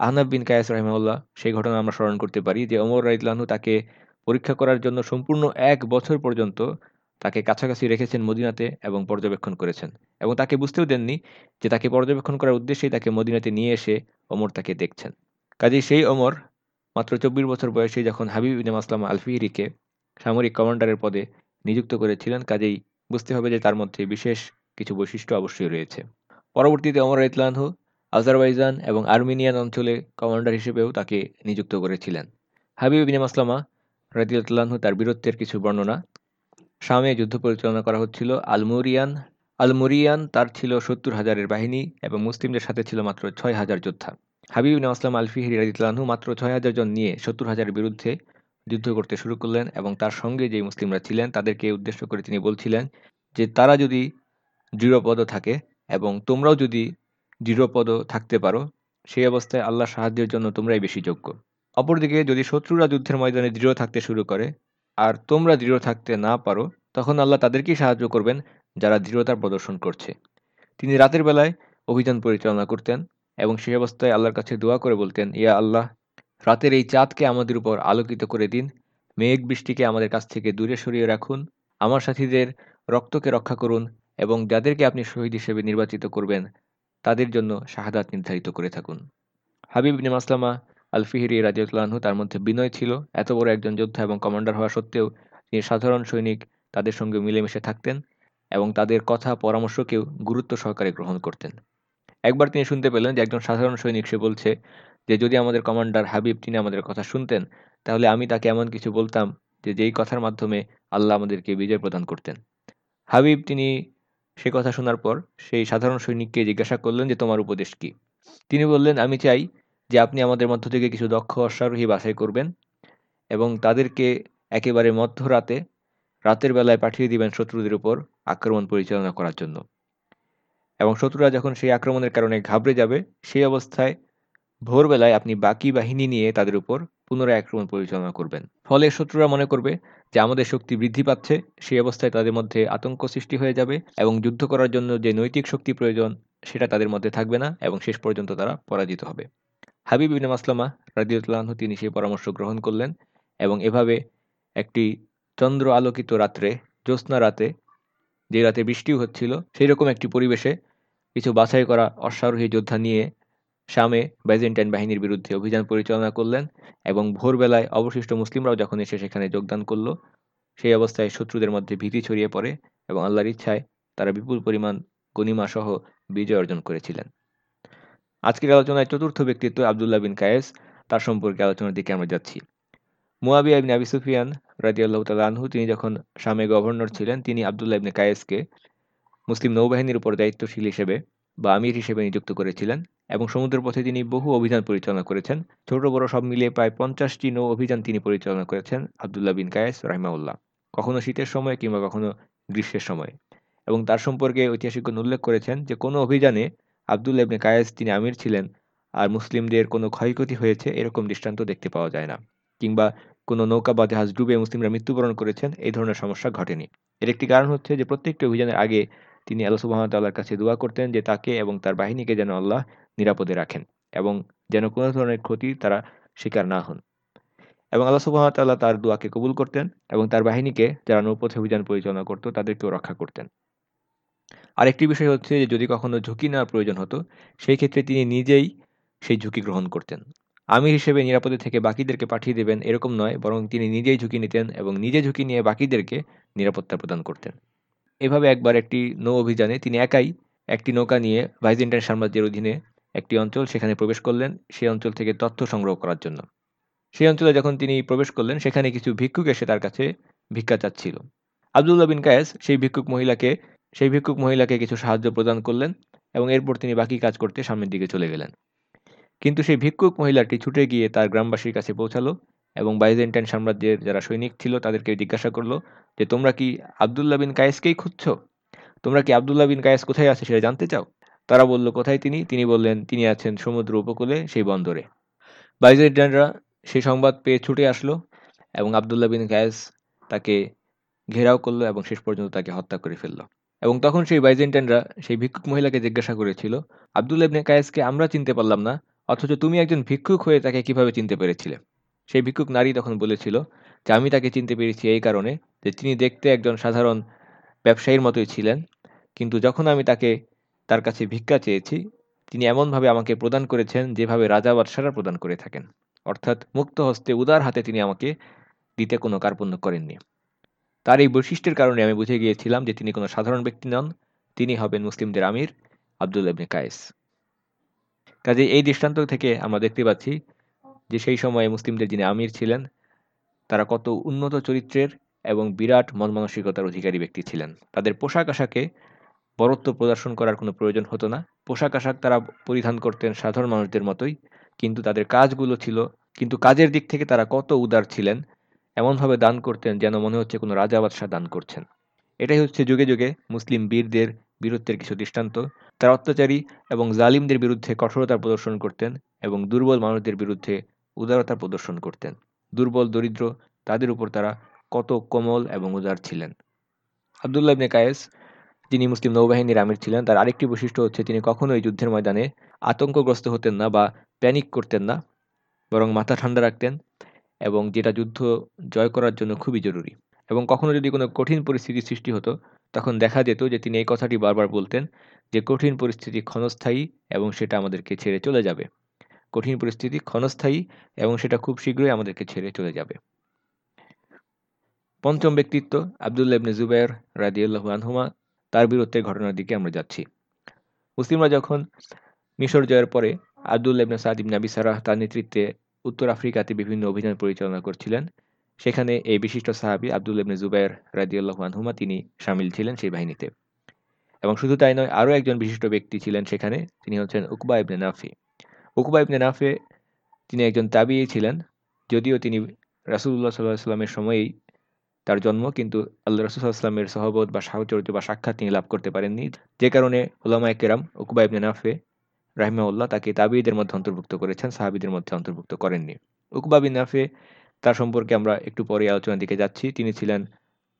আহনাব বিন কায়াস রাহিমাউল্লাহ সেই ঘটনা আমরা স্মরণ করতে পারি যে অমর রাইতলানহু তাকে পরীক্ষা করার জন্য সম্পূর্ণ এক বছর পর্যন্ত তাকে কাছাকাছি রেখেছেন মদিনাতে এবং পর্যবেক্ষণ করেছেন। এবং তাকে বুঝতেও দেননি যে তাকে পর্যবেক্ষণ করার উদ্দেশ্যেই তাকে মদিনাতে নিয়ে এসে অমর তাকে দেখছেন। কাজেই সেই অমর মাত্র চব্বিশ বছর বয়সে যখন হাবিব ইনাম আসলাম আলফিহিরিকে সামরিক কমান্ডারের পদে নিযুক্ত করেছিলেন, কাজেই বুঝতে হবে যে তার মধ্যে বিশেষ কিছু বৈশিষ্ট্য অবশ্যই রয়েছে। পরবর্তীতে অমর ইতলানহু আজারবাইজান এবং আর্মেনিয়ান অঞ্চলে কমান্ডার হিসেবেও তাকে নিযুক্ত করেছিলেন। হাবিব ইনাম আসলামা রাজিউল্লাহু তার বীরত্বের কিছু বর্ণনা। শামে যুদ্ধ পরিচালনা করা হচ্ছিল। আলমুরিয়ান আলমুরিয়ান তার ছিল সত্তর হাজারের বাহিনী এবং মুসলিমদের সাথে ছিল মাত্র ছয় হাজার যোদ্ধা। হাবিব আসলাম আলফিহির রাজিউল্লাহু মাত্র ছয় হাজার জন নিয়ে সত্তর হাজারের বিরুদ্ধে যুদ্ধ করতে শুরু করলেন এবং তার সঙ্গে যে মুসলিমরা ছিলেন তাদেরকে উদ্দেশ্য করে তিনি বলছিলেন যে তারা যদি দৃঢ়পদ থাকে এবং তোমরাও যদি দৃঢ়পদ থাকতে পারো, সেই অবস্থায় আল্লাহ সাহায্যের জন্য তোমরাই বেশি যোগ্য। অপরদিকে যদি শত্রুরা যুদ্ধের ময়দানে দৃঢ় থাকতে শুরু করে আর তোমরা দৃঢ় থাকতে না পারো, তখন আল্লাহ তাদেরকেই সাহায্য করবেন যারা দৃঢ়তার প্রদর্শন করছে। তিনি রাতের বেলায় অভিযান পরিচালনা করতেন এবং সেই অবস্থায় আল্লাহর কাছে দোয়া করে বলতেন, ইয়া আল্লাহ রাতের এই চাঁদকে আমাদের উপর আলোকিত করে দিন। মেঘ বৃষ্টিকে আমাদের কাছ থেকে দূরে সরিয়ে রাখুন। আমার সাথীদের রক্তকে রক্ষা করুন এবং যাদেরকে আপনি শহীদ হিসেবে নির্বাচিত করবেন, তাদের জন্য শাহাদাত নির্ধারিত করে থাকুন। হাবিব ইবনে মাসলামা আলফিহিরি রাজিউল্লাহু তার মধ্যে বিনয় ছিল। এত বড় একজন যোদ্ধা এবং কমান্ডার হওয়া সত্ত্বেও তিনি সাধারণ সৈনিক, তাদের সঙ্গে মিলেমিশে থাকতেন এবং তাদের কথা, পরামর্শকেও গুরুত্ব সহকারে গ্রহণ করতেন। একবার তিনি শুনতে পেলেন যে একজন সাধারণ সৈনিক সে বলছে যে যদি আমাদের কমান্ডার হাবিব তিনি আমাদের কথা শুনতেন, তাহলে আমি তাকে এমন কিছু বলতাম যে যেই কথার মাধ্যমে আল্লাহ আমাদেরকে বিজয় প্রদান করতেন। হাবিব তিনি সে কথা শোনার পর সেই সাধারণ সৈনিককে জিজ্ঞাসা করলেন যে, তোমার উপদেশ কি? তিনি বললেন, আমি চাই যে আপনি আমাদের মধ্য থেকে কিছু দক্ষ, অশ্বারোহী বাছাই করবেন এবং তাদেরকে একেবারে মধ্যরাতে, রাতের বেলায় পাঠিয়ে দিবেন শত্রুদের উপর আক্রমণ পরিচালনা করার জন্য। এবং শত্রুরা যখন সেই আক্রমণের কারণে ঘাবড়ে যাবে, সেই অবস্থায় ভোরবেলায় আপনি বাকি বাহিনী নিয়ে তাদের উপর পুনরায় আক্রমণ পরিচালনা করবেন। ফলে শত্রুরা মনে করবে যে আমাদের শক্তি বৃদ্ধি পাচ্ছে, সেই অবস্থায় তাদের মধ্যে আতঙ্ক সৃষ্টি হয়ে যাবে এবং যুদ্ধ করার জন্য যে নৈতিক শক্তি প্রয়োজন, সেটা তাদের মধ্যে থাকবে না এবং শেষ পর্যন্ত তারা পরাজিত হবে। হাবিব ইবিন মাসলামা রাজিউল্লাহ তিনি সেই পরামর্শ গ্রহণ করলেন এবং এভাবে একটি চন্দ্র আলোকিত রাত্রে, জ্যোৎস্না রাতে, যে রাতে বৃষ্টিও হচ্ছিল সেই রকম একটি পরিবেশে কিছু বাছাই করা অশ্বারোহী যোদ্ধা নিয়ে শামে বাইজেন্টাইন বাহিনীর বিরুদ্ধে অভিযান পরিচালনা করলেন এবং ভোরবেলায় অবশিষ্ট মুসলিমরাও যখন এসে সেখানে যোগদান করল, সেই অবস্থায় শত্রুদের মধ্যে ভীতি ছড়িয়ে পড়ে এবং আল্লাহর ইচ্ছায় তারা বিপুল পরিমাণ গনিমা সহ বিজয় অর্জন করেছিলেন। আজকের আলোচনায় চতুর্থ ব্যক্তিত্ব আবদুল্লাহ বিন কায়েস, তার সম্পর্কে আলোচনার দিকে আমরা যাচ্ছি। মুয়াবিয়া ইবনে আবি সুফিয়ান রাজিয়াল্লাহ তাল আনহু, তিনি যখন শামে গভর্নর ছিলেন, তিনি আবদুল্লাহ ইবনে কায়েসকে মুসলিম নৌবাহিনীর উপর দায়িত্বশীল হিসেবে বা আমির হিসেবে নিযুক্ত করেছিলেন। এবং সমুদ্রপথে তিনি বহু অভিযান পরিচালনা করেছেন। ছোট বড় সব মিলিয়ে প্রায় পঞ্চাশটি নৌ অভিযান তিনি পরিচালনা করেছেন, আবদুল্লাহ বিন কায়েস রাহিমাউল্লাহ কখনো শীতের সময় কিংবা কখনো গ্রীষ্মের সময়। এবং তার সম্পর্কে ঐতিহাসিকগণ উল্লেখ করেছেন যে, কোনো অভিযানে আবদুল্লাহ ইবনে কায়েস তিনি আমির ছিলেন আর মুসলিমদের কোনো ক্ষয়ক্ষতি হয়েছে এরকম দৃষ্টান্ত দেখতে পাওয়া যায় না। কিংবা কোনো নৌকা বা জাহাজ ডুবে মুসলিমরা মৃত্যুবরণ করেছেন, এই ধরনের সমস্যা ঘটেনি। এর একটি কারণ হচ্ছে যে, প্রত্যেকটি অভিযানের আগে তিনি আল্লাহ সুবাহতাল্লাহর কাছে দোয়া করতেন যে তাকে এবং তার বাহিনীকে যেন আল্লাহ নিরাপদে রাখেন এবং যেন কোনো ধরনের ক্ষতি তারা শিকার না হন। এবং আল্লাহ সুবাহতাল্লাহ তার দোয়াকে কবুল করতেন এবং তার বাহিনীকে যারা নৌপথে অভিযান পরিচালনা করতো তাদেরকেও রক্ষা করতেন। আরেকটি বিষয় হচ্ছে যে যদি কখনো ঝুঁকি নেওয়ার প্রয়োজন হতো, সেই ক্ষেত্রে তিনি নিজেই সেই ঝুঁকি গ্রহণ করতেন। আমির হিসেবে নিরাপদে থেকে বাকিদেরকে পাঠিয়ে দেবেন এরকম নয়, বরং তিনি নিজেই ঝুঁকি নিতেন এবং নিজে ঝুঁকি নিয়ে বাকিদেরকে নিরাপত্তা প্রদান করতেন। এভাবে একবার একটি নৌ অভিযানে তিনি একাই একটি নৌকা নিয়ে ভাইজেন্টাইন সাম্রাজ্যের অধীনে একটি অঞ্চল সেখানে প্রবেশ করলেন, সেই অঞ্চল থেকে তথ্য সংগ্রহ করার জন্য। সেই অঞ্চলে যখন তিনি প্রবেশ করলেন, সেখানে কিছু ভিক্ষুক এসে তার কাছে ভিক্ষা চাচ্ছিল। আবদুল্লাহ বিন কায়েস সেই ভিক্ষুক মহিলাকে, সেই ভিক্ষুক মহিলাকে কিছু সাহায্য প্রদান করলেন এবং এরপর তিনি বাকি কাজ করতে সামনের দিকে চলে গেলেন। কিন্তু সেই ভিক্ষুক মহিলাটি ছুটে গিয়ে তার গ্রামবাসীর কাছে পৌঁছালো এবং বাইজেন্টাইন সাম্রাজ্যের যারা সৈনিক ছিল তাদেরকে জিজ্ঞাসা করল যে, তোমরা কি আবদুল্লাহ বিন কায়েসকেই খুঁজছ? তোমরা কি আবদুল্লাহ বিন কায়েস কোথায় আছে সেটা জানতে চাও? তারা বলল, কোথায় তিনি? তিনি বললেন, তিনি আছেন সমুদ্র উপকূলে, সেই বন্দরে। বাইজেন্টাইনরা সেই সংবাদ পেয়ে ছুটে আসলো এবং আবদুল্লাহ বিন কায়েস তাকে ঘেরাও করল এবং শেষ পর্যন্ত তাকে হত্যা করে ফেলল। এবং তখন সেই বাইজেন্টাইনরা সেই ভিক্ষুক মহিলাকে জিজ্ঞাসা করেছিল, আবদুল্লাহ ইবনে কায়েসকে আমরা চিনতে পারলাম না, অথচ তুমি একজন ভিক্ষুক হয়ে তাকে কীভাবে চিনতে পেরেছিলে? সেই ভিক্ষুক নারী তখন বলেছিল যে, আমি তাকে চিনতে পেরেছি এই কারণে যে, তিনি দেখতে একজন সাধারণ ব্যবসায়ীর মতোই ছিলেন। কিন্তু যখন আমি তাকে তার কাছে ভিক্ষা চেয়েছি, তিনি এমনভাবে আমাকে প্রদান করেছেন যেভাবে রাজা বাদশারা প্রদান করে থাকেন। অর্থাৎ মুক্ত হস্তে উদার হাতে তিনি আমাকে দিতে কোনো কার্পণ্য করেননি। তার এই বৈশিষ্ট্যের কারণে আমি বুঝে গিয়েছিলাম যে, তিনি কোনো সাধারণ ব্যক্তি নন। তিনি হবেন মুসলিমদের আমির আবদুল কায়েস। কাজে এই দৃষ্টান্ত থেকে আমরা দেখতে পাচ্ছি যে সেই সময়ে মুসলিমদের যিনি আমির ছিলেন, তারা কত উন্নত চরিত্রের এবং বিরাট মন মানসিকতার অধিকারী ব্যক্তি ছিলেন। তাদের পোশাক আশাকে বরত্ব প্রদর্শন করার কোনো প্রয়োজন হতো না। পোশাক আশাক তারা পরিধান করতেন সাধারণ মানুষদের মতোই, কিন্তু তাদের কাজগুলো ছিল, কিন্তু কাজের দিক থেকে তারা কত উদার ছিলেন, এমনভাবে দান করতেন যেন মনে হচ্ছে কোনো রাজা বাদশাহ দান করছেন। এটাই হচ্ছে যুগে যুগে মুসলিম বীরদের বীরত্বের কিছু দৃষ্টান্ত। তারা অত্যাচারী এবং জালিমদের বিরুদ্ধে কঠোরতা প্রদর্শন করতেন এবং দুর্বল মানুষদের বিরুদ্ধে উদারতা প্রদর্শন করতেন। দুর্বল, দরিদ্র, তাদের উপর তারা কত কোমল এবং উদার ছিলেন। আবদুল্লাহ ইবনে কায়েস, যিনি মুসলিম নৌবাহিনীর আমির ছিলেন, তার আরেকটি বৈশিষ্ট্য হচ্ছে তিনি কখনোই যুদ্ধের ময়দানে আতঙ্কগ্রস্ত হতেন না বা প্যানিক করতেন না, বরং মাথা ঠান্ডা রাখতেন এবং যেটা যুদ্ধ জয় করার জন্য খুবই জরুরি। এবং কখনো যদি কোনো কঠিন পরিস্থিতি সৃষ্টি হতো, তখন দেখা যেত যে তিনি এই কথাটি বারবার বলতেন যে, কঠিন পরিস্থিতি ক্ষণস্থায়ী এবং সেটা আমাদেরকে ছেড়ে চলে যাবে। কঠিন পরিস্থিতি ক্ষণস্থায়ী এবং সেটা খুব শীঘ্রই আমাদেরকে ছেড়ে চলে যাবে। পঞ্চম ব্যক্তিত্ব আবদুল্লাহ ইবনে জুবাইর রাদিউল্লাহ আনহুমা, তার বীরত্বের ঘটনার দিকে আমরা যাচ্ছি। মুসলিমরা যখন মিশর জয়ের পরে আবদুল্লাহ ইবনে সাদ ইবনে আবি সারাহ তার নেতৃত্বে উত্তর আফ্রিকাতে বিভিন্ন অভিযান পরিচালনা করছিলেন, সেখানে এই বিশিষ্ট সাহাবি আব্দুল ইবনে জুবাইর রাজিউল্লাহ আনহুমা তিনি সামিল ছিলেন সেই বাহিনীতে। এবং শুধু তাই নয়, আরও একজন বিশিষ্ট ব্যক্তি ছিলেন সেখানে, তিনি হচ্ছেন উকবা ইবনে নাফি। উকবা ইবনে নাফে তিনি একজন তাবিই ছিলেন, যদিও তিনি রাসুল্লাহ সাল্লাহ সাল্লামের সময়েই তার জন্ম, কিন্তু আল্লাহ রসুল আসলামের সহবত বা সাহচর্য বা সাক্ষাৎ তিনি লাভ করতে পারেননি। যে কারণে ওলামা কেরাম উকবা ইবনে নাফে রাহিমাউল্লাহ তাকে তাবিদের মধ্যে অন্তর্ভুক্ত করেছেন, সাহাবিদের মধ্যে অন্তর্ভুক্ত করেননি। উকবা বিন নাফে তার সম্পর্কে আমরা একটু পরে আলোচনার দিকে যাচ্ছি। তিনি ছিলেন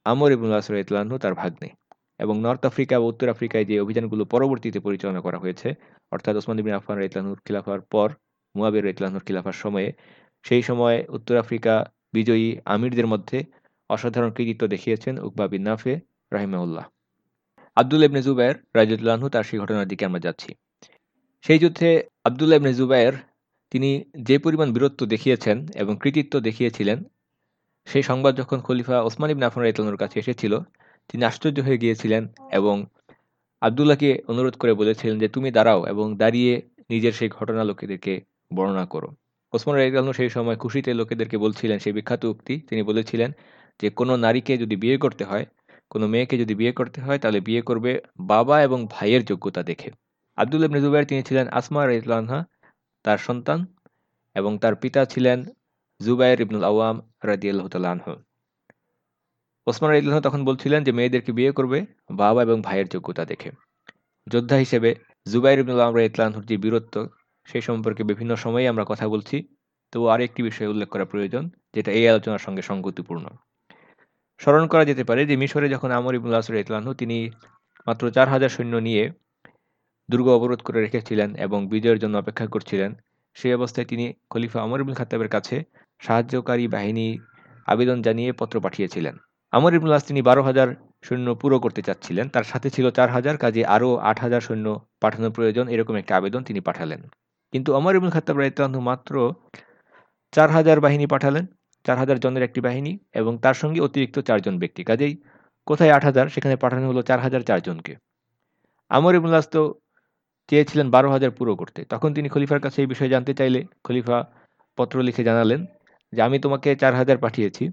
আমর ইবনুল আসর ইতলানহু তার ভাগ্নে। এবং নর্থ আফ্রিকা ও উত্তর আফ্রিকায় যে অভিযানগুলো পরবর্তীতে পরিচালনা করা হয়েছে, অর্থাৎ ওসমান ইবিন আফান ইতলানহুর খিলাফার পর, মুয়াবির ইতলানহুর খিলাফার সময়ে, সেই সময় উত্তর আফ্রিকা বিজয়ী আমিরদের মধ্যে অসাধারণ কৃতিত্ব দেখিয়েছেন উকবা বিন নাফে রাহিমাউল্লাহ আবদুল ইবনে জুবাইর রাজিউল্লাহু তার সেই ঘটনার দিকে আমরা যাচ্ছি। সেই যুদ্ধে আবদুল্লাহ ইবনে জুবাইর তিনি যে পরিমাণ বীরত্ব দেখিয়েছেন এবং কৃতিত্ব দেখিয়েছিলেন, সেই সংবাদ যখন খলিফা ওসমান ইবনে আফান রাইতলানুর কাছে এসেছিল তিনি আশ্চর্য হয়ে গিয়েছিলেন এবং আবদুল্লাহকে অনুরোধ করে বলেছিলেন যে, তুমি দাঁড়াও এবং দাঁড়িয়ে নিজের সেই ঘটনা লোকেদেরকে বর্ণনা করো। ওসমান রাইতলানু সেই সময় খুশিতে লোকেদেরকে বলছিলেন, সেই বিখ্যাত উক্তি, তিনি বলেছিলেন যে, কোনো নারীকে যদি বিয়ে করতে হয়, কোনো মেয়েকে যদি বিয়ে করতে হয়, তাহলে বিয়ে করবে বাবা এবং ভাইয়ের যোগ্যতা দেখে। আবদুল ইবনে তিনি ছিলেন আসমা রাইতলানহা তার সন্তান এবং তার পিতা ছিলেন জুবাইর ইবনুল আওয়াম রাদিয়াল্লাহ তালাহ ওসমান রাইতলাহ তখন বলছিলেন যে, মেয়েদেরকে বিয়ে করবে বাবা এবং ভাইয়ের যোগ্যতা দেখে। যোদ্ধা হিসেবে জুবাইর ইবনুল আওয়াম রাইতলানহুর যে বীরত্ব সেই সম্পর্কে বিভিন্ন সময়ে আমরা কথা বলছি। তো আরেকটি বিষয় উল্লেখ করা প্রয়োজন, যেটা এই আলোচনার সঙ্গে সংগতিপূর্ণ। স্মরণ করা যেতে পারে যে, মিশরে যখন আমর ইবুল আসর ইতলানহু তিনি মাত্র চার হাজার সৈন্য নিয়ে দুর্গ অবরোধ করে রেখেছিলেন এবং বিজয়ের জন্য অপেক্ষা করছিলেন সেই অবস্থায় তিনি খলিফা আমর ইবুল খাতাবের কাছে সাহায্যকারী বাহিনী আবেদন জানিয়ে পত্র পাঠিয়েছিলেন। আমর ইবুল আস তিনি বারো হাজার সৈন্য পুরো করতে চাচ্ছিলেন। তার সাথে ছিল চার হাজার, কাজে আরও আট হাজার সৈন্য পাঠানো প্রয়োজন, এরকম একটা আবেদন তিনি পাঠালেন। কিন্তু আমর ইবুল খাতাব রাইতলানহু মাত্র চার হাজার বাহিনী পাঠালেন, চার হাজার জনের একটি বাহিনী এবং তার সঙ্গে অতিরিক্ত চারজন ব্যক্তি। কাজেই কোথায় আট হাজার, সেখানে পাঠানো হলো চার হাজার চারজনকে আমর ইবুল্লাস তো চেয়েছিলেন বারো হাজার পুরো করতে। তখন তিনি খলিফার কাছে এই বিষয়ে জানতে চাইলে খলিফা পত্র লিখে জানালেন যে, আমি তোমাকে চার হাজার পাঠিয়েছি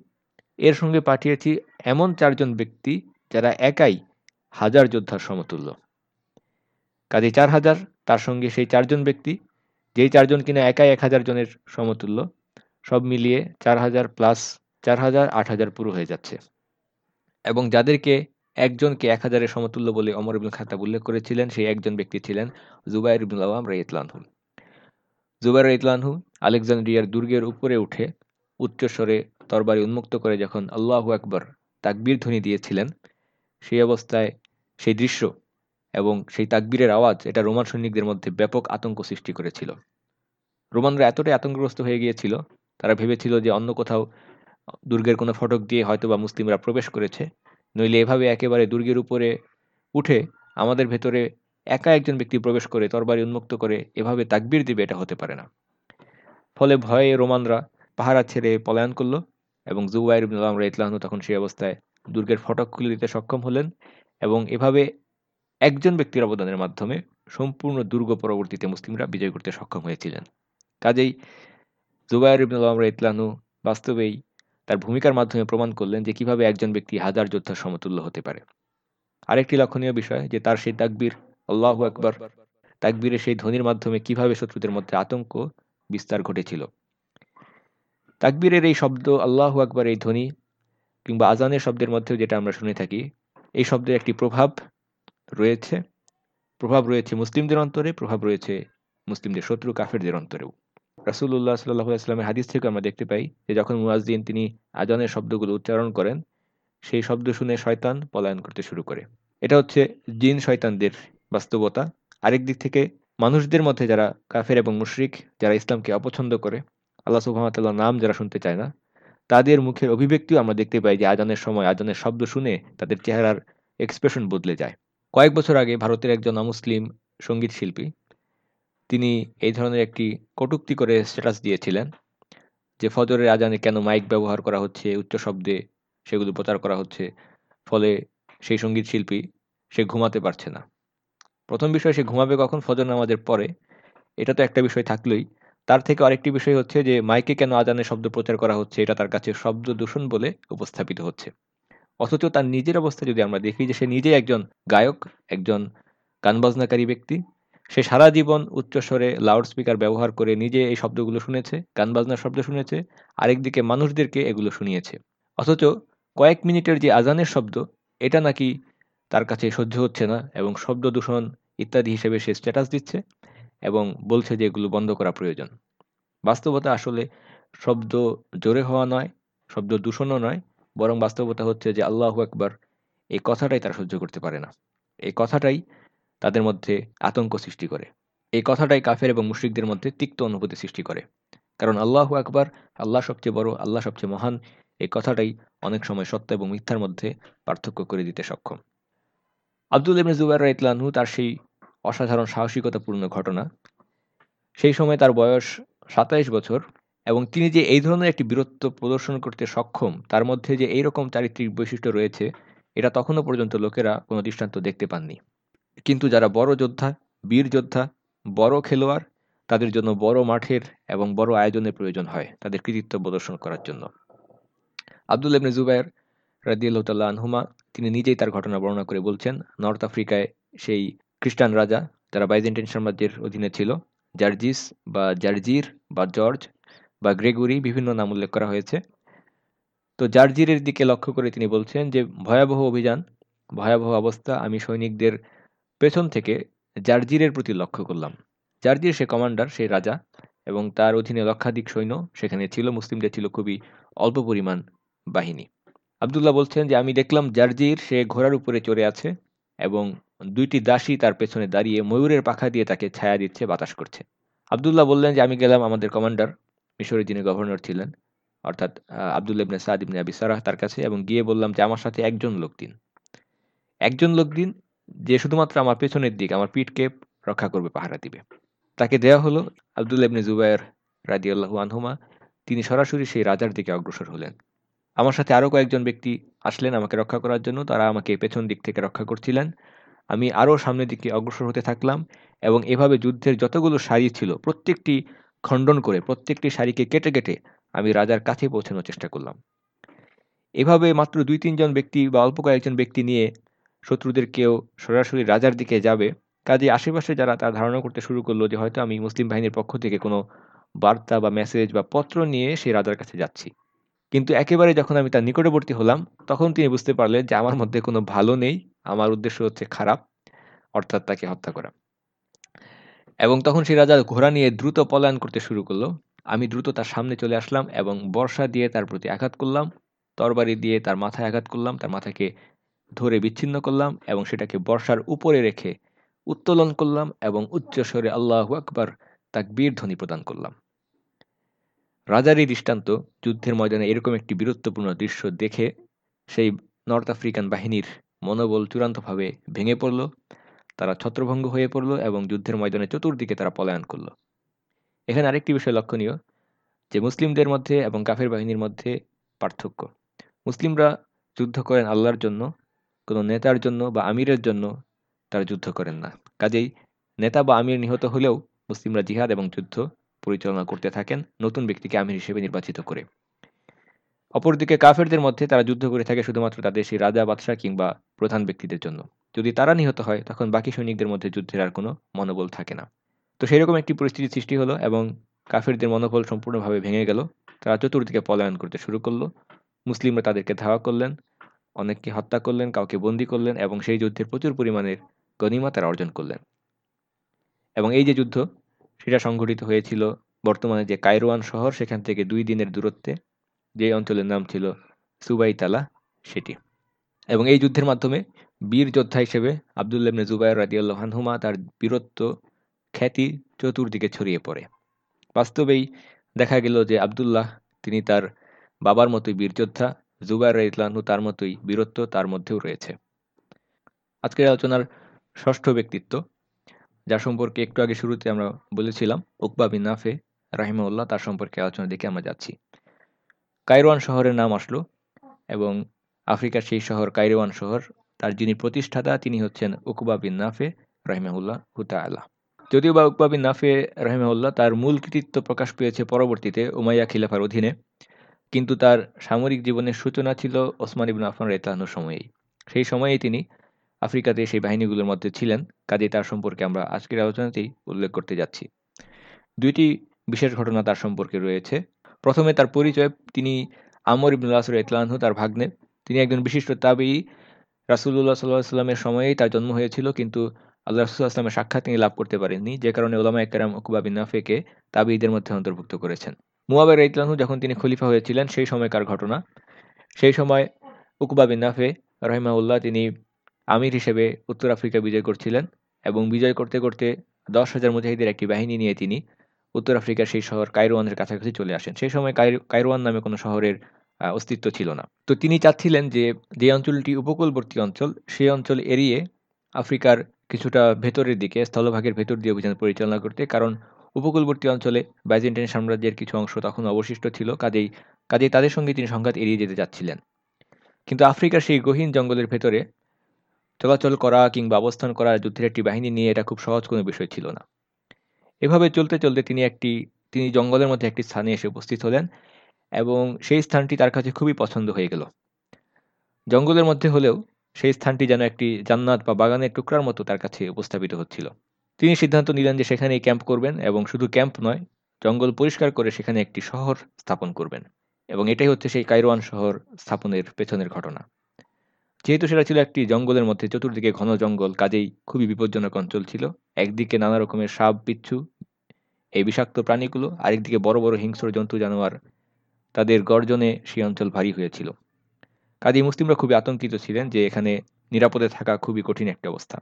এর সঙ্গে পাঠিয়েছি এমন চারজন ব্যক্তি যারা একাই হাজার যোদ্ধার সমতুল্য। কাজে চার হাজার, তার সঙ্গে সেই চারজন ব্যক্তি, যেই চারজন কিনা একাই এক হাজার জনের সমতুল্য, সব মিলিয়ে চার হাজার প্লাস চার হাজার, আট হাজার পুরো হয়ে যাচ্ছে। এবং যাদেরকে একজনকে এক হাজারের সমতুল্য বলে অমর ইবুল খাতাব উল্লেখ করেছিলেন, সেই একজন ব্যক্তি ছিলেন জুবাইর ইবুল আওয়াম রাইতলানহু জুবাইর রাইতলানহু আলেকজান্ড্রিয়ার দুর্গের উপরে উঠে উচ্চস্বরে তরবারি উন্মুক্ত করে যখন আল্লাহ আকবর তাকবীর ধ্বনি দিয়েছিলেন, সেই অবস্থায় সেই দৃশ্য এবং সেই তাকবীরের আওয়াজ, এটা রোমান সৈনিকদের মধ্যে ব্যাপক আতঙ্ক সৃষ্টি করেছিল। রোমানরা এতটাই আতঙ্কগ্রস্ত হয়ে গিয়েছিল, তারা ভেবেছিল যে অন্য কোথাও দুর্গের কোনো ফটক দিয়ে হয়তো বা মুসলিমরা প্রবেশ করেছে, নইলে এভাবে একেবারে দুর্গের উপরে উঠে আমাদের ভেতরে একা একজন ব্যক্তি প্রবেশ করে তরবারি উন্মুক্ত করে এভাবে তাকবির দিবে, এটা হতে পারে না। ফলে ভয়ে রোমানরা পাহারা ছেড়ে পলায়ন করল। এবং জুবাইর আমরা ইতলাহনু তখন সেই অবস্থায় দুর্গের ফটক খুলে দিতে সক্ষম হলেন এবং এভাবে একজন ব্যক্তির অবদানের মাধ্যমে সম্পূর্ণ দুর্গ পরবর্তীতে মুসলিমরা বিজয় করতে সক্ষম হয়েছিলেন। কাজেই জুবাইর ইবনুল আমরা ইতলানু বাস্তবেই তার ভূমিকার মাধ্যমে প্রমাণ করলেন যে কীভাবে একজন ব্যক্তি হাজার যোদ্ধার সমতুল্য হতে পারে। আরেকটি লক্ষণীয় বিষয় যে তার সেই তাকবীর, আল্লাহ আকবর, তাকবীরের সেই ধ্বনির মাধ্যমে কীভাবে শত্রুদের মধ্যে আতঙ্ক বিস্তার ঘটেছিল। তাকবীরের এই শব্দ, আল্লাহ আকবর, এই ধ্বনি কিংবা আজানের শব্দের মধ্যেও যেটা আমরা শুনে থাকি, এই শব্দের একটি প্রভাব রয়েছে। প্রভাব রয়েছে মুসলিমদের অন্তরে, প্রভাব রয়েছে মুসলিমদের শত্রু কাফেরদের অন্তরেও। রাসুল্লাহ সাল্লাহ আসলামের হাদিস থেকে আমরা দেখতে পাই যে যখন মুয়াজদিন তিনি আজানের শব্দগুলো উচ্চারণ করেন, সেই শব্দ শুনে শয়তান পলায়ন করতে শুরু করে। এটা হচ্ছে জিন শয়তানদের বাস্তবতা। আরেক দিক থেকে মানুষদের মধ্যে যারা কাফের এবং মুশরিক, যারা ইসলামকে অপছন্দ করে আল্লাহ সুহামতাল্লাহ নাম যারা শুনতে চায় না, তাদের মুখের অভিব্যক্তিও আমরা দেখতে পাই যে আজানের সময় আজানের শব্দ শুনে তাদের চেহারার এক্সপ্রেশন বদলে যায়। কয়েক বছর আগে ভারতের একজন অমুসলিম সংগীত শিল্পী, তিনি এই ধরনের একটি কটুক্তি করে স্ট্যাটাস দিয়েছিলেন যে ফজরের আজানে কেন মাইক ব্যবহার করা হচ্ছে, উচ্চ শব্দে সেগুলো প্রচার করা হচ্ছে, ফলে সেই সংগীত শিল্পী সে ঘুমাতে পারছে না। প্রথম বিষয়, সে ঘুমাবে কখন? ফজর নামাজের পরে। এটা তো একটা বিষয় থাকলেই। তার থেকে আরেকটি বিষয় হচ্ছে যে, মাইকে কেন আজানের শব্দ প্রচার করা হচ্ছে? এটা তার কাছে শব্দ দূষণ বলে উপস্থাপিত হচ্ছে। অথচ তার নিজের অবস্থা যদি আমরা দেখি যে, সে নিজে একজন গায়ক, একজন গান বাজনাকারী ব্যক্তি। সে সারা জীবন উচ্চস্বরে লাউড স্পিকার ব্যবহার করে নিজে এই শব্দগুলো শুনেছে গান বাজনার শব্দ শুনেছে, আরেকদিকে মানুষদেরকে এগুলো শুনিয়েছে। অথচ কয়েক মিনিটের যে আজানের শব্দ, এটা নাকি তার কাছে সহ্য হচ্ছে না এবং শব্দ দূষণ ইত্যাদি হিসেবে সে স্ট্যাটাস দিচ্ছে। এবং বলছে যে এগুলো বন্ধ করা প্রয়োজন। বাস্তবতা আসলে শব্দ জোরে হওয়া নয়, শব্দ দূষণও নয়, বরং বাস্তবতা হচ্ছে যে আল্লাহ একবার এই কথাটাই তারা সহ্য করতে পারে না। এই কথাটাই তাদের মধ্যে আতঙ্ক সৃষ্টি করে। এই কথাটাই কাফের এবং মুশ্রিকদের মধ্যে তিক্ত অনুভূতি সৃষ্টি করে। কারণ আল্লাহ একবার আল্লাহ সবচেয়ে বড়, আল্লাহ সবচেয়ে মহান, এই কথাটাই অনেক সময় সত্য এবং মিথ্যার মধ্যে পার্থক্য করে দিতে সক্ষম। আব্দুল ইবনে জুবাইর রাইতলানহু তার সেই অসাধারণ সাহসিকতাপূর্ণ ঘটনা। সেই সময় তার বয়স সাতাইশ বছর এবং তিনি যে এই ধরনের একটি বীরত্ব প্রদর্শন করতে সক্ষম, তার মধ্যে যে এইরকম চারিত্রিক বৈশিষ্ট্য রয়েছে, এটা তখনও পর্যন্ত লোকেরা কোনো দৃষ্টান্ত দেখতে পাননি। কিন্তু যারা বড় যোদ্ধা, বীর যোদ্ধা, বড় খেলোয়াড়, তাদের জন্য বড় মাঠের এবং বড় আয়োজনের প্রয়োজন হয় তাদের কৃতিত্ব প্রদর্শন করার জন্য। আব্দুল ইবনে জুবাইর রাদিয়াল্লাহ আনহুমা, তিনি নিজেই তার ঘটনা বর্ণনা করে বলছেন, নর্থ আফ্রিকায় সেই খ্রিস্টান রাজা, যারা বাইজেন্টাইন সাম্রাজ্যের অধীনে ছিল। জার্জিস বা জার্জির বা জর্জ বা গ্রেগরি বিভিন্ন নাম উল্লেখ করা হয়েছে। তো জার্জিরের দিকে লক্ষ্য করে তিনি বলছেন যে, ভয়াবহ অভিযান, ভয়াবহ অবস্থা আমি সৈনিকদের পেছন থেকে জার্জিরের প্রতি লক্ষ্য করলাম। জার্জির সে কমান্ডার, সে রাজা এবং তার অধীনে লক্ষাধিক সৈন্য সেখানে ছিল। মুসলিমদের ছিল খুবই অল্প পরিমাণ বাহিনী। আবদুল্লাহ বলছেন যে, আমি দেখলাম জার্জির সে ঘোড়ার উপরে চড়ে আছে এবং দুইটি দাসী তার পেছনে দাঁড়িয়ে ময়ূরের পাখা দিয়ে তাকে ছায়া দিচ্ছে, বাতাস করছে। আবদুল্লাহ বললেন যে, আমি গেলাম আমাদের কমান্ডার, মিশরের যিনি গভর্নর ছিলেন, অর্থাৎ আবদুল্লাহ ইবনে সাদ ইবনে আবি সারাহ তার কাছে, এবং গিয়ে বললাম যে, আমার সাথে একজন লোক দিন। একজন লোক দিন যে শুধুমাত্র আমার পেছনের দিক, আমার পিঠকে রক্ষা করবে, পাহারা দিবে। তাকে দেয়া হলো আবদুল্লাহ ইবনে জুবায়ের রাদিয়াল্লাহু আনহুমা। তিনি সরাসরি সেই রাজার দিকে অগ্রসর হলেন। আমার সাথে আরও কয়েকজন ব্যক্তি আসলেন আমাকে রক্ষা করার জন্য। তারা আমাকে পেছন দিক থেকে রক্ষা করছিলেন। আমি আরও সামনের দিকে অগ্রসর হতে থাকলাম এবং এভাবে যুদ্ধের যতগুলো সারি ছিল, প্রত্যেকটি খণ্ডন করে, প্রত্যেকটি সারিকে কেটে কেটে আমি রাজার কাছে পৌঁছানোর চেষ্টা করলাম। এভাবে মাত্র দুই তিনজন ব্যক্তি বা অল্প কয়েকজন ব্যক্তি নিয়ে শত্রুদের কেউ সরাসরি রাজার দিকে যাবে। কাজে আশেপাশে যারা তার ধারণা করতে শুরু করল যে হয়তো আমি মুসলিম বাহিনীর পক্ষ থেকে কোনো বার্তা বা মেসেজ বা পত্র নিয়ে সেই রাজার কাছে যাচ্ছি। কিন্তু একেবারে যখন আমি তার নিকটবর্তী হলাম, তখন তিনি বুঝতে পারলেন যে আমার মধ্যে কোনো ভালো নেই। আমার উদ্দেশ্য হচ্ছে খারাপ, অর্থাৎ তাকে হত্যা করা। এবং তখন সেই রাজা ঘোড়া নিয়ে দ্রুত পলায়ন করতে শুরু করল। আমি দ্রুত তার সামনে চলে আসলাম এবং বর্ষা দিয়ে তার প্রতি আঘাত করলাম, তরবারি দিয়ে তার মাথায় আঘাত করলাম, তার মাথাকে ধরে বিচ্ছিন্ন করলাম এবং সেটাকে বর্ষার উপরে রেখে উত্তোলন করলাম এবং উচ্চস্বরে আল্লাহ আকবর তাক বীর ধ্বনি প্রদান করলাম। রাজার এই দৃষ্টান্ত যুদ্ধের ময়দানে এরকম একটি বীরত্বপূর্ণ দৃশ্য দেখে সেই নর্থ আফ্রিকান বাহিনীর মনোবল চূড়ান্তভাবে ভেঙে পড়ল, তারা ছত্রভঙ্গ হয়ে পড়ল এবং যুদ্ধের ময়দানে চতুর্দিকে তারা পলায়ন করল। এখানে আরেকটি বিষয় লক্ষণীয়, যে মুসলিমদের মধ্যে এবং কাফের বাহিনীর মধ্যে পার্থক্য। মুসলিমরা যুদ্ধ করেন আল্লাহর জন্য, কোনো নেতার জন্য বা আমিরের জন্য তারা যুদ্ধ করেন না। কাজেই নেতা বা আমির নিহত হলেও মুসলিমরা জিহাদ এবং যুদ্ধ পরিচালনা করতে থাকেন, নতুন ব্যক্তিকে আমির হিসেবে নির্বাচিত করে। অপরদিকে কাফেরদের মধ্যে তারা যুদ্ধ করে থাকে শুধুমাত্র তাদের সেই রাজা, বাদশাহ কিংবা প্রধান ব্যক্তিদের জন্য। যদি তারা নিহত হয়, তখন বাকি সৈনিকদের মধ্যে যুদ্ধের আর কোনো মনোবল থাকে না। তো সেই রকম একটি পরিস্থিতি সৃষ্টি হলো এবং কাফেরদের মনোবল সম্পূর্ণভাবে ভেঙে গেল। তারা চতুর্দিকে পলায়ন করতে শুরু করল। মুসলিমরা তাদেরকে ধাওয়া করলেন, অনেককে হত্যা করলেন, কাউকে বন্দি করলেন এবং সেই যুদ্ধের প্রচুর পরিমাণের গণিমা তারা অর্জন করলেন। এবং এই যে যুদ্ধ, সেটা সংঘটিত হয়েছিল বর্তমানে যে কায়রোয়ান শহর, সেখান থেকে দুই দিনের দূরত্বে। যে অঞ্চলের নাম ছিল সুবাইতালা, সেটি। এবং এই যুদ্ধের মাধ্যমে বীর যোদ্ধা হিসেবে আবদুল্লাবনে জুবাইর রাদিউল্লাহানহুমা তার বীরত্ব খ্যাতি চতুর্দিকে ছড়িয়ে পড়ে। বাস্তবেই দেখা গেল যে আবদুল্লাহ তিনি তার বাবার মতোই বীর যোদ্ধা, জুবাইর ইতলানহু তার মতোই বীরত্ব তার মধ্যেও রয়েছে। আজকের আলোচনার ষষ্ঠ ব্যক্তিত্ব যার সম্পর্কে একটু আগে শুরুতে আমরা বলেছিলাম, উকবা বিন নাফে রাহিমাউল্লাহ তার সম্পর্কে আলোচনা দেখে আমরা যাচ্ছি। কাইরোয়ান শহরের নাম আসলো এবং আফ্রিকার সেই শহর কাইরোয়ান শহর, তার যিনি প্রতিষ্ঠাতা তিনি হচ্ছেন উকবা বিন নাফে রাহিমাউল্লাহ হুতা আল্লাহ যদিও বা উকবা বিন নাফে রাহিমাউল্লাহ তার মূল কৃতিত্ব প্রকাশ পেয়েছে পরবর্তীতে উমাইয়া খিলাফার অধীনে, কিন্তু তার সামরিক জীবনের সূচনা ছিল ওসমান ইবিন আফান রেতলানোর সময়েই। সেই সময়েই তিনি আফ্রিকাতে সেই বাহিনীগুলোর মধ্যে ছিলেন কাজে তার সম্পর্কে আমরা আজকের আলোচনাতেই উল্লেখ করতে যাচ্ছি। দুইটি বিশেষ ঘটনা তার সম্পর্কে রয়েছে। প্রথমে তার পরিচয়, তিনি আমর ইবনুল আসর ইতলানহু তার ভাগ্নে। তিনি একজন বিশিষ্ট তাবেই। রাসুল্লাহ সাল্লাহ সাল্লামের সময়েই তার জন্ম হয়েছিল, কিন্তু আল্লাহ রসুল আসলামের সাক্ষাৎ তিনি লাভ করতে পারেননি। যে কারণে ওলামা একরাম উকুবা বিন নাফেকে তাবিদের মধ্যে অন্তর্ভুক্ত করেছেন। মুয়াবের ইতলানহু যখন তিনি খলিফা হয়েছিলেন, সেই সময়কার ঘটনা। সেই সময় উকুবা বিন নাফে রহিমাউল্লাহ তিনি আমির হিসেবে উত্তর আফ্রিকা বিজয় করছিলেন এবং বিজয় করতে করতে দশ হাজার মুজাহিদের একটি বাহিনী নিয়ে তিনি উত্তর আফ্রিকার সেই শহর কাইরোয়ানের কাছাকাছি চলে আসেন। সেই সময় কায়রোয়ান নামে কোনো শহরের অস্তিত্ব ছিল না। তো তিনি চাচ্ছিলেন যে যে অঞ্চলটি উপকূলবর্তী অঞ্চল সেই অঞ্চল এড়িয়ে আফ্রিকার কিছুটা ভেতরের দিকে, স্থলভাগের ভেতর দিয়ে অভিযান পরিচালনা করতে, কারণ উপকূলবর্তী অঞ্চলে বাইজেন্টাইন সাম্রাজ্যের কিছু অংশ তখন অবশিষ্ট ছিল, কাজেই কাজেই তাদের সঙ্গে তিনি সংঘাত এড়িয়ে যেতে চাচ্ছিলেন। কিন্তু আফ্রিকার সেই গহীন জঙ্গলের ভেতরে চলাচল করা কিংবা অবস্থান করা যুদ্ধের একটি বাহিনী নিয়ে এটা খুব সহজ কোনো বিষয় ছিল না। এভাবে চলতে চলতে তিনি একটি, তিনি জঙ্গলের মধ্যে একটি স্থানে এসে উপস্থিত হলেন এবং সেই স্থানটি তার কাছে খুবই পছন্দ হয়ে গেল। জঙ্গলের মধ্যে হলেও সেই স্থানটি যেন একটি জান্নাত বা বাগানের টুকরার মতো তার কাছে উপস্থাপিত হচ্ছিল। তিনি সিদ্ধান্ত নিলেন যে সেখানেই ক্যাম্প করবেন এবং শুধু ক্যাম্প নয়, জঙ্গল পরিষ্কার করে সেখানে একটি শহর স্থাপন করবেন এবং এটাই হচ্ছে সেই কাইরোয়ান শহর স্থাপনের পেছনের ঘটনা। যেহেতু সেটা ছিল একটি জঙ্গলের মধ্যে, চতুর্দিকে ঘন জঙ্গল, কাজেই খুবই বিপজ্জনক অঞ্চল ছিল। একদিকে নানা রকমের সাপ, বিচ্ছু, এই বিষাক্ত প্রাণীগুলো, আরেকদিকে বড় বড় হিংস্র জন্তু, জানোয়ার, তাদের গর্জনে সেই অঞ্চল ভারী হয়েছিল। কাজী মুসলিমরা খুবই আতঙ্কিত ছিলেন যে এখানে নিরাপদে থাকা খুবই কঠিন একটা অবস্থা।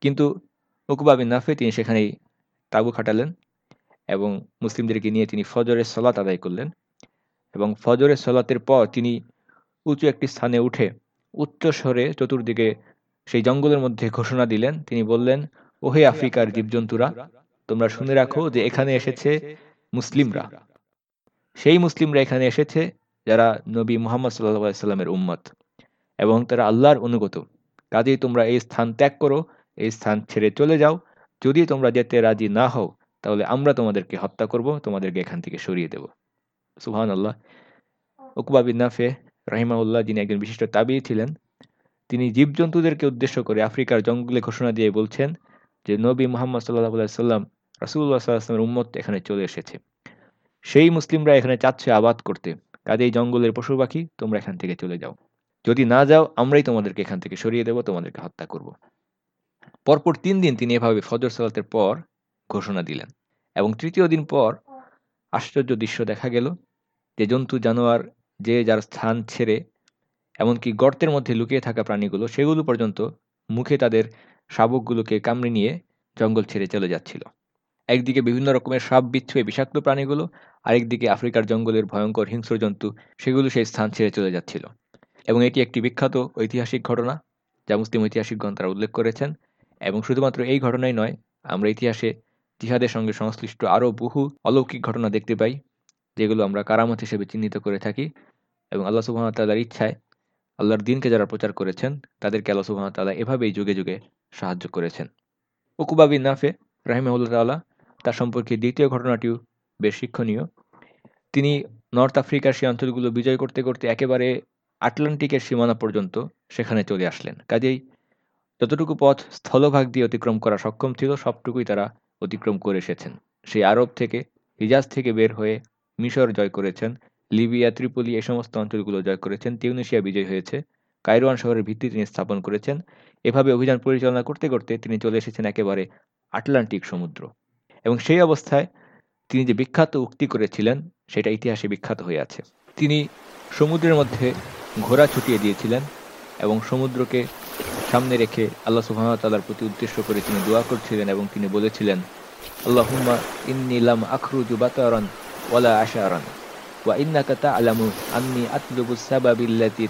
কিন্তু উকুবা বিন নাফে তিনি সেখানেই তাবু খাটালেন এবং মুসলিমদেরকে নিয়ে তিনি ফজরের সলাত আদায় করলেন এবং ফজরের সলাতের পর তিনি উঁচু একটি স্থানে উঠে উচ্চ স্বরে চতুর্দিকে সেই জঙ্গলের মধ্যে ঘোষণা দিলেন। তিনি বললেন, ওহে আফ্রিকার জীবজন্তুরা, তোমরা শুনে রাখো যে এখানে এসেছে মুসলিমরা। সেই মুসলিমরা এখানে এসেছে যারা নবী মোহাম্মদ সাল্লামের উম্মত এবং তারা আল্লাহর অনুগত। কাজেই তোমরা এই স্থান ত্যাগ করো, এই স্থান ছেড়ে চলে যাও। যদি তোমরা যেতে রাজি না হও, তাহলে আমরা তোমাদেরকে হত্যা করব, তোমাদেরকে এখান থেকে সরিয়ে দেব। সুহান আল্লাহ উকবা নাফে রাহিমাউল্লাহ যিনি একজন বিশিষ্ট তাবি ছিলেন, তিনি জীবজন্তুদেরকে উদ্দেশ্য করে আফ্রিকার জঙ্গলে ঘোষণা দিয়ে বলছেন যে, নবী মোহাম্মদ সাল্লাহ সাল্লাম রাসুল্লাহ সাল্লাহামের উম্মত এখানে চলে এসেছে। সেই মুসলিমরা এখানে চাচ্ছে আবাদ করতে। কাজেই জঙ্গলের পশু পাখি, তোমরা এখান থেকে চলে যাও। যদি না যাও, আমরাই তোমাদেরকে এখান থেকে সরিয়ে দেব, তোমাদেরকে হত্যা করব। পরপর তিন দিন তিনি এভাবে ফজর সালাতের পর ঘোষণা দিলেন এবং তৃতীয় দিন পর আশ্চর্য দৃশ্য দেখা গেল যে, জন্তু, জানোয়ার যে যার স্থান ছেড়ে, এমনকি গর্তের মধ্যে লুকিয়ে থাকা প্রাণীগুলো, সেগুলো পর্যন্ত মুখে তাদের শাবকগুলোকে কামড়ে নিয়ে জঙ্গল ছেড়ে চলে যাচ্ছিল। একদিকে বিভিন্ন রকমের সাপ বিচ্ছু বিষাক্ত প্রাণীগুলো, আরেকদিকে আফ্রিকার জঙ্গলের ভয়ঙ্কর হিংস্র জন্তু, সেগুলো সেই স্থান ছেড়ে চলে যাচ্ছিল। এবং এটি একটি বিখ্যাত ঐতিহাসিক ঘটনা, যা মুসলিম ঐতিহাসিকগণ তারা উল্লেখ করেছেন। এবং শুধুমাত্র এই ঘটনাই নয়, আমরা ইতিহাসে জিহাদের সঙ্গে সংশ্লিষ্ট আরও বহু অলৌকিক ঘটনা দেখতে পাই, যেগুলো আমরা কারামত হিসেবে চিহ্নিত করে থাকি। এবং আল্লাহ সুবাহতাল্লার ইচ্ছায় আল্লাহর দিনকে যারা প্রচার করেছেন, তাদেরকে আল্লাহ সুবাহতাল্লাহ এভাবেই যুগে যুগে সাহায্য করেছেন। উকুবাবি নাফে রাহিমাহুল্লাহ তাল্লাহ তার সম্পর্কে দ্বিতীয় ঘটনাটিও বেশ শিক্ষণীয়। তিনি নর্থ আফ্রিকার সেই অঞ্চলগুলো বিজয় করতে করতে একেবারে আটলান্টিকের সীমানা পর্যন্ত সেখানে চলে আসলেন। কাজেই যতটুকু পথ স্থলভাগ দিয়ে অতিক্রম করা সক্ষম ছিল, সবটুকুই তারা অতিক্রম করে এসেছেন। সেই আরব থেকে হিজাজ থেকে বের হয়ে মিশর জয় করেছেন। লিবিয়া, ত্রিপলি এই সমস্ত অঞ্চলগুলো জয় করেছেন, তিউনেশিয়া বিজয় হয়েছে, কাইরোয়ান শহরের ভিত্তি তিনি স্থাপন করেছেন। এভাবে অভিযান পরিচালনা করতে করতে তিনি চলে এসেছেন একেবারে আটলান্টিক সমুদ্র। এবং সেই অবস্থায় তিনি যে বিখ্যাত উক্তি করেছিলেন, সেটা ইতিহাসে বিখ্যাত হয়ে আছে। তিনি সমুদ্রের মধ্যে ঘোড়া ছুটিয়ে দিয়েছিলেন এবং সমুদ্রকে সামনে রেখে আল্লাহ সুহামতাল্লার প্রতি উদ্দেশ্য করে তিনি দোয়া করছিলেন এবং তিনি বলেছিলেন, আল্লাহুম্মা ইন্নিলাম আখরুজু বাতারান ওয়ালা আশারান। সাবাবিল্লাতি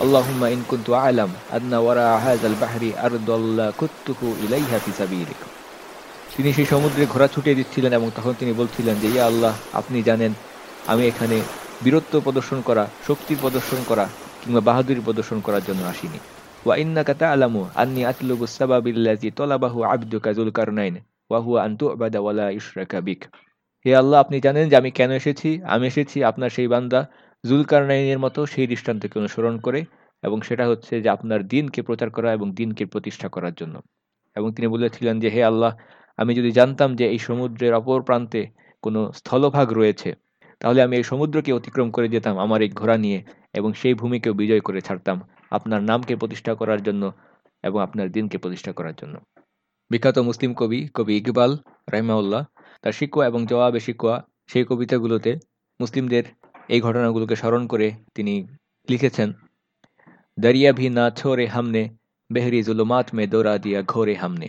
আল্লাহুম্মা ইন কুনতু আ'লাম আন্না ওয়ারা হাযাল বাহরি আরদাল্লা কুত্তুহু ইলাইহা ফি সাবিলিক। তিনি সেই সমুদ্রে ঘোড়া ছুটিয়ে দিচ্ছিলেন এবং তখন তিনি বলছিলেন যে, ইয়া আল্লাহ, আপনি জানেন, আমি এখানে বীরত্ব প্রদর্শন করা, শক্তি প্রদর্শন করা কিংবা বাহাদুরি প্রদর্শন করার জন্য আসিনি। ওয়া ইন্নাকা তা'লামু আন্নি আতলুবু সাবাবিল্লাযী তলাবাহু আবদুকা যুলকারনাইন ওয়া হুয়া আন তু'বাদা ওয়ালা ইশরাকা বিক। হে আল্লাহ, আপনি জানেন যে আমি কেন এসেছি? আমি এসেছি আপনার সেই বান্দা জুলকারনাইনের মতো সেই দৃষ্টান্তকে অনুসরণ করে এবং সেটা হচ্ছে যে আপনার দিনকে প্রচার করা এবং দিনকে প্রতিষ্ঠা করার জন্য। এবং তিনি বলেছিলেন যে, হে আল্লাহ, আমি যদি জানতাম যে এই সমুদ্রের অপর প্রান্তে কোনো স্থলভাগ রয়েছে, তাহলে আমি এই সমুদ্রকে অতিক্রম করে যেতাম আমার এই ঘোড়া নিয়ে এবং সেই ভূমিকেও বিজয় করে ছাড়তাম আপনার নামকে প্রতিষ্ঠা করার জন্য এবং আপনার দিনকে প্রতিষ্ঠা করার জন্য। বিখ্যাত মুসলিম কবি কবি ইকবাল রাহিমাউল্লাহ তার শিকোয়া এবং জবাবে শিকোয়া সেই কবিতাগুলোতে মুসলিমদের এই ঘটনাগুলোকে স্মরণ করে তিনি লিখেছেন दरिया भी ना छोड़े हमने बहरी जुलुमात में दौरा दिया घोरे हमने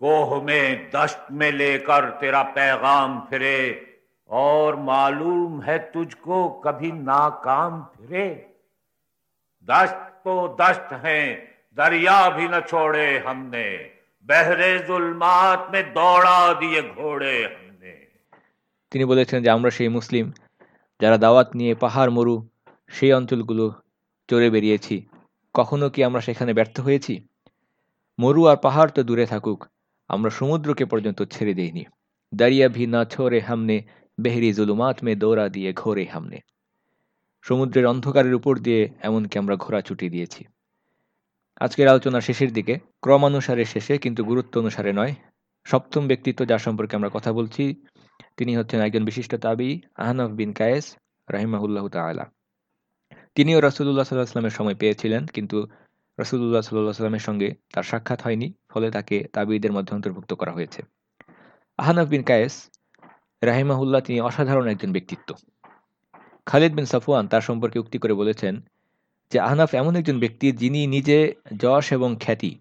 कोह में दश्त में लेकर तेरा पैगाम फिरे और मालूम है तुझको कभी नाकाम फिरे दश्त तो दश्त है दरिया भी न छोड़े हमने बहरे जुल्मात में दौड़ा दिए घोड़े हमने তিনি বলেছেন যে আমরা সেই মুসলিম যারা দাওয়াত নিয়ে পাহাড় মরু সেই অঞ্চলগুলো চড়ে বেরিয়েছি কখনো কি আমরা সেখানে ব্যর্থ হয়েছি মরু আর পাহাড় তো দূরে থাকুক আমরা সমুদ্রকে পর্যন্ত ছেড়ে দেইনি দারিয়া ভি না ছোড়ে হামনে বেহরি জুলুমাত মে দৌড়া দিয়ে ঘোরে হামনে সমুদ্রের অন্ধকারের উপর দিয়ে এমনকি আমরা ঘোড়া ছুটি দিয়েছি আজকের আলোচনার শেষের দিকে ক্রমানুসারে শেষে, কিন্তু গুরুত্ব অনুসারে নয়। সপ্তম ব্যক্তিত্ব যার সম্পর্কে আমরা কথা বলছি, তিনি হচ্ছেন একজন বিশিষ্ট তাবি, আহনফ বিন কায়েস, রাহিমাহুল্লাহ তালা তিনিও রাসুল্লাহ সাল্লাহ আসলামের সময় পেয়েছিলেন, কিন্তু রাসুল্লাহ সাল্লাহ সাল্লামের সঙ্গে তার সাক্ষাৎ হয়নি, ফলে তাকে তাবিদের মধ্যে অন্তর্ভুক্ত করা হয়েছে। আহানফ বিন কায়েস, রাহিমাহুল্লাহ তিনি অসাধারণ একজন ব্যক্তিত্ব। খালিদ বিন সাফওয়ান তার সম্পর্কে উক্তি করে বলেছেন যে, আহনাফ এমন একজন ব্যক্তি যিনি নিজে যশ এবং খ্যাতি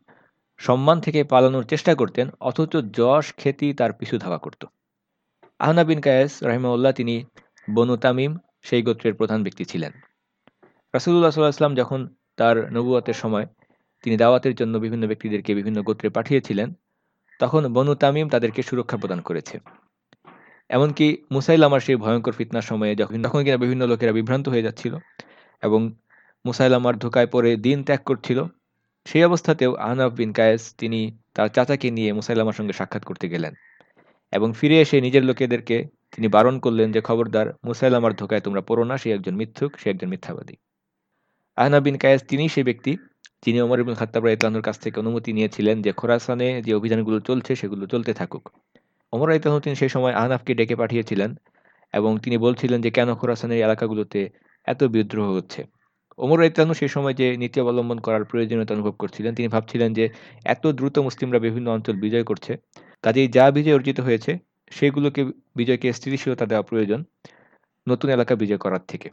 সম্মান থেকে পালানোর চেষ্টা করতেন, অথচ যশ খ্যাতি তার পিছু ধাওয়া করত। আহনা বিন কায়েস রাহিমাউল্লাহ তিনি বনু তামিম, সেই গোত্রের প্রধান ব্যক্তি ছিলেন। রাসুল্লাহ সাল্লাহাম যখন তার নবুয়াতের সময় তিনি দাওয়াতের জন্য বিভিন্ন ব্যক্তিদেরকে বিভিন্ন গোত্রে পাঠিয়েছিলেন, তখন বনু তামিম তাদেরকে সুরক্ষা প্রদান করেছে। এমনকি মুসাইলামার সেই ভয়ঙ্কর ফিতনার সময়ে যখন, তখন কিনা বিভিন্ন লোকেরা বিভ্রান্ত হয়ে যাচ্ছিল এবং মুসাইলামার ধোকায় পড়ে দিন ত্যাগ করছিল। সেই অবস্থাতেও আহনাফ বিন কায়েস তিনি তার চাচাকে নিয়ে মুসাইলামার সঙ্গে সাক্ষাৎ করতে গেলেন এবং ফিরে এসে নিজের লোকেদেরকে তিনি বারণ করলেন যে, খবরদার, মুসাইলামার ধোকায় তোমরা পড়ো না, সে একজন মিথ্যুক, সে একজন মিথ্যাবাদী। আহনা বিন কায়েস তিনি সেই ব্যক্তি যিনি ওমর ইবুল খাত্তাব রাইতলানুর কাছ থেকে অনুমতি নিয়েছিলেন যে, খোরাসানে যে অভিযানগুলো চলছে সেগুলো চলতে থাকুক। ওমর রাইতলানু তিনি সেই সময় আহনাফকে ডেকে পাঠিয়েছিলেন এবং তিনি বলছিলেন যে, কেন খোরাসানের এলাকাগুলোতে এত বিদ্রোহ হচ্ছে? ওমর রাইতলানু সেই সময় যে নীতি অবলম্বন করার প্রয়োজনীয়তা অনুভব করছিলেন, তিনি ভাবছিলেন যে এত দ্রুত মুসলিমরা বিভিন্ন অঞ্চল বিজয় করছে, কাজেই যা বিজয় অর্জিত হয়েছে, সেগুলোকে বিজয়কে স্থিতিশীলতা দেওয়া প্রয়োজন নতুন এলাকা বিজয় করার থেকে।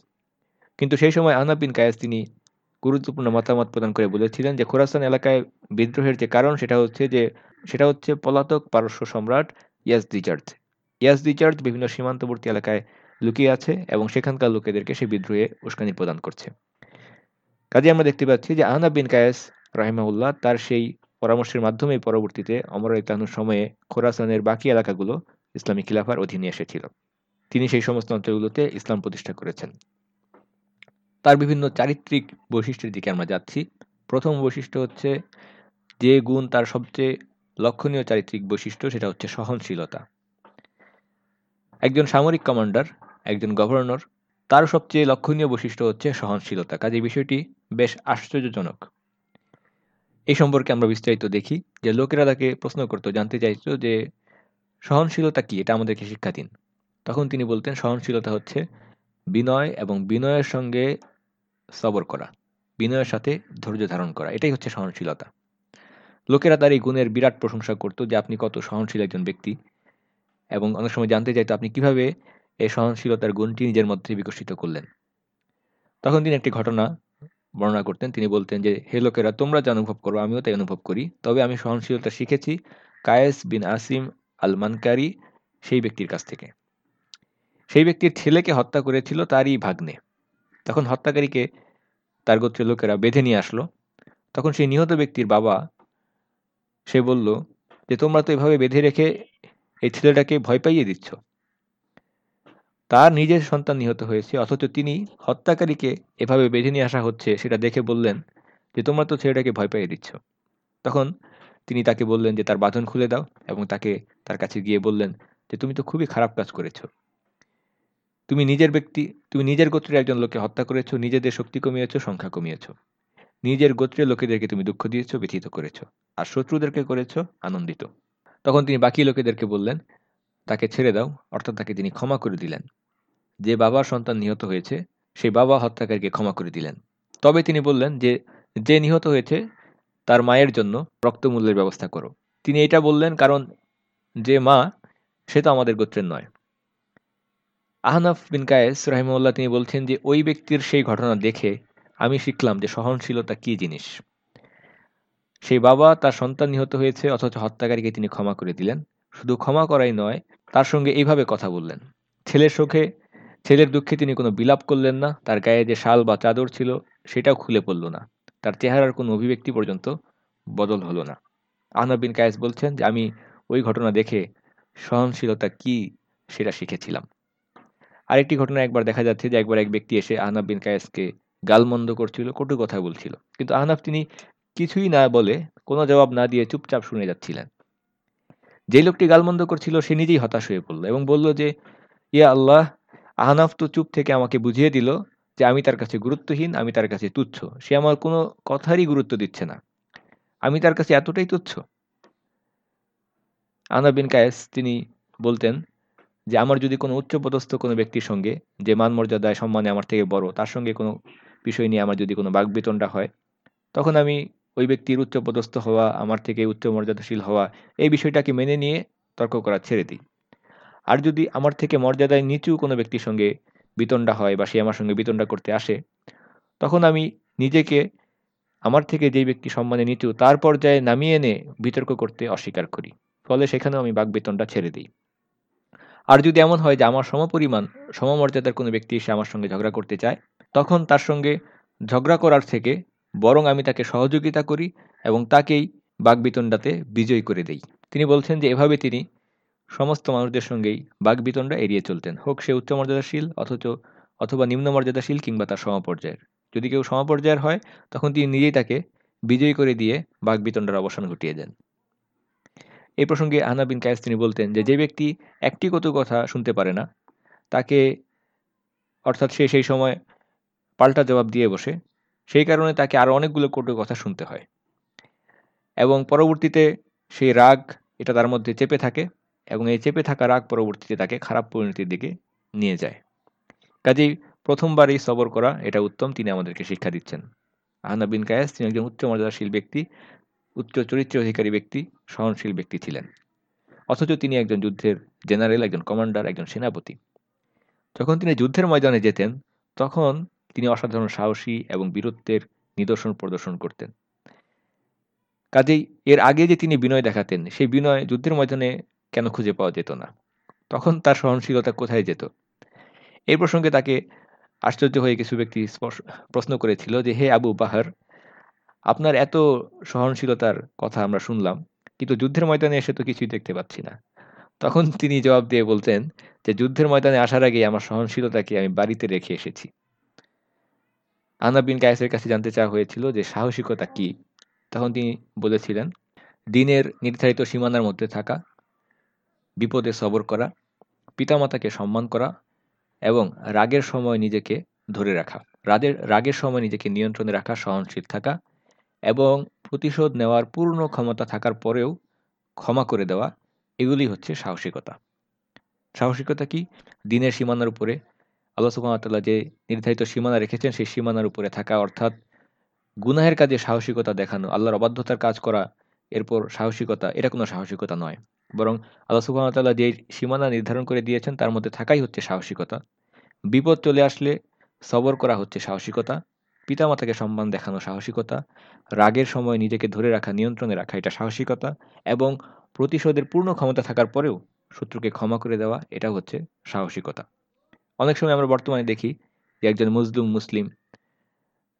কিন্তু সেই সময় আহনাব বিন কায়াস তিনি গুরুত্বপূর্ণ মতামত প্রদান করে বলেছিলেন যে খোরাসান এলাকায় বিদ্রোহের যে কারণ সেটা হচ্ছে যে, সেটা হচ্ছে পলাতক পারস্য সম্রাট ইয়াস চার্চ ইয়াস চার্চ বিভিন্ন সীমান্তবর্তী এলাকায় লুকিয়ে আছে এবং সেখানকার লোকেদেরকে সে বিদ্রোহে উস্কানি প্রদান করছে। কাজে আমরা দেখতে পাচ্ছি যে আহনাব বিন কায়েস রাহিমাউল্লাহ তার সেই পরামর্শের মাধ্যমে পরবর্তীতে অমর ইতানুর সময়ে খোরাসানের বাকি এলাকাগুলো ইসলামী খিলাফার অধীনে এসেছিল। তিনি সেই সমস্ত অঞ্চলগুলোতে ইসলাম প্রতিষ্ঠা করেছেন। তার বিভিন্ন চারিত্রিক বৈশিষ্ট্যের দিকে আমরা যাচ্ছি। প্রথম বৈশিষ্ট্য হচ্ছে যে গুণ তার সবচেয়ে লক্ষণীয় চারিত্রিক বৈশিষ্ট্য, সেটা হচ্ছে সহনশীলতা। একজন সামরিক কমান্ডার, একজন গভর্নর তার সবচেয়ে লক্ষণীয় বৈশিষ্ট্য হচ্ছে সহনশীলতা, কাজে বিষয়টি বেশ আশ্চর্যজনক। এই সম্পর্কে আমরা বিস্তারিত দেখি যে লোকেরা তাকে প্রশ্ন করতো, জানতে চাইতো যে সহনশীলতা কি, এটা আমাদেরকে শিক্ষা দিন তখন তিনি বলতেন, সহনশীলতা হচ্ছে বিনয় এবং বিনয়ের সঙ্গে সবর করা, বিনয়ের সাথে ধৈর্য ধারণ করা, এটাই হচ্ছে সহনশীলতা। লোকেরা তার এই গুণের বিরাট প্রশংসা করত যে আপনি কত সহনশীল একজন ব্যক্তি এবং অনেক সময় জানতে চাইতো আপনি কীভাবে এই সহনশীলতার গুণটি নিজের মধ্যে বিকশিত করলেন। তখন তিনি একটি ঘটনা বর্ণনা করতেন। তিনি বলতেন যে, হে লোকেরা, তোমরা যা অনুভব করো, আমিও তাই অনুভব করি। তবে আমি সহনশীলতা শিখেছি কায়েস বিন আসিম আল মানকারি সেই ব্যক্তির কাছ থেকে। সেই ব্যক্তির ছেলেকে হত্যা করেছিল তারই ভাগ্নে। তখন হত্যাকারীকে তার গোত্রের লোকেরা বেঁধে নিয়ে আসলো। তখন সেই নিহত ব্যক্তির বাবা, সে বলল যে, তোমরা তো এভাবে বেঁধে রেখে এই ছেলেটাকে ভয় পাইয়ে দিচ্ছ। তার নিজের সন্তান নিহত হয়েছে, অথচ তিনি হত্যাকারীকে এভাবে বেঁধে নিয়ে আসা হচ্ছে সেটা দেখে বললেন যে, তোমরা তো ছেলেটাকে ভয় পাইয়ে দিচ্ছ। তখন তিনি তাকে বললেন যে, তার বাঁধন খুলে দাও। এবং তাকে তার কাছে গিয়ে বললেন যে, তুমি তো খুবই খারাপ কাজ করেছ। তুমি নিজের ব্যক্তি, তুমি নিজের গোত্রের একজন লোককে হত্যা করেছ, নিজেদের শক্তি কমিয়েছ, সংখ্যা কমিয়েছ। নিজের গোত্রের লোকেদেরকে তুমি দুঃখ দিয়েছ, ব্যথিত করেছ, আর শত্রুদেরকে করেছ, আনন্দিত। তখন তিনি বাকি লোকেদেরকে বললেন, তাকে ছেড়ে দাও। অর্থাৎ তাকে তিনি ক্ষমা করে দিলেন। যে বাবার সন্তান নিহত হয়েছে, সেই বাবা হত্যাকারীকে ক্ষমা করে দিলেন। তবে তিনি বললেন যে যে নিহত হয়েছে, তার মায়ের জন্য রক্তমূল্যের ব্যবস্থা করো। তিনি এটা বললেন কারণ যে মা, সে তো আমাদের গোত্রের নয়। আহনাফ বিন কায়েস রাহিমউল্লাহ তিনি বলছেন যে, ওই ব্যক্তির সেই ঘটনা দেখে আমি শিখলাম যে সহনশীলতা কি জিনিস। সেই বাবা তার সন্তান নিহত হয়েছে, অথচ হত্যাকারীকে তিনি ক্ষমা করে দিলেন। শুধু ক্ষমা করাই নয়, তার সঙ্গে এইভাবে কথা বললেন। ছেলের শোকে ছেলের দুঃখে তিনি কোনো বিলাপ করলেন না, তার গায়ে যে শাল বা চাদর ছিল সেটাও খুলে পড়ল না। তার চেহারার কোনো অভিব্যক্তি পর্যন্ত বদল হলো না। আহনাব বিন কায়েস বলছেন যে, আমি ওই ঘটনা দেখে সহনশীলতা কি সেটা শিখেছিলাম। আরেকটি ঘটনা একবার দেখা যাচ্ছে যে, একবার এক ব্যক্তি এসে আহনাব বিন কায়েসকে গালমন্দ করছিল, কটু কথা বলছিল। কিন্তু আহনাব তিনি কিছুই না বলে কোনো জবাব না দিয়ে চুপচাপ শুনে যাচ্ছিলেন। যে লোকটি গালমন্দ করছিল, সে নিজেই হতাশ হয়ে পড়ল এবং বলল যে, ইয়া আল্লাহ আহনাফ তো চুপ থেকে আমাকে বুঝিয়ে দিল যে আমি তার কাছে গুরুত্বহীন, আমি তার কাছে তুচ্ছ। সে আমার কোনো কথারই গুরুত্ব দিচ্ছে না। আমি তার কাছে এতটাই তুচ্ছ? বিন কায়েস, তিনি বলতেন যে, আমার যদি কোনো উচ্চপদস্থ কোনো ব্যক্তির সঙ্গে যে মান মর্যাদায় সম্মানে আমার থেকে বড়, তার সঙ্গে কোনো বিষয় নিয়ে আমার যদি কোনো বাগবিতণ্ডা হয়, তখন আমি ওই ব্যক্তির উচ্চপদস্থ হওয়া, আমার থেকে উচ্চ মর্যাদাশীল হওয়া, এই বিষয়টাকে মেনে নিয়ে তর্ক করা ছেড়ে দিই। আর যদি আমার থেকে মর্যাদায় নিচু কোনো ব্যক্তির সঙ্গে বিতণ্ডা হয় বা সে আমার সঙ্গে বিতণ্ডা করতে আসে, তখন আমি নিজেকে, আমার থেকে যেই ব্যক্তি সম্মানে নিচু, তার পর্যায়ে নামিয়ে এনে বিতর্ক করতে অস্বীকার করি। ফলে সেখানেও আমি বাক বেতনটা ছেড়ে দিই। আর যদি এমন হয় যে আমার সমপরিমাণ, সমমর্যাদার কোনো ব্যক্তি এসে আমার সঙ্গে ঝগড়া করতে চায়, তখন তার সঙ্গে ঝগড়া করার থেকে বরং আমি তাকে সহযোগিতা করি এবং তাকেই বাগবিতণ্ডাতে বিজয়ী করে দেই। তিনি বলছেন যে এভাবে তিনি সমস্ত মানুষদের সঙ্গেই বাগবিতণ্ডা এড়িয়ে চলতেন। হোক সে উচ্চ মর্যাদাশীল অথচ, অথবা নিম্ন মর্যাদাশীল কিংবা তার সমপর্যায়ের। যদি কেউ সমপর্যায়ের হয়, তখন তিনি নিজেই তাকে বিজয়ী করে দিয়ে বাগবিতণ্ডার অবসান ঘটিয়ে দেন। এই প্রসঙ্গে আহনা বিন কায়েস তিনি বলতেন যে যে ব্যক্তি একটি কত কথা শুনতে পারে না, তাকে অর্থাৎ সে সেই সময় পাল্টা জবাব দিয়ে বসে। সেই কারণে তাকে আরও অনেকগুলো কটু কথা শুনতে হয়। এবং পরবর্তীতে সেই রাগ, এটা তার মধ্যে চেপে থাকে। এবং এই চেপে থাকা রাগ পরবর্তীতে তাকে খারাপ পরিণতির দিকে নিয়ে যায়। কাজেই প্রথমবারই সবর করা এটা উত্তম, তিনি আমাদেরকে শিক্ষা দিচ্ছেন। আহনা বিন কায়েস, তিনি একজন উচ্চ মর্যাদাশীল ব্যক্তি, উচ্চ চরিত্র অধিকারী ব্যক্তি, সহনশীল ব্যক্তি ছিলেন। অথচ তিনি একজন যুদ্ধের জেনারেল, একজন কমান্ডার, একজন সেনাপতি। যখন তিনি যুদ্ধের ময়দানে যেতেন, তখন তিনি অসাধারণ সাহসী এবং বীরত্বের নিদর্শন প্রদর্শন করতেন। কাজেই এর আগে যে তিনি বিনয় দেখাতেন, সেই বিনয় যুদ্ধের ময়দানে কেন খুঁজে পাওয়া যেত না? তখন তার সহনশীলতা কোথায় যেত? এই প্রসঙ্গে তাকে আশ্চর্য হয়ে কিছু ব্যক্তি প্রশ্ন করেছিল যে, হে আবু বাহার, আপনার এত সহনশীলতার কথা আমরা শুনলাম, কিন্তু যুদ্ধের ময়দানে এসে তো কিছুই দেখতে পাচ্ছি না। তখন তিনি জবাব দিয়ে বলতেন যে, যুদ্ধের ময়দানে আসার আগে আমার সহনশীলতাকে আমি বাড়িতে রেখে এসেছি। আনা বিন কায়েসের কাছে জানতে চাওয়া হয়েছিল যে, সাহসিকতা কি? তখন তিনি বলেছিলেন, দিনের নির্ধারিত সীমানার মধ্যে থাকা বিপদে সবর করা, পিতামাতাকে সম্মান করা এবং রাগের সময় নিজেকে ধরে রাখা। রাগের রাগের সময় নিজেকে নিয়ন্ত্রণে রাখা, সহনশীল থাকা এবং প্রতিশোধ নেওয়ার পূর্ণ ক্ষমতা থাকার পরেও ক্ষমা করে দেওয়া, এগুলি হচ্ছে সাহসিকতা। সাহসিকতা কি? দিনের সীমানার উপরে। আল্লাহ সুবাহতাল্লাহ যে নির্ধারিত সীমানা রেখেছেন, সেই সীমানার উপরে থাকা, অর্থাৎ গুনাহের কাজে সাহসিকতা দেখানো, আল্লাহর অবাধ্যতার কাজ করা, এরপর সাহসিকতা, এটা কোনো সাহসিকতা নয়। বরং আল্লাহ সুবাহতাল্লাহ যে সীমানা নির্ধারণ করে দিয়েছেন, তার মধ্যে থাকাই হচ্ছে সাহসিকতা। বিপদ চলে আসলে সবর করা হচ্ছে সাহসিকতা, পিতামাতাকে সম্মান দেখানো সাহসিকতা, রাগের সময় নিজেকে ধরে রাখা, নিয়ন্ত্রণে রাখা, এটা সাহসিকতা এবং প্রতিশোধের পূর্ণ ক্ষমতা থাকার পরেও শত্রুকে ক্ষমা করে দেওয়া এটা হচ্ছে সাহসিকতা। অনেক সময় আমরা বর্তমানে দেখি যে একজন মুসলিম মুসলিম,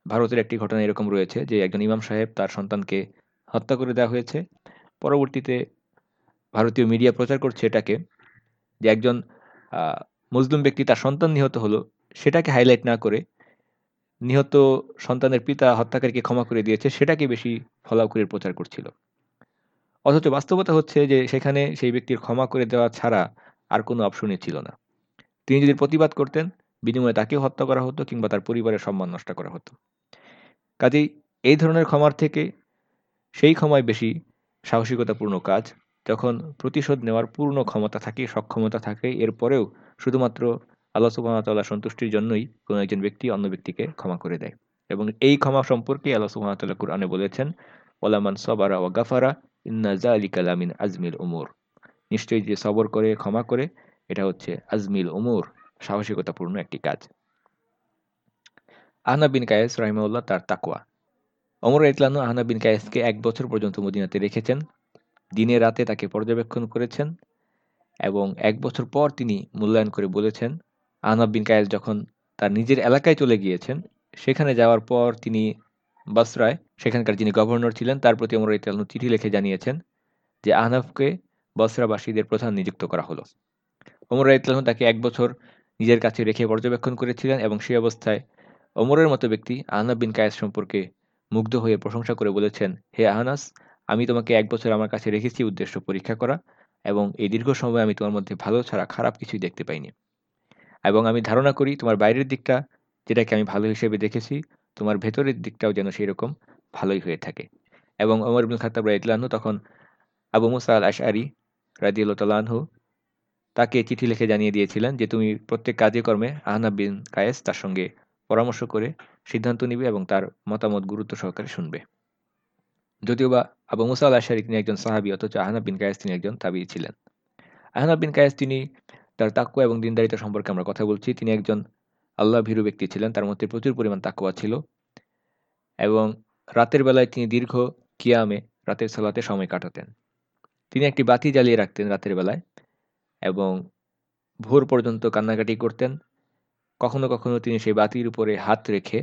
ভারতের একটি ঘটনা এরকম রয়েছে যে একজন ইমাম সাহেব তার সন্তানকে হত্যা করে দেওয়া হয়েছে। পরবর্তীতে ভারতীয় মিডিয়া প্রচার করছে এটাকে যে একজন মুসলিম ব্যক্তি তার সন্তান নিহত হলো, সেটাকে হাইলাইট না করে নিহত সন্তানের পিতা হত্যাকারীকে ক্ষমা করে দিয়েছে, সেটাকে বেশি ফলাও করে প্রচার করছিল। অথচ বাস্তবতা হচ্ছে যে সেখানে সেই ব্যক্তির ক্ষমা করে দেওয়া ছাড়া আর কোনো অপশনই ছিল না। তিনি যদি প্রতিবাদ করতেন, বিনিময়ে তাকেও হত্যা করা হতো কিংবা তার পরিবারের সম্মান নষ্ট করা হতো। কাজেই এই ধরনের ক্ষমার থেকে সেই ক্ষমায় বেশি সাহসিকতাপূর্ণ কাজ। যখন প্রতিশোধ নেওয়ার পূর্ণ ক্ষমতা থাকে, সক্ষমতা থাকে, এরপরেও শুধুমাত্র আল্লাহ সুবাহতাল্লাহ সন্তুষ্টির জন্যই কোনো একজন ব্যক্তি অন্য ব্যক্তিকে ক্ষমা করে দেয়। এবং এই ক্ষমা সম্পর্কে আল্লাহ সুবাহতাল্লাহ কুরআনে বলেছেন ওলামান সবারা ও গাফারা, ইন্না আলী কালামিন আজমিল উমর। নিশ্চয়ই যে সবর করে, ক্ষমা করে, এটা হচ্ছে আজমিল উমর, সাহসিকতাপূর্ণ একটি কাজ। আহনা বিন কায়েস রাহিমাউল্লাহ তার তাকুয়া অমর ইতলানু আহনা বিন কায়েসকে এক বছর পর্যন্ত মদিনাতে রেখেছেন। দিনে রাতে তাকে পর্যবেক্ষণ করেছেন এবং এক বছর পর তিনি মূল্যায়ন করে বলেছেন, আহনাব বিন কায়েস যখন তার নিজের এলাকায় চলে গিয়েছেন, সেখানে যাওয়ার পর তিনি বাসরায়, সেখানকার যিনি গভর্নর ছিলেন, তার প্রতি অমর ইতলানু চিঠি লিখে জানিয়েছেন যে আহনাফকে বসরাবাসীদের প্রধান নিযুক্ত করা হলো। ওমর ইতলানু তাকে এক বছর নিজের কাছে রেখে পর্যবেক্ষণ করেছিলেন এবং সেই অবস্থায় ওমরের মতো ব্যক্তি আহনাব বিন কায়েস সম্পর্কে মুগ্ধ হয়ে প্রশংসা করে বলেছেন, হে আহনাস আমি তোমাকে এক বছর আমার কাছে রেখেছি উদ্দেশ্য পরীক্ষা করা এবং এই দীর্ঘ সময় আমি তোমার মধ্যে ভালো ছাড়া খারাপ কিছুই দেখতে পাইনি। এবং আমি ধারণা করি তোমার বাইরের দিকটা যেটাকে আমি ভালো হিসেবে দেখেছি, তোমার ভেতরের দিকটাও যেন সেই রকম ভালোই হয়ে থাকে। এবং অমর ইবুল খাতাব রাইতলানহু তখন আবু মুসা আল আশআরি রাদিউল্লাহ তাকে চিঠি লিখে জানিয়ে দিয়েছিলেন যে, তুমি প্রত্যেক কাজে কর্মে আহনাব বিন কায়েস তার সঙ্গে পরামর্শ করে সিদ্ধান্ত নিবে এবং তার মতামত গুরুত্ব সহকারে শুনবে। যদিও বা আবু মুসা আল আশারি তিনি একজন সাহাবি, অথচ আহনাব বিন কায়েস তিনি একজন তাবি ছিলেন। আহনাব বিন কায়েস তিনি তার তাকুয়া এবং দিনদারিতা সম্পর্কে আমরা কথা বলছি। তিনি একজন আল্লাহ ভীরু ব্যক্তি ছিলেন, তার মধ্যে প্রচুর পরিমাণ তাকুয়া ছিল এবং রাতের বেলায় তিনি দীর্ঘ কিয়ামে রাতের সালাতে সময় কাটাতেন। তিনি একটি বাতি জ্বালিয়ে রাখতেন রাতের বেলায় এবং ভোর পর্যন্ত কান্নাকাটি করতেন। কখনো কখনো তিনি সেই বাতির উপরে হাত রেখে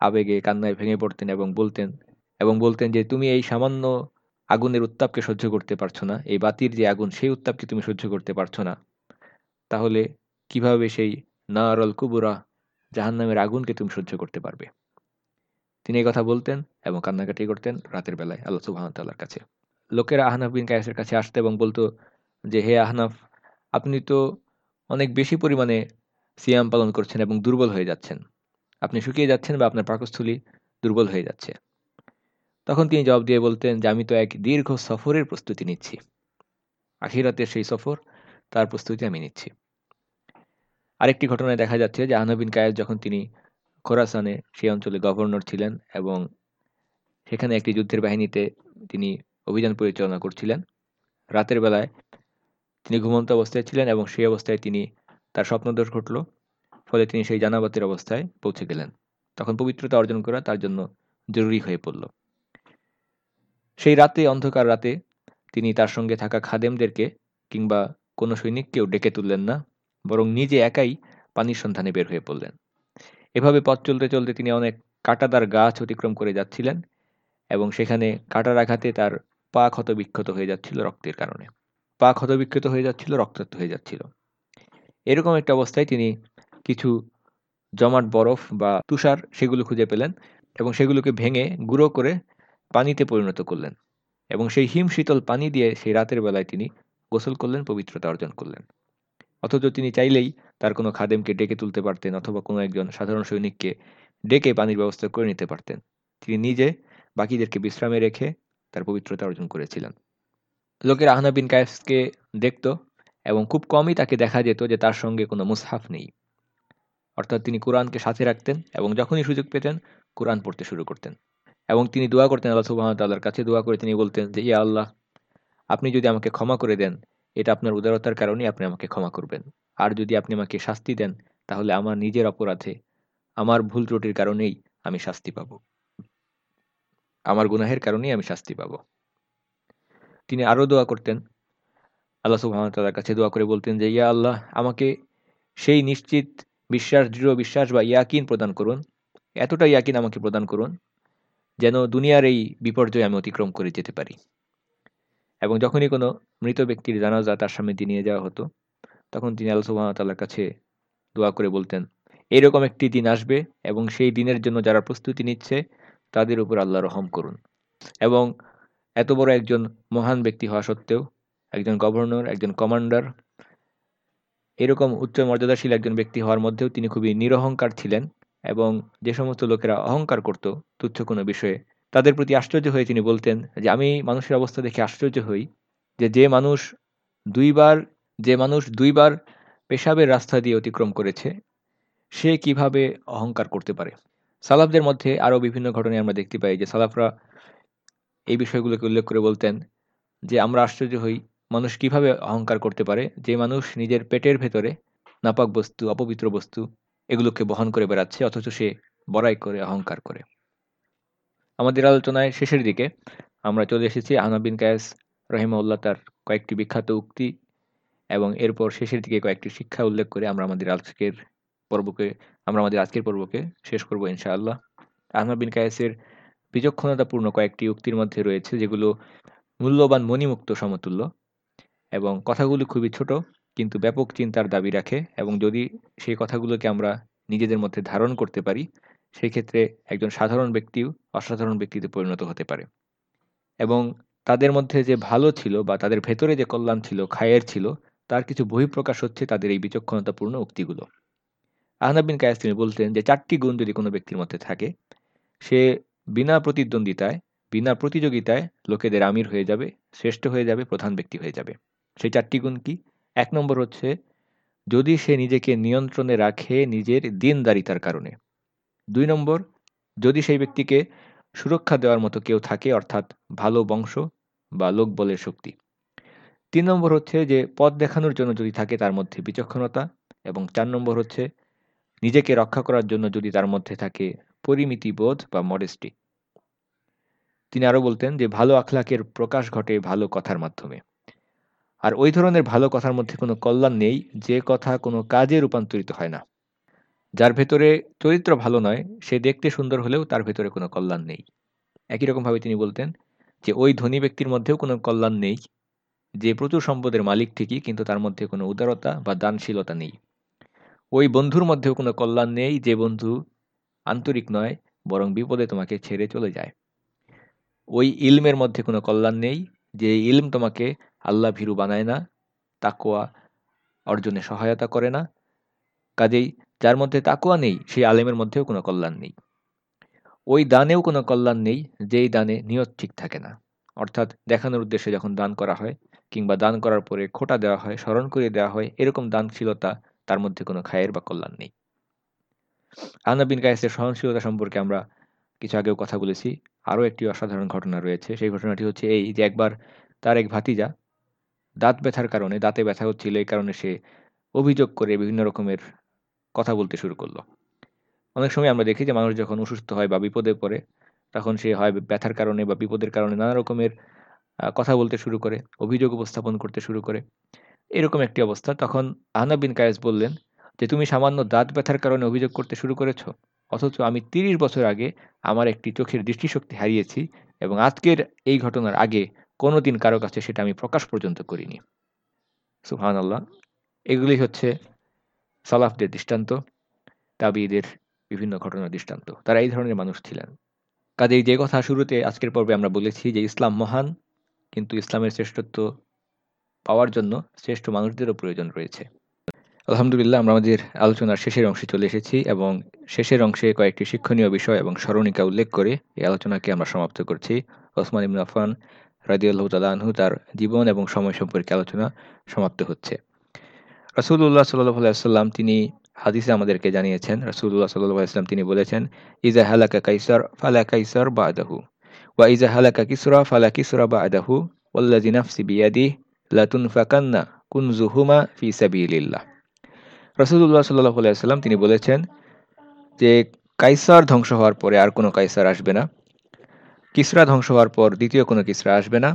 আবেগে কান্নায় ভেঙে পড়তেন এবং বলতেন এবং বলতেন যে, তুমি এই সামান্য আগুনের উত্তাপকে সহ্য করতে পারছ না। এই বাতির যে আগুন, সেই উত্তাপকে তুমি সহ্য করতে পারছ না। তাহলে কীভাবে সেই নারল কুবুরা জাহান্নামের আগুনকে তুমি সহ্য করতে পারবে? তিনি এই কথা বলতেন এবং কান্নাকাটি করতেন রাতের বেলায় আল্লাহ সুবাহতাল্লার কাছে। লোকেরা আহনাফ বিন কায়েসের কাছে আসতে এবং বলতো যে, হে আহনাফ, আপনি তো অনেক বেশি পরিমাণে সিয়াম পালন করছেন এবং দুর্বল হয়ে যাচ্ছেন। আপনি শুকিয়ে যাচ্ছেন বা আপনার পাকস্থলী দুর্বল হয়ে যাচ্ছে। তখন তিনি জবাব দিয়ে বলতেন যে, আমি তো এক দীর্ঘ সফরের প্রস্তুতি নিচ্ছি। আখিরাতের সেই সফর, তার প্রস্তুতি আমি নিচ্ছি। আরেকটি ঘটনায় দেখা যাচ্ছে যে আহনবিন কায়েস যখন তিনি খোরাসানে সেই অঞ্চলে গভর্নর ছিলেন এবং সেখানে একটি যুদ্ধের বাহিনীতে তিনি অভিযান পরিচালনা করছিলেন, রাতের বেলায় তিনি ঘুমন্ত অবস্থায় ছিলেন এবং সেই অবস্থায় তিনি তার স্বপ্নদোষ ঘটল, ফলে তিনি সেই জানাবাতের অবস্থায় পৌঁছে গেলেন। তখন পবিত্রতা অর্জন করা তার জন্য জরুরি হয়ে পড়ল। সেই রাতে, অন্ধকার রাতে, তিনি তার সঙ্গে থাকা খাদেমদেরকে কিংবা কোনো সৈনিককেও ডেকে তুললেন না, বরং নিজে একাই পানির সন্ধানে বের হয়ে পড়লেন। এভাবে পথ চলতে চলতে তিনি অনেক কাটাদার গাছ অতিক্রম করে যাচ্ছিলেন এবং সেখানে কাটার আঘাতে তার পা ক্ষতবিক্ষত হয়ে যাচ্ছিল রক্তের কারণে। পা ক্ষতবিক্ষত হয়ে যাচ্ছিল, রক্তাক্ত হয়ে যাচ্ছিল। এরকম একটা অবস্থায় তিনি কিছু জমাট, বরফ বা তুষার সেগুলো খুঁজে পেলেন এবং সেগুলোকে ভেঙে গুঁড়ো করে পানিতে পরিণত করলেন এবং সেই হিম শীতল পানি দিয়ে সেই রাতের বেলায় তিনি গোসল করলেন, পবিত্রতা অর্জন করলেন। অথচ তিনি চাইলেই তার কোনো খাদেমকে ডেকে তুলতে পারতেন অথবা কোনো একজন সাধারণ সৈনিককে ডেকে পানির ব্যবস্থা করে নিতে পারতেন। তিনি নিজে বাকিদেরকে বিশ্রামে রেখে তার পবিত্রতা অর্জন করেছিলেন। লোকের আহনা বিন কায়েসকে দেখত এবং খুব কমই তাকে দেখা যেত যে তার সঙ্গে কোনো মুসহাফ নেই। অর্থাৎ তিনি কোরআনকে সাথে রাখতেন এবং যখনই সুযোগ পেতেন কোরআন পড়তে শুরু করতেন। এবং তিনি দোয়া করতেন আল্লাহ সুবাহতাল্লাহর কাছে, দোয়া করে তিনি বলতেন যে ইয়া আল্লাহ, আপনি যদি আমাকে ক্ষমা করে দেন, এটা আপনার উদারতার কারণেই আপনি আমাকে ক্ষমা করবেন। আর যদি আপনি আমাকে শাস্তি দেন, তাহলে আমার নিজের অপরাধে, আমার ভুল ত্রুটির কারণেই আমি শাস্তি পাব। আমার গুনাহের কারণেই আমি শাস্তি পাব। তিনি আরও দোয়া করতেন, আল্লাহ সুহামতাল্লার কাছে দোয়া করে বলতেন যে, ইয়া আল্লাহ, আমাকে সেই নিশ্চিত বিশ্বাস, দৃঢ় বিশ্বাস বা ইয়াকিন প্রদান করুন। এতটা ইয়াকিন আমাকে প্রদান করুন যেন দুনিয়ার এই বিপর্যয় আমি অতিক্রম করে যেতে পারি। এবং যখনই কোনো মৃত ব্যক্তির জানাজা তার সামনে দিয়ে নিয়ে যাওয়া হতো, তখন তিনি আল্লাহ সুবাহতাল্লার কাছে দোয়া করে বলতেন, এরকম একটি দিন আসবে এবং সেই দিনের জন্য যারা প্রস্তুতি নিচ্ছে, তাদের উপর আল্লাহ রহম করুন। এবং এত বড় একজন মহান ব্যক্তি হওয়া সত্ত্বেও, একজন গভর্নর, একজন কমান্ডার, এরকম উচ্চ মর্যাদাশীল একজন ব্যক্তি হওয়ার মধ্যেও তিনি খুবই নিরহংকার ছিলেন। এবং যে সমস্ত লোকেরা অহংকার করত তুচ্ছ কোনো বিষয়ে, তাদের প্রতি আশ্চর্য হয়ে তিনি বলতেন যে, আমি মানুষের অবস্থা দেখে আশ্চর্য হই যে যে মানুষ দুইবার, যে মানুষ দুইবার পেশাবের রাস্তা দিয়ে অতিক্রম করেছে, সে কীভাবে অহংকার করতে পারে? সালাফদের মধ্যে আরও বিভিন্ন ঘটনায় আমরা দেখতে পাই যে, সালাফরা এই বিষয়গুলোকে উল্লেখ করে বলতেন যে, আমরা আশ্চর্য হই মানুষ কীভাবে অহংকার করতে পারে? যে মানুষ নিজের পেটের ভেতরে নাপাক বস্তু, অপবিত্র বস্তু এগুলোকে বহন করে বেড়াচ্ছে, অথচ সে বড়াই করে, অহংকার করে। আমাদের আলোচনায় শেষের দিকে আমরা চলে এসেছি আহনাবিন কায়েস রহিমাউল্লাহ তার কয়েকটি বিখ্যাত উক্তি এবং এরপর শেষের দিকে কয়েকটি শিক্ষা উল্লেখ করে আমরা আমাদের আজকের পর্বকে, আমরা আমাদের আজকের পর্বকে শেষ করব ইনশাআল্লাহ। আহমদ বিন কায়েসের বিচক্ষণতাপূর্ণ কয়েকটি উক্তির মধ্যে রয়েছে যেগুলো মূল্যবান মণিমুক্ত সমতুল্য এবং কথাগুলো খুবই ছোট। কিন্তু ব্যাপক চিন্তার দাবি রাখে এবং যদি সেই কথাগুলোকে আমরা নিজেদের মধ্যে ধারণ করতে পারি, সেই ক্ষেত্রে একজন সাধারণ ব্যক্তিও অসাধারণ ব্যক্তিতে পরিণত হতে পারে। এবং তাদের মধ্যে যে ভালো ছিল বা তাদের ভেতরে যে কল্যাণ ছিল, খায়ের ছিল, তার কিছু বহিঃপ্রকাশ হচ্ছে তাদের এই বিচক্ষণতাপূর্ণ উক্তিগুলো। আহনাবিন কায়াস তিনি বলতেন যে, চারটি গুণ যদি কোনো ব্যক্তির মধ্যে থাকে, সে বিনা প্রতিদ্বন্দ্বিতায়, বিনা প্রতিযোগিতায় লোকেদের আমির হয়ে যাবে, শ্রেষ্ঠ হয়ে যাবে, প্রধান ব্যক্তি হয়ে যাবে। সেই চারটি গুণ কি? এক নম্বর হচ্ছে, যদি সে নিজেকে নিয়ন্ত্রণে রাখে নিজের দিনদারিতার কারণে। দুই নম্বর, যদি সেই ব্যক্তিকে সুরক্ষা দেওয়ার মতো কেউ থাকে, অর্থাৎ ভালো বংশ বা লোক বলের শক্তি। তিন নম্বর হচ্ছে যে, পথ দেখানোর জন্য যদি থাকে তার মধ্যে বিচক্ষণতা এবং চার নম্বর হচ্ছে, নিজেকে রক্ষা করার জন্য যদি তার মধ্যে থাকে পরিমিতি বোধ বা মডেস্টি তিনি আরও বলতেন যে, ভালো আখলাকের প্রকাশ ঘটে ভালো কথার মাধ্যমে। আর ওই ধরনের ভালো কথার মধ্যে কোনো কল্যাণ নেই, যে কথা কোনো কাজে রূপান্তরিত হয় না। যার ভেতরে চরিত্র ভালো নয়, সে দেখতে সুন্দর হলেও তার ভেতরে কোনো কল্যাণ নেই। একই রকমভাবে তিনি বলতেন যে, ওই ধনী ব্যক্তির মধ্যেও কোনো কল্যাণ নেই। যে প্রচুর সম্পদের মালিক ঠিকই, কিন্তু তার মধ্যে কোনো উদারতা বা দানশীলতা নেই। ওই বন্ধুর মধ্যেও কোনো কল্যাণ নেই, যে বন্ধু আন্তরিক নয়, বরং বিপদে তোমাকে ছেড়ে চলে যায়। ওই ইলমের মধ্যে কোনো কল্যাণ নেই, যে ইলম তোমাকে আল্লাহ ভীরু বানায় না তাকোয়া অর্জনে সহায়তা করে না। কাজেই যার মধ্যে তাকোয়া নেই, সেই আলেমের মধ্যেও কোনো কল্যাণ নেই। ওই দানেও কোনো কল্যাণ নেই, যেই দানে নিয়ত ঠিক থাকে না। অর্থাৎ দেখানোর উদ্দেশ্যে যখন দান করা হয়, কিংবা দান করার পরে খোটা দেওয়া হয়, স্মরণ করিয়ে দেওয়া হয়, এরকম দানশীলতা তার মধ্যে কোনো খায়ের বা কল্যাণ নেই। আনাবিন কায়েসের সহনশীলতা সম্পর্কে আমরা কিছু আগেও কথা বলেছি। আরও একটি অসাধারণ ঘটনা রয়েছে। সেই ঘটনাটি হচ্ছে এই যে একবার তার এক ভাতিজা দাঁত ব্যথার কারণে, দাঁতে ব্যথা হচ্ছিল এই কারণে সে অভিযোগ করে বিভিন্ন রকমের কথা বলতে শুরু করল। অনেক সময় আমরা দেখি যে মানুষ যখন অসুস্থ হয় বা বিপদে পড়ে, তখন সে হয় ব্যথার কারণে বা বিপদের কারণে নানা রকমের কথা বলতে শুরু করে, অভিযোগ উপস্থাপন করতে শুরু করে। এরকম একটি অবস্থা। তখন আহনা বিন কায়েস বললেন যে, তুমি সামান্য দাঁত ব্যথার কারণে অভিযোগ করতে শুরু করেছ, অথচ আমি তিরিশ বছর আগে আমার একটি চোখের দৃষ্টিশক্তি হারিয়েছি এবং আজকের এই ঘটনার আগে কোনো দিন কারও কাছে সেটা আমি প্রকাশ পর্যন্ত করিনি। সুহান আল্লাহ এগুলি হচ্ছে সালাফদের দৃষ্টান্ত, তাবিদের বিভিন্ন ঘটনার দৃষ্টান্ত। তারা এই ধরনের মানুষ ছিলেন। কাজেই যে কথা শুরুতে আজকের পর্বে আমরা বলেছি যে ইসলাম মহান, কিন্তু ইসলামের শ্রেষ্ঠত্ব পাওয়ার জন্য শ্রেষ্ঠ মানুষদেরও প্রয়োজন রয়েছে। আলহামদুলিল্লাহ, আমরা আমাদের আলোচনার শেষের অংশে চলে এসেছি এবং শেষের অংশে কয়েকটি শিক্ষণীয় বিষয় এবং স্মরণিকা উল্লেখ করে এই আলোচনাকে আমরা সমাপ্ত করছি। ওসমান ইবন আফান রাজিউল্লাহ তালাহু তার জীবন এবং সময় সম্পর্কে আলোচনা সমাপ্ত হচ্ছে। রাসুল্লাহ সাল্লাহ আলাইসাল্লাম তিনি হাদিসে আমাদেরকে জানিয়েছেন রাসুল্লাহ সাল্লাহ আসলাম তিনি বলেছেন ইজা হালাকা কাইসর ফালা কাইসর বা আদাহু ওয়া ইজা হালাকা কিসরা ফালা কিসরা বা আদাহু ওল্লাজি নাফসি বিয়াদি লাতুন ফাকান্না কুনজুহুমা ফি সাবিলিল্লাহ। রসুল্লাহ সাল্লাহ আলাইসাল্লাম তিনি বলেছেন যে, কাইসার ধ্বংস হওয়ার পরে আর কোনো কাইসার আসবে না। কিসরা ধ্বংস হওয়ার পর দ্বিতীয় কোনো কিসরা আসবে না।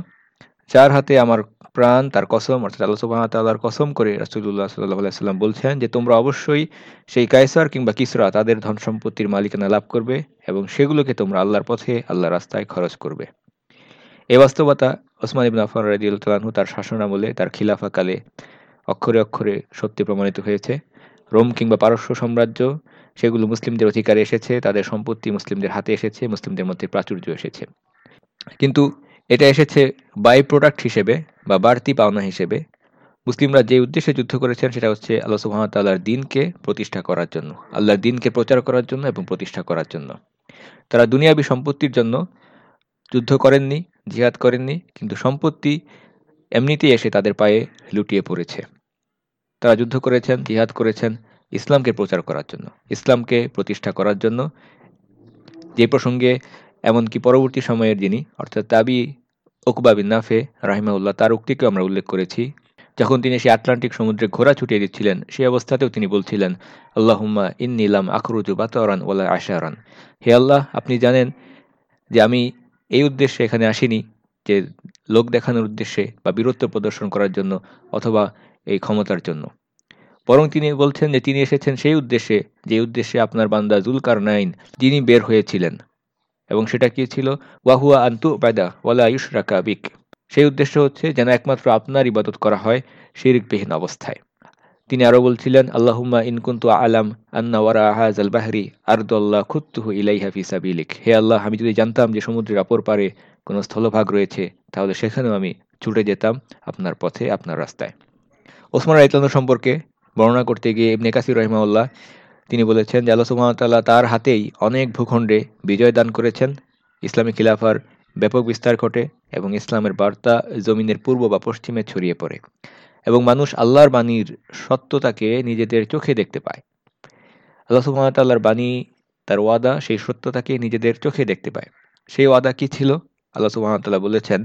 যার হাতে আমার প্রাণ, তার কসম, অর্থাৎ আল্লাহ সুবাহতাল্লাহর কসম করে রাসুল্লাহ সাল্লাহ সাল্লাম বলছেন যে, তোমরা অবশ্যই সেই কায়সার কিংবা কিসরা তাদের ধন সম্পত্তির মালিকানা লাভ করবে এবং সেগুলোকে তোমরা আল্লাহর পথে আল্লাহ রাস্তায় খরচ করবে। এ বাস্তবতা ওসমান ইবিন আফান রাজিউল্লাহু তার শাসনামলে তার খিলাফাকালে অক্ষরে অক্ষরে সত্যি প্রমাণিত হয়েছে। রোম কিংবা পারস্য সাম্রাজ্য সেগুলো মুসলিমদের অধিকারে এসেছে, তাদের সম্পত্তি মুসলিমদের হাতে এসেছে, মুসলিমদের মধ্যে প্রাচুর্য এসেছে। কিন্তু এটা এসেছে বাই প্রোডাক্ট হিসেবে বা বাড়তি পাওনা হিসেবে। মুসলিমরা যে উদ্দেশ্যে যুদ্ধ করেছেন সেটা হচ্ছে আল্লাহ সুহামতাল্লাহর দিনকে প্রতিষ্ঠা করার জন্য, আল্লাহর দিনকে প্রচার করার জন্য এবং প্রতিষ্ঠা করার জন্য। তারা দুনিয়াবী সম্পত্তির জন্য যুদ্ধ করেননি, জিহাদ করেননি, কিন্তু সম্পত্তি এমনিতেই এসে তাদের পায়ে লুটিয়ে পড়েছে। তারা যুদ্ধ করেছেন, জিহাদ করেছেন ইসলামকে প্রচার করার জন্য, ইসলামকে প্রতিষ্ঠা করার জন্য। যে প্রসঙ্গে, এমনকি পরবর্তী সময়ের যিনি, অর্থাৎ তাবি ওকবা বিন নাফে রাহিমাউল্লাহ তার উক্তিকেও আমরা উল্লেখ করেছি। যখন তিনি সেই আটলান্টিক সমুদ্রে ঘোরা ছুটিয়ে দিচ্ছিলেন সেই অবস্থাতেও তিনি বলছিলেন, আল্লাহুম্মা ইন্নিলাম আখরুজু বাতারান ওলা আশারান। হে আল্লাহ, আপনি জানেন যে আমি এই উদ্দেশ্যে এখানে আসিনি, যে লোক দেখানোর উদ্দেশ্যে বা বীরত্ব প্রদর্শন করার জন্য অথবা এই ক্ষমতার জন্য। বরং তিনি বলছেন যে তিনি এসেছেন সেই উদ্দেশ্যে, যে উদ্দেশ্যে আপনার বান্দা জুলকার নাইন তিনি বের হয়েছিলেন। এবং সেটা কি ছিল? ওয়াহুয়া আন্তু বায়দা ওয়ালা আয়ুষ রাকা বিক। সেই উদ্দেশ্য হচ্ছে যেন একমাত্র আপনার ইবাদত করা হয় শিরিকবিহীন অবস্থায়। তিনি আরও বলছিলেন, আল্লাহুম্মা ইনকুন্তু আলাম আন্না ওয়ারা আহাজ আল বাহরি আরদুল্লাহ খুত্তুহু ইলাইহা ফি সাবিলিক। হে আল্লাহ, আমি যদি জানতাম যে সমুদ্রের অপর পারে কোনো স্থলভাগ রয়েছে, তাহলে সেখানেও আমি ছুটে যেতাম আপনার পথে, আপনার রাস্তায়। ওসমান রাইতলান সম্পর্কে বর্ণনা করতে গিয়ে ইবনে কাসির রহিমাউল্লাহ তিনি বলেছেন যে আল্লাহ সুহামতাল্লাহ তার হাতেই অনেক ভূখণ্ডে বিজয় দান করেছেন। ইসলামী খিলাফার ব্যাপক বিস্তার ঘটে এবং ইসলামের বার্তা জমিনের পূর্ব বা পশ্চিমে ছড়িয়ে পড়ে এবং মানুষ আল্লাহর বাণীর সত্যতাকে নিজেদের চোখে দেখতে পায়। আল্লাহ সুহামতাল্লাহর বাণী, তার ওয়াদা সেই সত্যতাকে নিজেদের চোখে দেখতে পায়। সেই ওয়াদা কি ছিল? আল্লাহ সুহামতাল্লাহ বলেছেন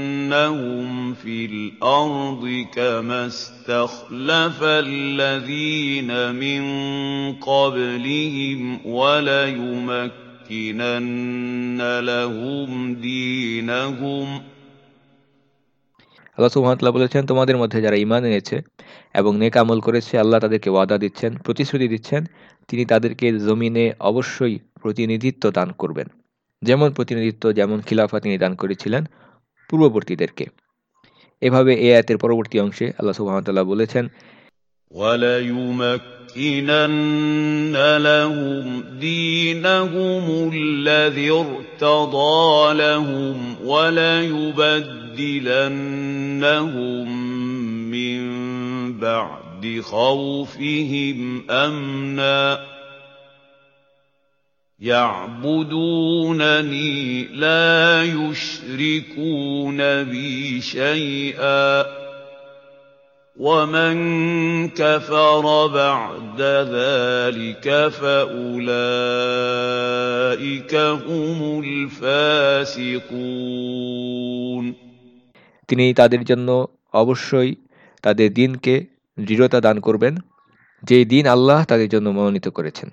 ليستخلفنهم في الأرض كما استخلف الذين من قبلهم وليمكنن لهم دينهم আল্লাহ সুহামতাল্লাহ বলেছেন তোমাদের মধ্যে যারা ইমান এনেছে এবং নেক আমল করেছে আল্লাহ তাদেরকে ওয়াদা দিচ্ছেন প্রতিশ্রুতি দিচ্ছেন তিনি তাদেরকে জমিনে অবশ্যই প্রতিনিধিত্ব দান করবেন যেমন প্রতিনিধিত্ব যেমন খিলাফা তিনি দান করেছিলেন পূর্ববর্তীদেরকে এভাবে এ আয়াতের পরবর্তী অংশে আল্লাহ সুহামতাল্লাহ বলেছেন وَلَيُمَكِّنَنَّ لَهُمْ دِينَهُمُ الَّذِي ارْتَضَىٰ لَهُمْ وَلَيُبَدِّلَنَّهُم مِّن بَعْدِ خَوْفِهِمْ أَمْنًا ۚ يَعْبُدُونَنِي لَا يُشْرِكُونَ بِي شَيْئًا ۚ وَمَن كَفَرَ بَعْدَ ذَٰلِكَ فَأُولَٰئِكَ هُمُ الْفَاسِقُونَ তিনি তাদের জন্য অবশ্যই তাদের দিনকে দৃঢ়তা দান করবেন যেই দিন আল্লাহ তাদের জন্য মনোনীত করেছেন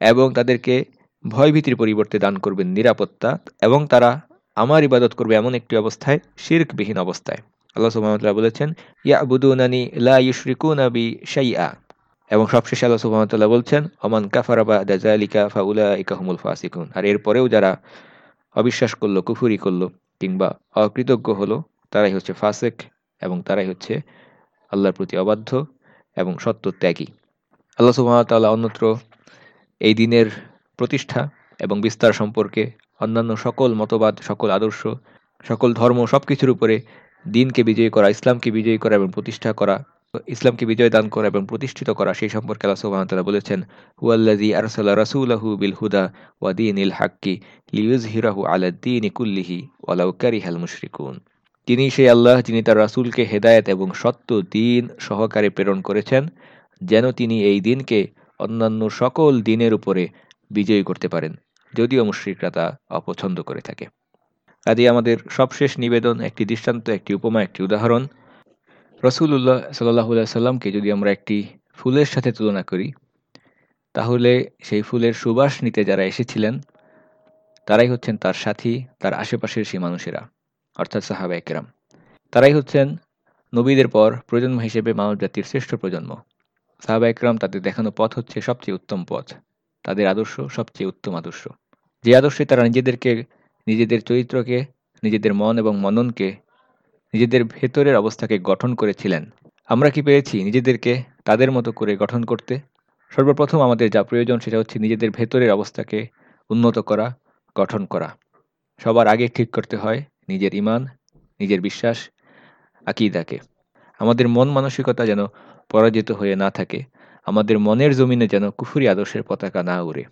এবং তাদেরকে ভয়ভীতির পরিবর্তে দান করবেন নিরাপত্তা এবং তারা আমার ইবাদত করবে এমন একটি অবস্থায়, শির্কবিহীন অবস্থায়। আল্লাহ সুবাহতাল্লাহ বলেছেন ইয়া বুদুনানি লা ইউশরিকুনা বি শাইআ এবং সবশেষে আল্লাহ সুবাহতাল্লাহ বলছেন অমান কাফারাবা দাজালিকা ফাউলা ইকাহুমুল ফাসিকুন আর এরপরেও যারা অবিশ্বাস করল, কুফুরি করল, কিংবা অকৃতজ্ঞ হলো, তারাই হচ্ছে ফাসেক এবং তারাই হচ্ছে আল্লাহর প্রতি অবাধ্য এবং সত্য ত্যাগী। আল্লাহ সুবাহতাল্লাহ অন্যত্র এই দিনের প্রতিষ্ঠা এবং বিস্তার সম্পর্কে অন্যান্য সকল মতবাদ, সকল আদর্শ, সকল ধর্ম সব কিছুর উপরে দিনকে বিজয়ী করা, ইসলামকে বিজয়ী করা এবং প্রতিষ্ঠা করা, ইসলামকে বিজয় দান করা এবং প্রতিষ্ঠিত করা, সেই সম্পর্কে আল্লাহ সুবহানাহু বলেছেন, হুয়াল্লাযী আরসালা রাসূলাহু বিল হুদা ওয়া দীনিল হাক্কি লিইয়ুযহিরাহু আলাদ-দীনি কুল্লিহি ওয়ালাউ কারিহাল মুশরিকুন। তিনি সেই আল্লাহ যিনি তার রাসূলকে হেদায়েত এবং সত্য দিন সহকারে প্রেরণ করেছেন, যেন তিনি এই দিনকে অন্যান্য সকল দিনের উপরে বিজয়ী করতে পারেন, যদিও মুশরিকরা তা অপছন্দ করে থাকে। কাজে আমাদের সবশেষ নিবেদন, একটি দৃষ্টান্ত, একটি উপমা, একটি উদাহরণ। রসুল্লাহ সাল্লাহ সাল্লামকে যদি আমরা একটি ফুলের সাথে তুলনা করি, তাহলে সেই ফুলের সুবাস নিতে যারা এসেছিলেন, তারাই হচ্ছেন তার সাথী, তার আশেপাশের সেই মানুষেরা, অর্থাৎ সাহাবা একরাম। তারাই হচ্ছেন নবীদের পর প্রজন্ম হিসেবে মানব জাতির শ্রেষ্ঠ প্রজন্ম। সাহাবা একরাম তাদের দেখানো পথ হচ্ছে সবচেয়ে উত্তম পথ। তাদের আদর্শ সবচেয়ে উত্তম আদর্শ। যে আদর্শে তারা নিজেদেরকে, নিজেদের চরিত্রকে, নিজেদের মন এবং মননকে, নিজেদের ভেতরের অবস্থাকে গঠন করেছিলেন। আমরা কি পেরেছি নিজেদেরকে তাদের মতো করে গঠন করতে? সর্বপ্রথম আমাদের যা প্রয়োজন সেটা হচ্ছে নিজেদের ভেতরের অবস্থাকে উন্নত করা, গঠন করা। সবার আগে ঠিক করতে হয় নিজের ইমান, নিজের বিশ্বাস, আকিদাকে। আমাদের মন মানসিকতা যেন পরাজিত হয়ে না থাকে। আমাদের মনের জমিনে যেন কুফুরি আদর্শের পতাকা না উড়ে।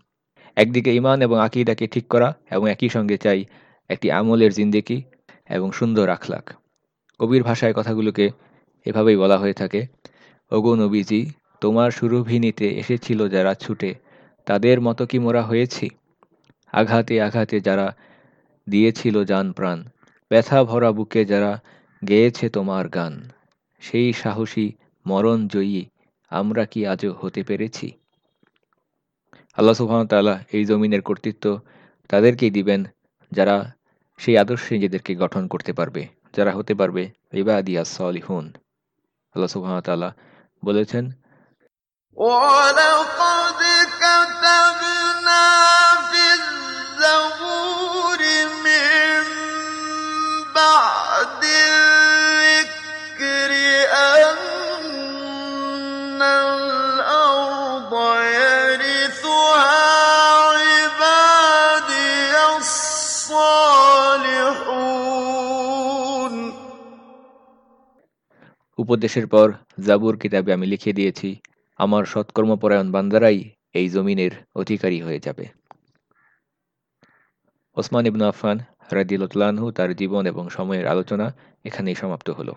একদিকে ইমান এবং আকিদাকে ঠিক করা এবং একই সঙ্গে চাই একটি আমলের জিন্দেকি এবং সুন্দর আখলাক কবির ভাষায় কথাগুলোকে এভাবেই বলা হয়ে থাকে, ওগো নবীজি, তোমার সুরভিনীতে এসেছিল যারা ছুটে, তাদের মতো কি মোরা হয়েছি? আঘাতে আঘাতে যারা দিয়েছিল যান প্রাণ, ব্যথা ভরা বুকে যারা গেয়েছে তোমার গান। সেই সাহসী মরণ জয়ী আমরা কি আজও হতে পেরেছি আল্লাহ সুহামতাল্লাহ এই জমিনের কর্তৃত্ব তাদেরকেই দিবেন যারা সেই আদর্শে নিজেদেরকে গঠন করতে পারবে যারা হতে পারবে ইবাদিয়া সলিহুন আল্লাহ সুহামতাল্লাহ বলেছেন ولقد كتبنا উপদেশের পর জাবুর কিতাবে আমি লিখে দিয়েছি, আমার সৎকর্মপরায়ণ বান্দারাই এই জমিনের অধিকারী হয়ে যাবে। ওসমান ইবনু আফান রাদিউল্লাহু তার জীবন এবং সময়ের আলোচনা এখানেই সমাপ্ত হলো।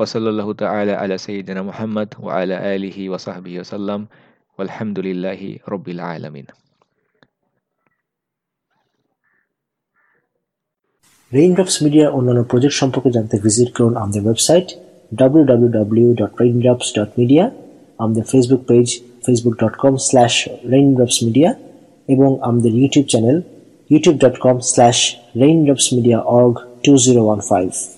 ওসল্লাহ তালা আলা সঈদিনা মুহাম্মদ ও আলা আলিহি ওসাহবি ওসাল্লাম আলহামদুলিল্লাহি রব্বিল আলমিন। রেইনড্রপস মিডিয়া অন্যান্য প্রজেক্ট সম্পর্কে জানতে ভিজিট করুন আমাদের website www.raindrops.media আমাদের Facebook page facebook.com slash raindropsmedia এবং আমাদের YouTube channel youtube.com slash raindropsmediaorg 2015